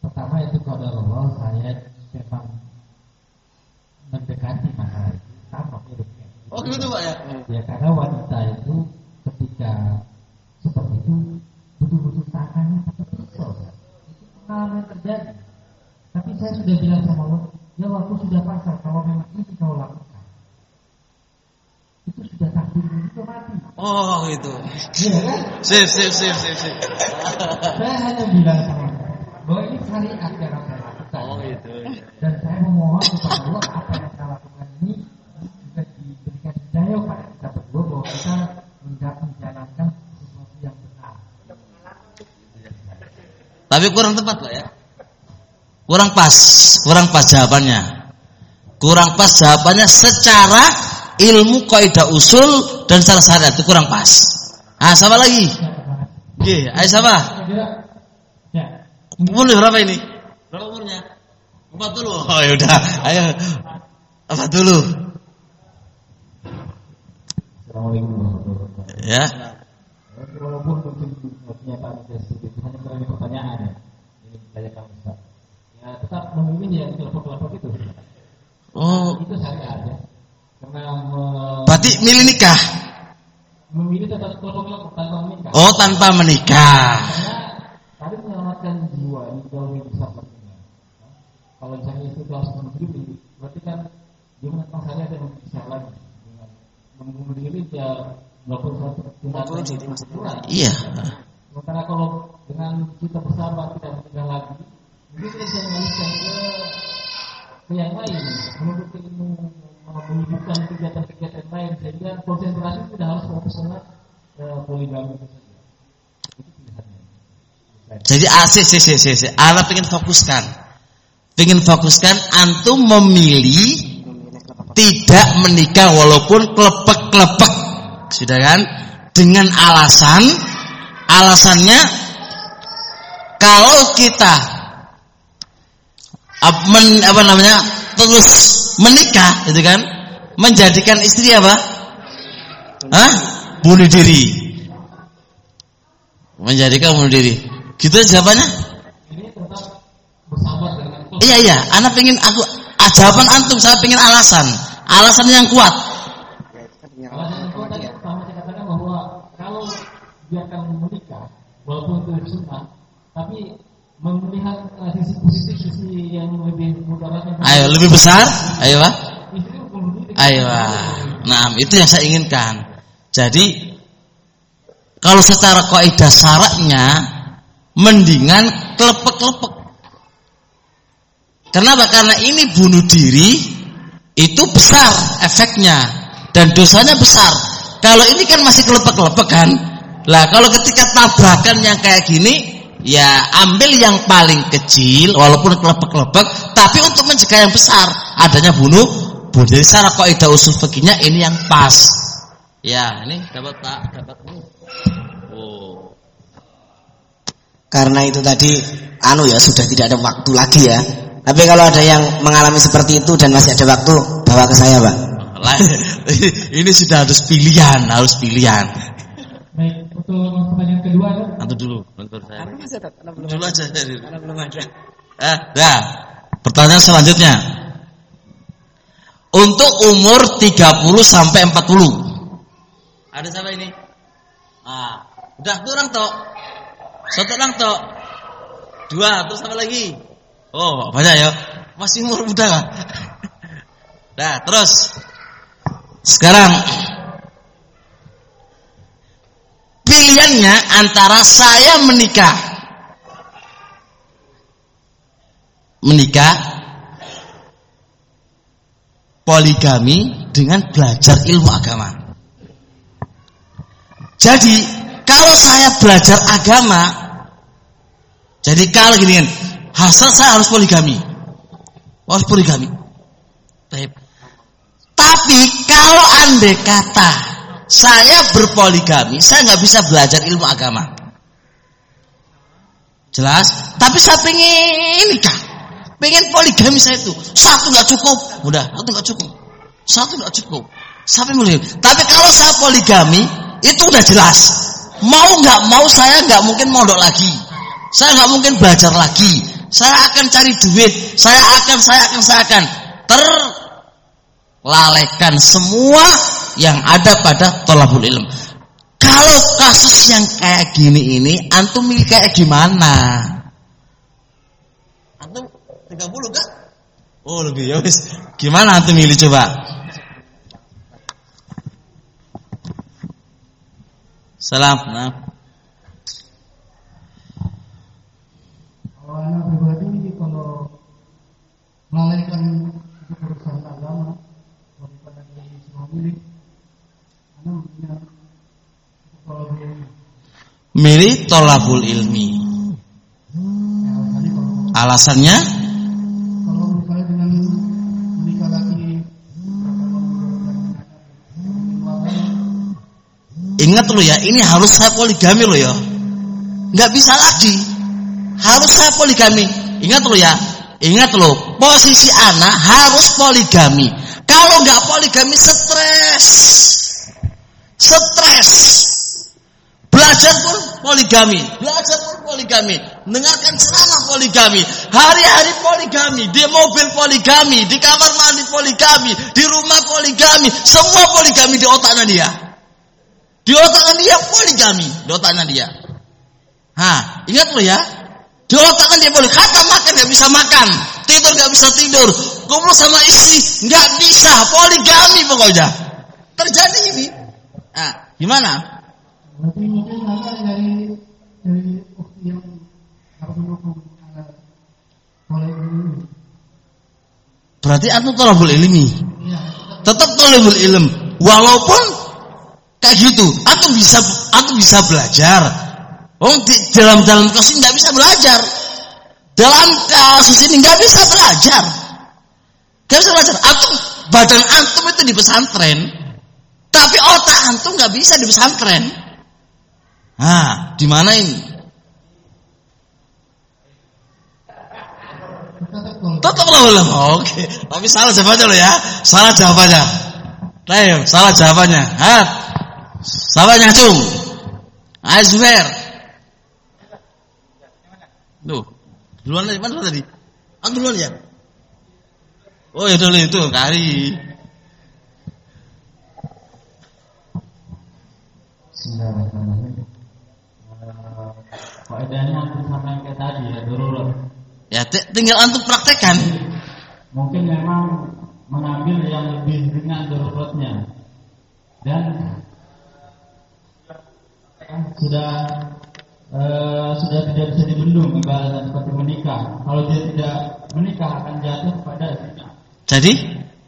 Pertama itu kalau Allah saya memang mendekati masalah itu sama hidupnya. Oh gitu Pak ya. Ya karena wanita itu ketika seperti itu betul-betul tangannya. Itu pengalaman terjadi. Tapi saya sudah bilang sama Allah, ya aku sudah pasal kalau memang ini kau lakukan. Itu sudah takdir itu mati. Oh gitu. Iya kan? Sip sip sip sip sip. Saya hanya bilang sama Allah, bahwa ini syariat yang saya lakukan. Oh gitu. Dan saya memohon kepada Allah apa yang saya lakukan ini bisa diberikan hidayah pada kita berdua bahwa kita menjalankan sesuatu yang benar. Tapi kurang tepat Pak ya. Kurang pas, kurang pas jawabannya. Kurang pas jawabannya secara ilmu kaidah usul dan secara syariat itu kurang pas. Ah, siapa lagi? Oke, ayo siapa? Kira-kira, ya, Umur berapa ini? Berapa umurnya? Empat dulu. Oh ya udah, ayo. Empat dulu. Assalamualaikum warahmatullahi wabarakatuh. Ya. Walaupun mungkin pernyataan saya seperti itu hanya karena pertanyaan ya. Ini ditanyakan Ustaz. Ya tetap memilih yang kelompok-kelompok itu. Oh, Itu ya. Karena me- berarti milih nikah. memilih tetap kelompok-kelompok tanpa menikah. Oh, tanpa menikah. Karena tadi menyelamatkan jiwa ini jauh lebih besar pentingnya. Kalau misalnya itu bunuh diri, berarti kan dia menentang yang lebih besar lagi. Dengan membunuh diri dia melakukan suatu tindakan yang kurang. Iya. Sementara kalau dengan kita bersama tidak menikah lagi, mungkin kita bisa mengalihkan ke ke yang lain, menuntut ilmu, menunjukkan kegiatan-kegiatan lain sehingga konsentrasi tidak harus fokus sama eh, poligami itu saja. Jadi asik sih sih sih. sih. Ala pengen fokuskan. Pengen fokuskan antum memilih tidak menikah walaupun klepek-klepek. Sudah kan? Dengan alasan alasannya kalau kita men- apa namanya? terus menikah gitu kan? Menjadikan istri apa? Hah? Bunuh diri. Menjadikan bunuh diri. Gitu jawabannya? Iya iya, anak pengen aku ah, jawaban antum saya pengen alasan, alasan yang kuat. Alasan yang kuat tadi pertama saya katakan bahwa kalau biarkan menikah, walaupun itu sunnah, tapi melihat uh, sisi positif sisi yang lebih mudaratnya. Ayo lebih besar. Ayo Pak. Ayo. Nah, itu yang saya inginkan. Jadi kalau secara kaidah syaratnya mendingan kelepek-kelepek. Kenapa? Karena ini bunuh diri itu besar efeknya dan dosanya besar. Kalau ini kan masih kelepek-kelepek kan. Lah kalau ketika tabrakan yang kayak gini ya ambil yang paling kecil walaupun kelepek-kelepek tapi untuk mencegah yang besar adanya bunuh bunuh. Jadi secara kaidah usul fikihnya ini yang pas. Ya, ini dapat Pak, dapat ini. Oh. Karena itu tadi anu ya sudah tidak ada waktu lagi ya. Tapi kalau ada yang mengalami seperti itu dan masih ada waktu, bawa ke saya, Pak. Ini sudah harus pilihan, harus pilihan. Nanti dulu, nanti saya. ada, Dulu aja. Karena belum ada. Eh, dah. Pertanyaan selanjutnya. Untuk umur 30 sampai 40. Ada siapa ini? Ah, udah tuh orang tok. Satu orang tok. Dua, terus apa lagi? Oh, banyak ya. Masih umur muda kan? Nah, terus. Sekarang pilihannya antara saya menikah menikah poligami dengan belajar ilmu agama. Jadi kalau saya belajar agama, jadi kalau gini kan, hasil saya harus poligami, harus poligami. Tapi kalau andai kata saya berpoligami, saya nggak bisa belajar ilmu agama. Jelas? Tapi saya pengen nikah. Pengen poligami saya itu. Satu nggak cukup. Udah, satu nggak cukup. Satu nggak cukup. Sampai mulai. Tapi kalau saya poligami, itu udah jelas. Mau nggak mau saya nggak mungkin mondok lagi. Saya nggak mungkin belajar lagi. Saya akan cari duit. Saya akan, saya akan, saya akan terlalaikan semua yang ada pada tolabul ilm. Kalau kasus yang kayak gini ini, antum milih kayak gimana? Antum 30 kan? Oh lebih ya wis. Gimana antum milih coba? Salam. Nah. Kalau anak pribadi kalau melalaikan itu urusan agama daripada dari semua milik, anak punya kalau dia Milih tolabul ilmi. ya, alasannya Ingat lo ya, ini harus saya poligami lo ya. Nggak bisa lagi. Harus saya poligami. Ingat lo ya. Ingat lo, posisi anak harus poligami. Kalau nggak poligami stres. Stres. Belajar pun poligami, belajar pun poligami, dengarkan ceramah poligami, hari-hari poligami, di mobil poligami, di kamar mandi poligami, di rumah poligami, semua poligami di otaknya dia. Di otaknya dia poligami, di otaknya dia. Hah, ingat lo ya. Di otaknya dia poligami, kata makan nggak bisa makan, tidur nggak bisa tidur, kumpul sama istri nggak bisa, poligami pokoknya. Terjadi ini. Nah, gimana? berarti mungkin ada dari dari yang. Berarti antum tolabul ilmi. Ya, Tetap tolabul ilm. Walaupun kayak gitu, antum bisa antum bisa belajar. Oh, di, dalam dalam kasus ini nggak bisa belajar. Dalam kasus ini nggak bisa belajar. Nggak bisa belajar. Antum badan antum itu di pesantren, tapi otak antum nggak bisa di pesantren. Nah, di mana ini? tetap ilm. Oke, tapi salah jawabannya lo ya. Salah jawabannya. Ayo, salah jawabannya. Hat. Salah nyacung. Azwer. Tuh. Duluan dari mana tadi? Ah duluan ya? Oh ya dulu itu kari. Bismillahirrahmanirrahim. Eh, faedahnya yang kayak tadi ya darurat. Ya t- tinggal antum praktekkan. Mungkin memang mengambil yang lebih ringan daruratnya dan sudah eh, sudah tidak bisa dibendung ibaratnya seperti menikah. Kalau dia tidak menikah akan jatuh pada zina. Jadi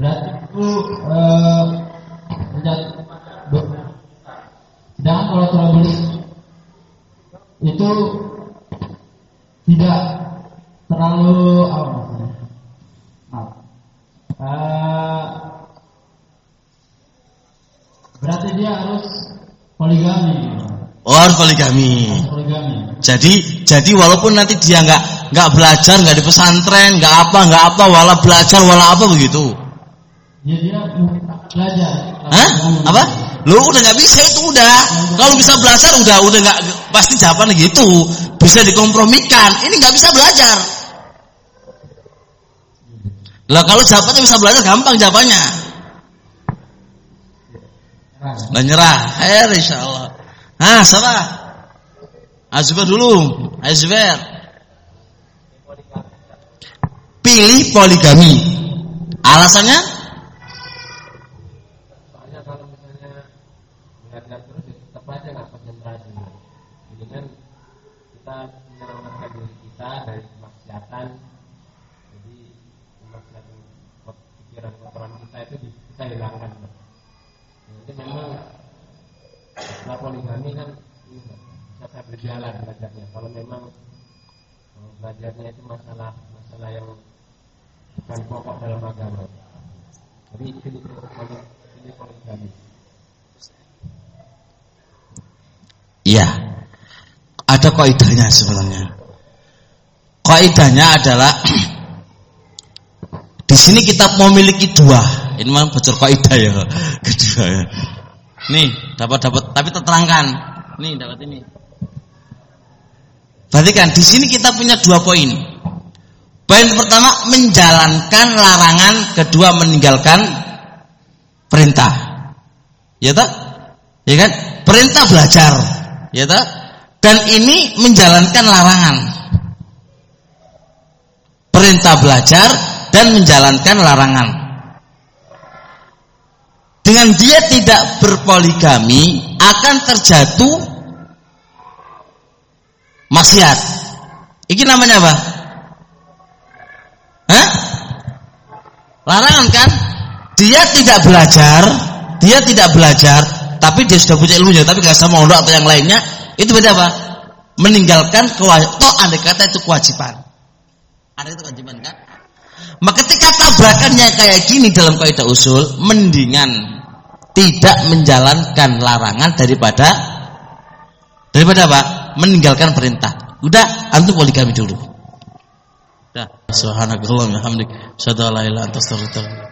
Berarti itu eh, terjadi Sedangkan kalau trouble itu tidak terlalu apa maksudnya? Maaf. Eh, berarti dia harus poligami. oh harus poligami. Harus poligami. Jadi jadi walaupun nanti dia nggak nggak belajar nggak di pesantren nggak apa nggak apa wala belajar wala apa begitu. Ya dia belajar. Hah? Apa? Lu udah nggak bisa itu udah. Kalau bisa belajar udah udah nggak pasti jawabannya gitu. Bisa dikompromikan. Ini nggak bisa belajar. Lah kalau jawabannya bisa belajar gampang jawabannya. Nah nyerah. Air insya Allah. Ah siapa? Azbar dulu. Azbar. Pilih poligami. Alasannya? soalnya kalau misalnya terus ya tetap aja nggak konsentrasi. Jadi kan kita menyelamatkan diri kita dari kemaksiatan. Jadi kemaksiatan pikiran kotoran kita itu kita hilangkan jadi memang setelah poligami kan bisa saya berjalan belajarnya. Kalau memang belajarnya itu masalah masalah yang bukan pokok dalam agama. Jadi ini ini poligami Iya. Ada kaidahnya sebenarnya. Kaidahnya adalah di sini kita memiliki dua. Ini memang bocor kaidah ya. Kedua ya. Nih, dapat dapat tapi terterangkan. Nih, dapat ini. Berarti kan di sini kita punya dua poin. Poin pertama menjalankan larangan, kedua meninggalkan perintah. Ya tak? Ya kan? Perintah belajar. Ya tak? Dan ini menjalankan larangan. Perintah belajar dan menjalankan larangan. Dengan dia tidak berpoligami akan terjatuh maksiat. Ini namanya apa? Hah? Larangan kan? Dia tidak belajar, dia tidak belajar, tapi dia sudah punya ilmunya, tapi nggak sama mondok atau yang lainnya, itu beda apa? Meninggalkan kewajiban. Toh andai kata itu kewajiban. Ada itu kewajiban kan? Maka ketika tabrakannya kayak gini dalam kaidah usul, mendingan tidak menjalankan larangan daripada daripada apa? Meninggalkan perintah. Udah, antum poligami dulu. Dah, subhanakallahumma hamdik, syada la ilaha illa anta.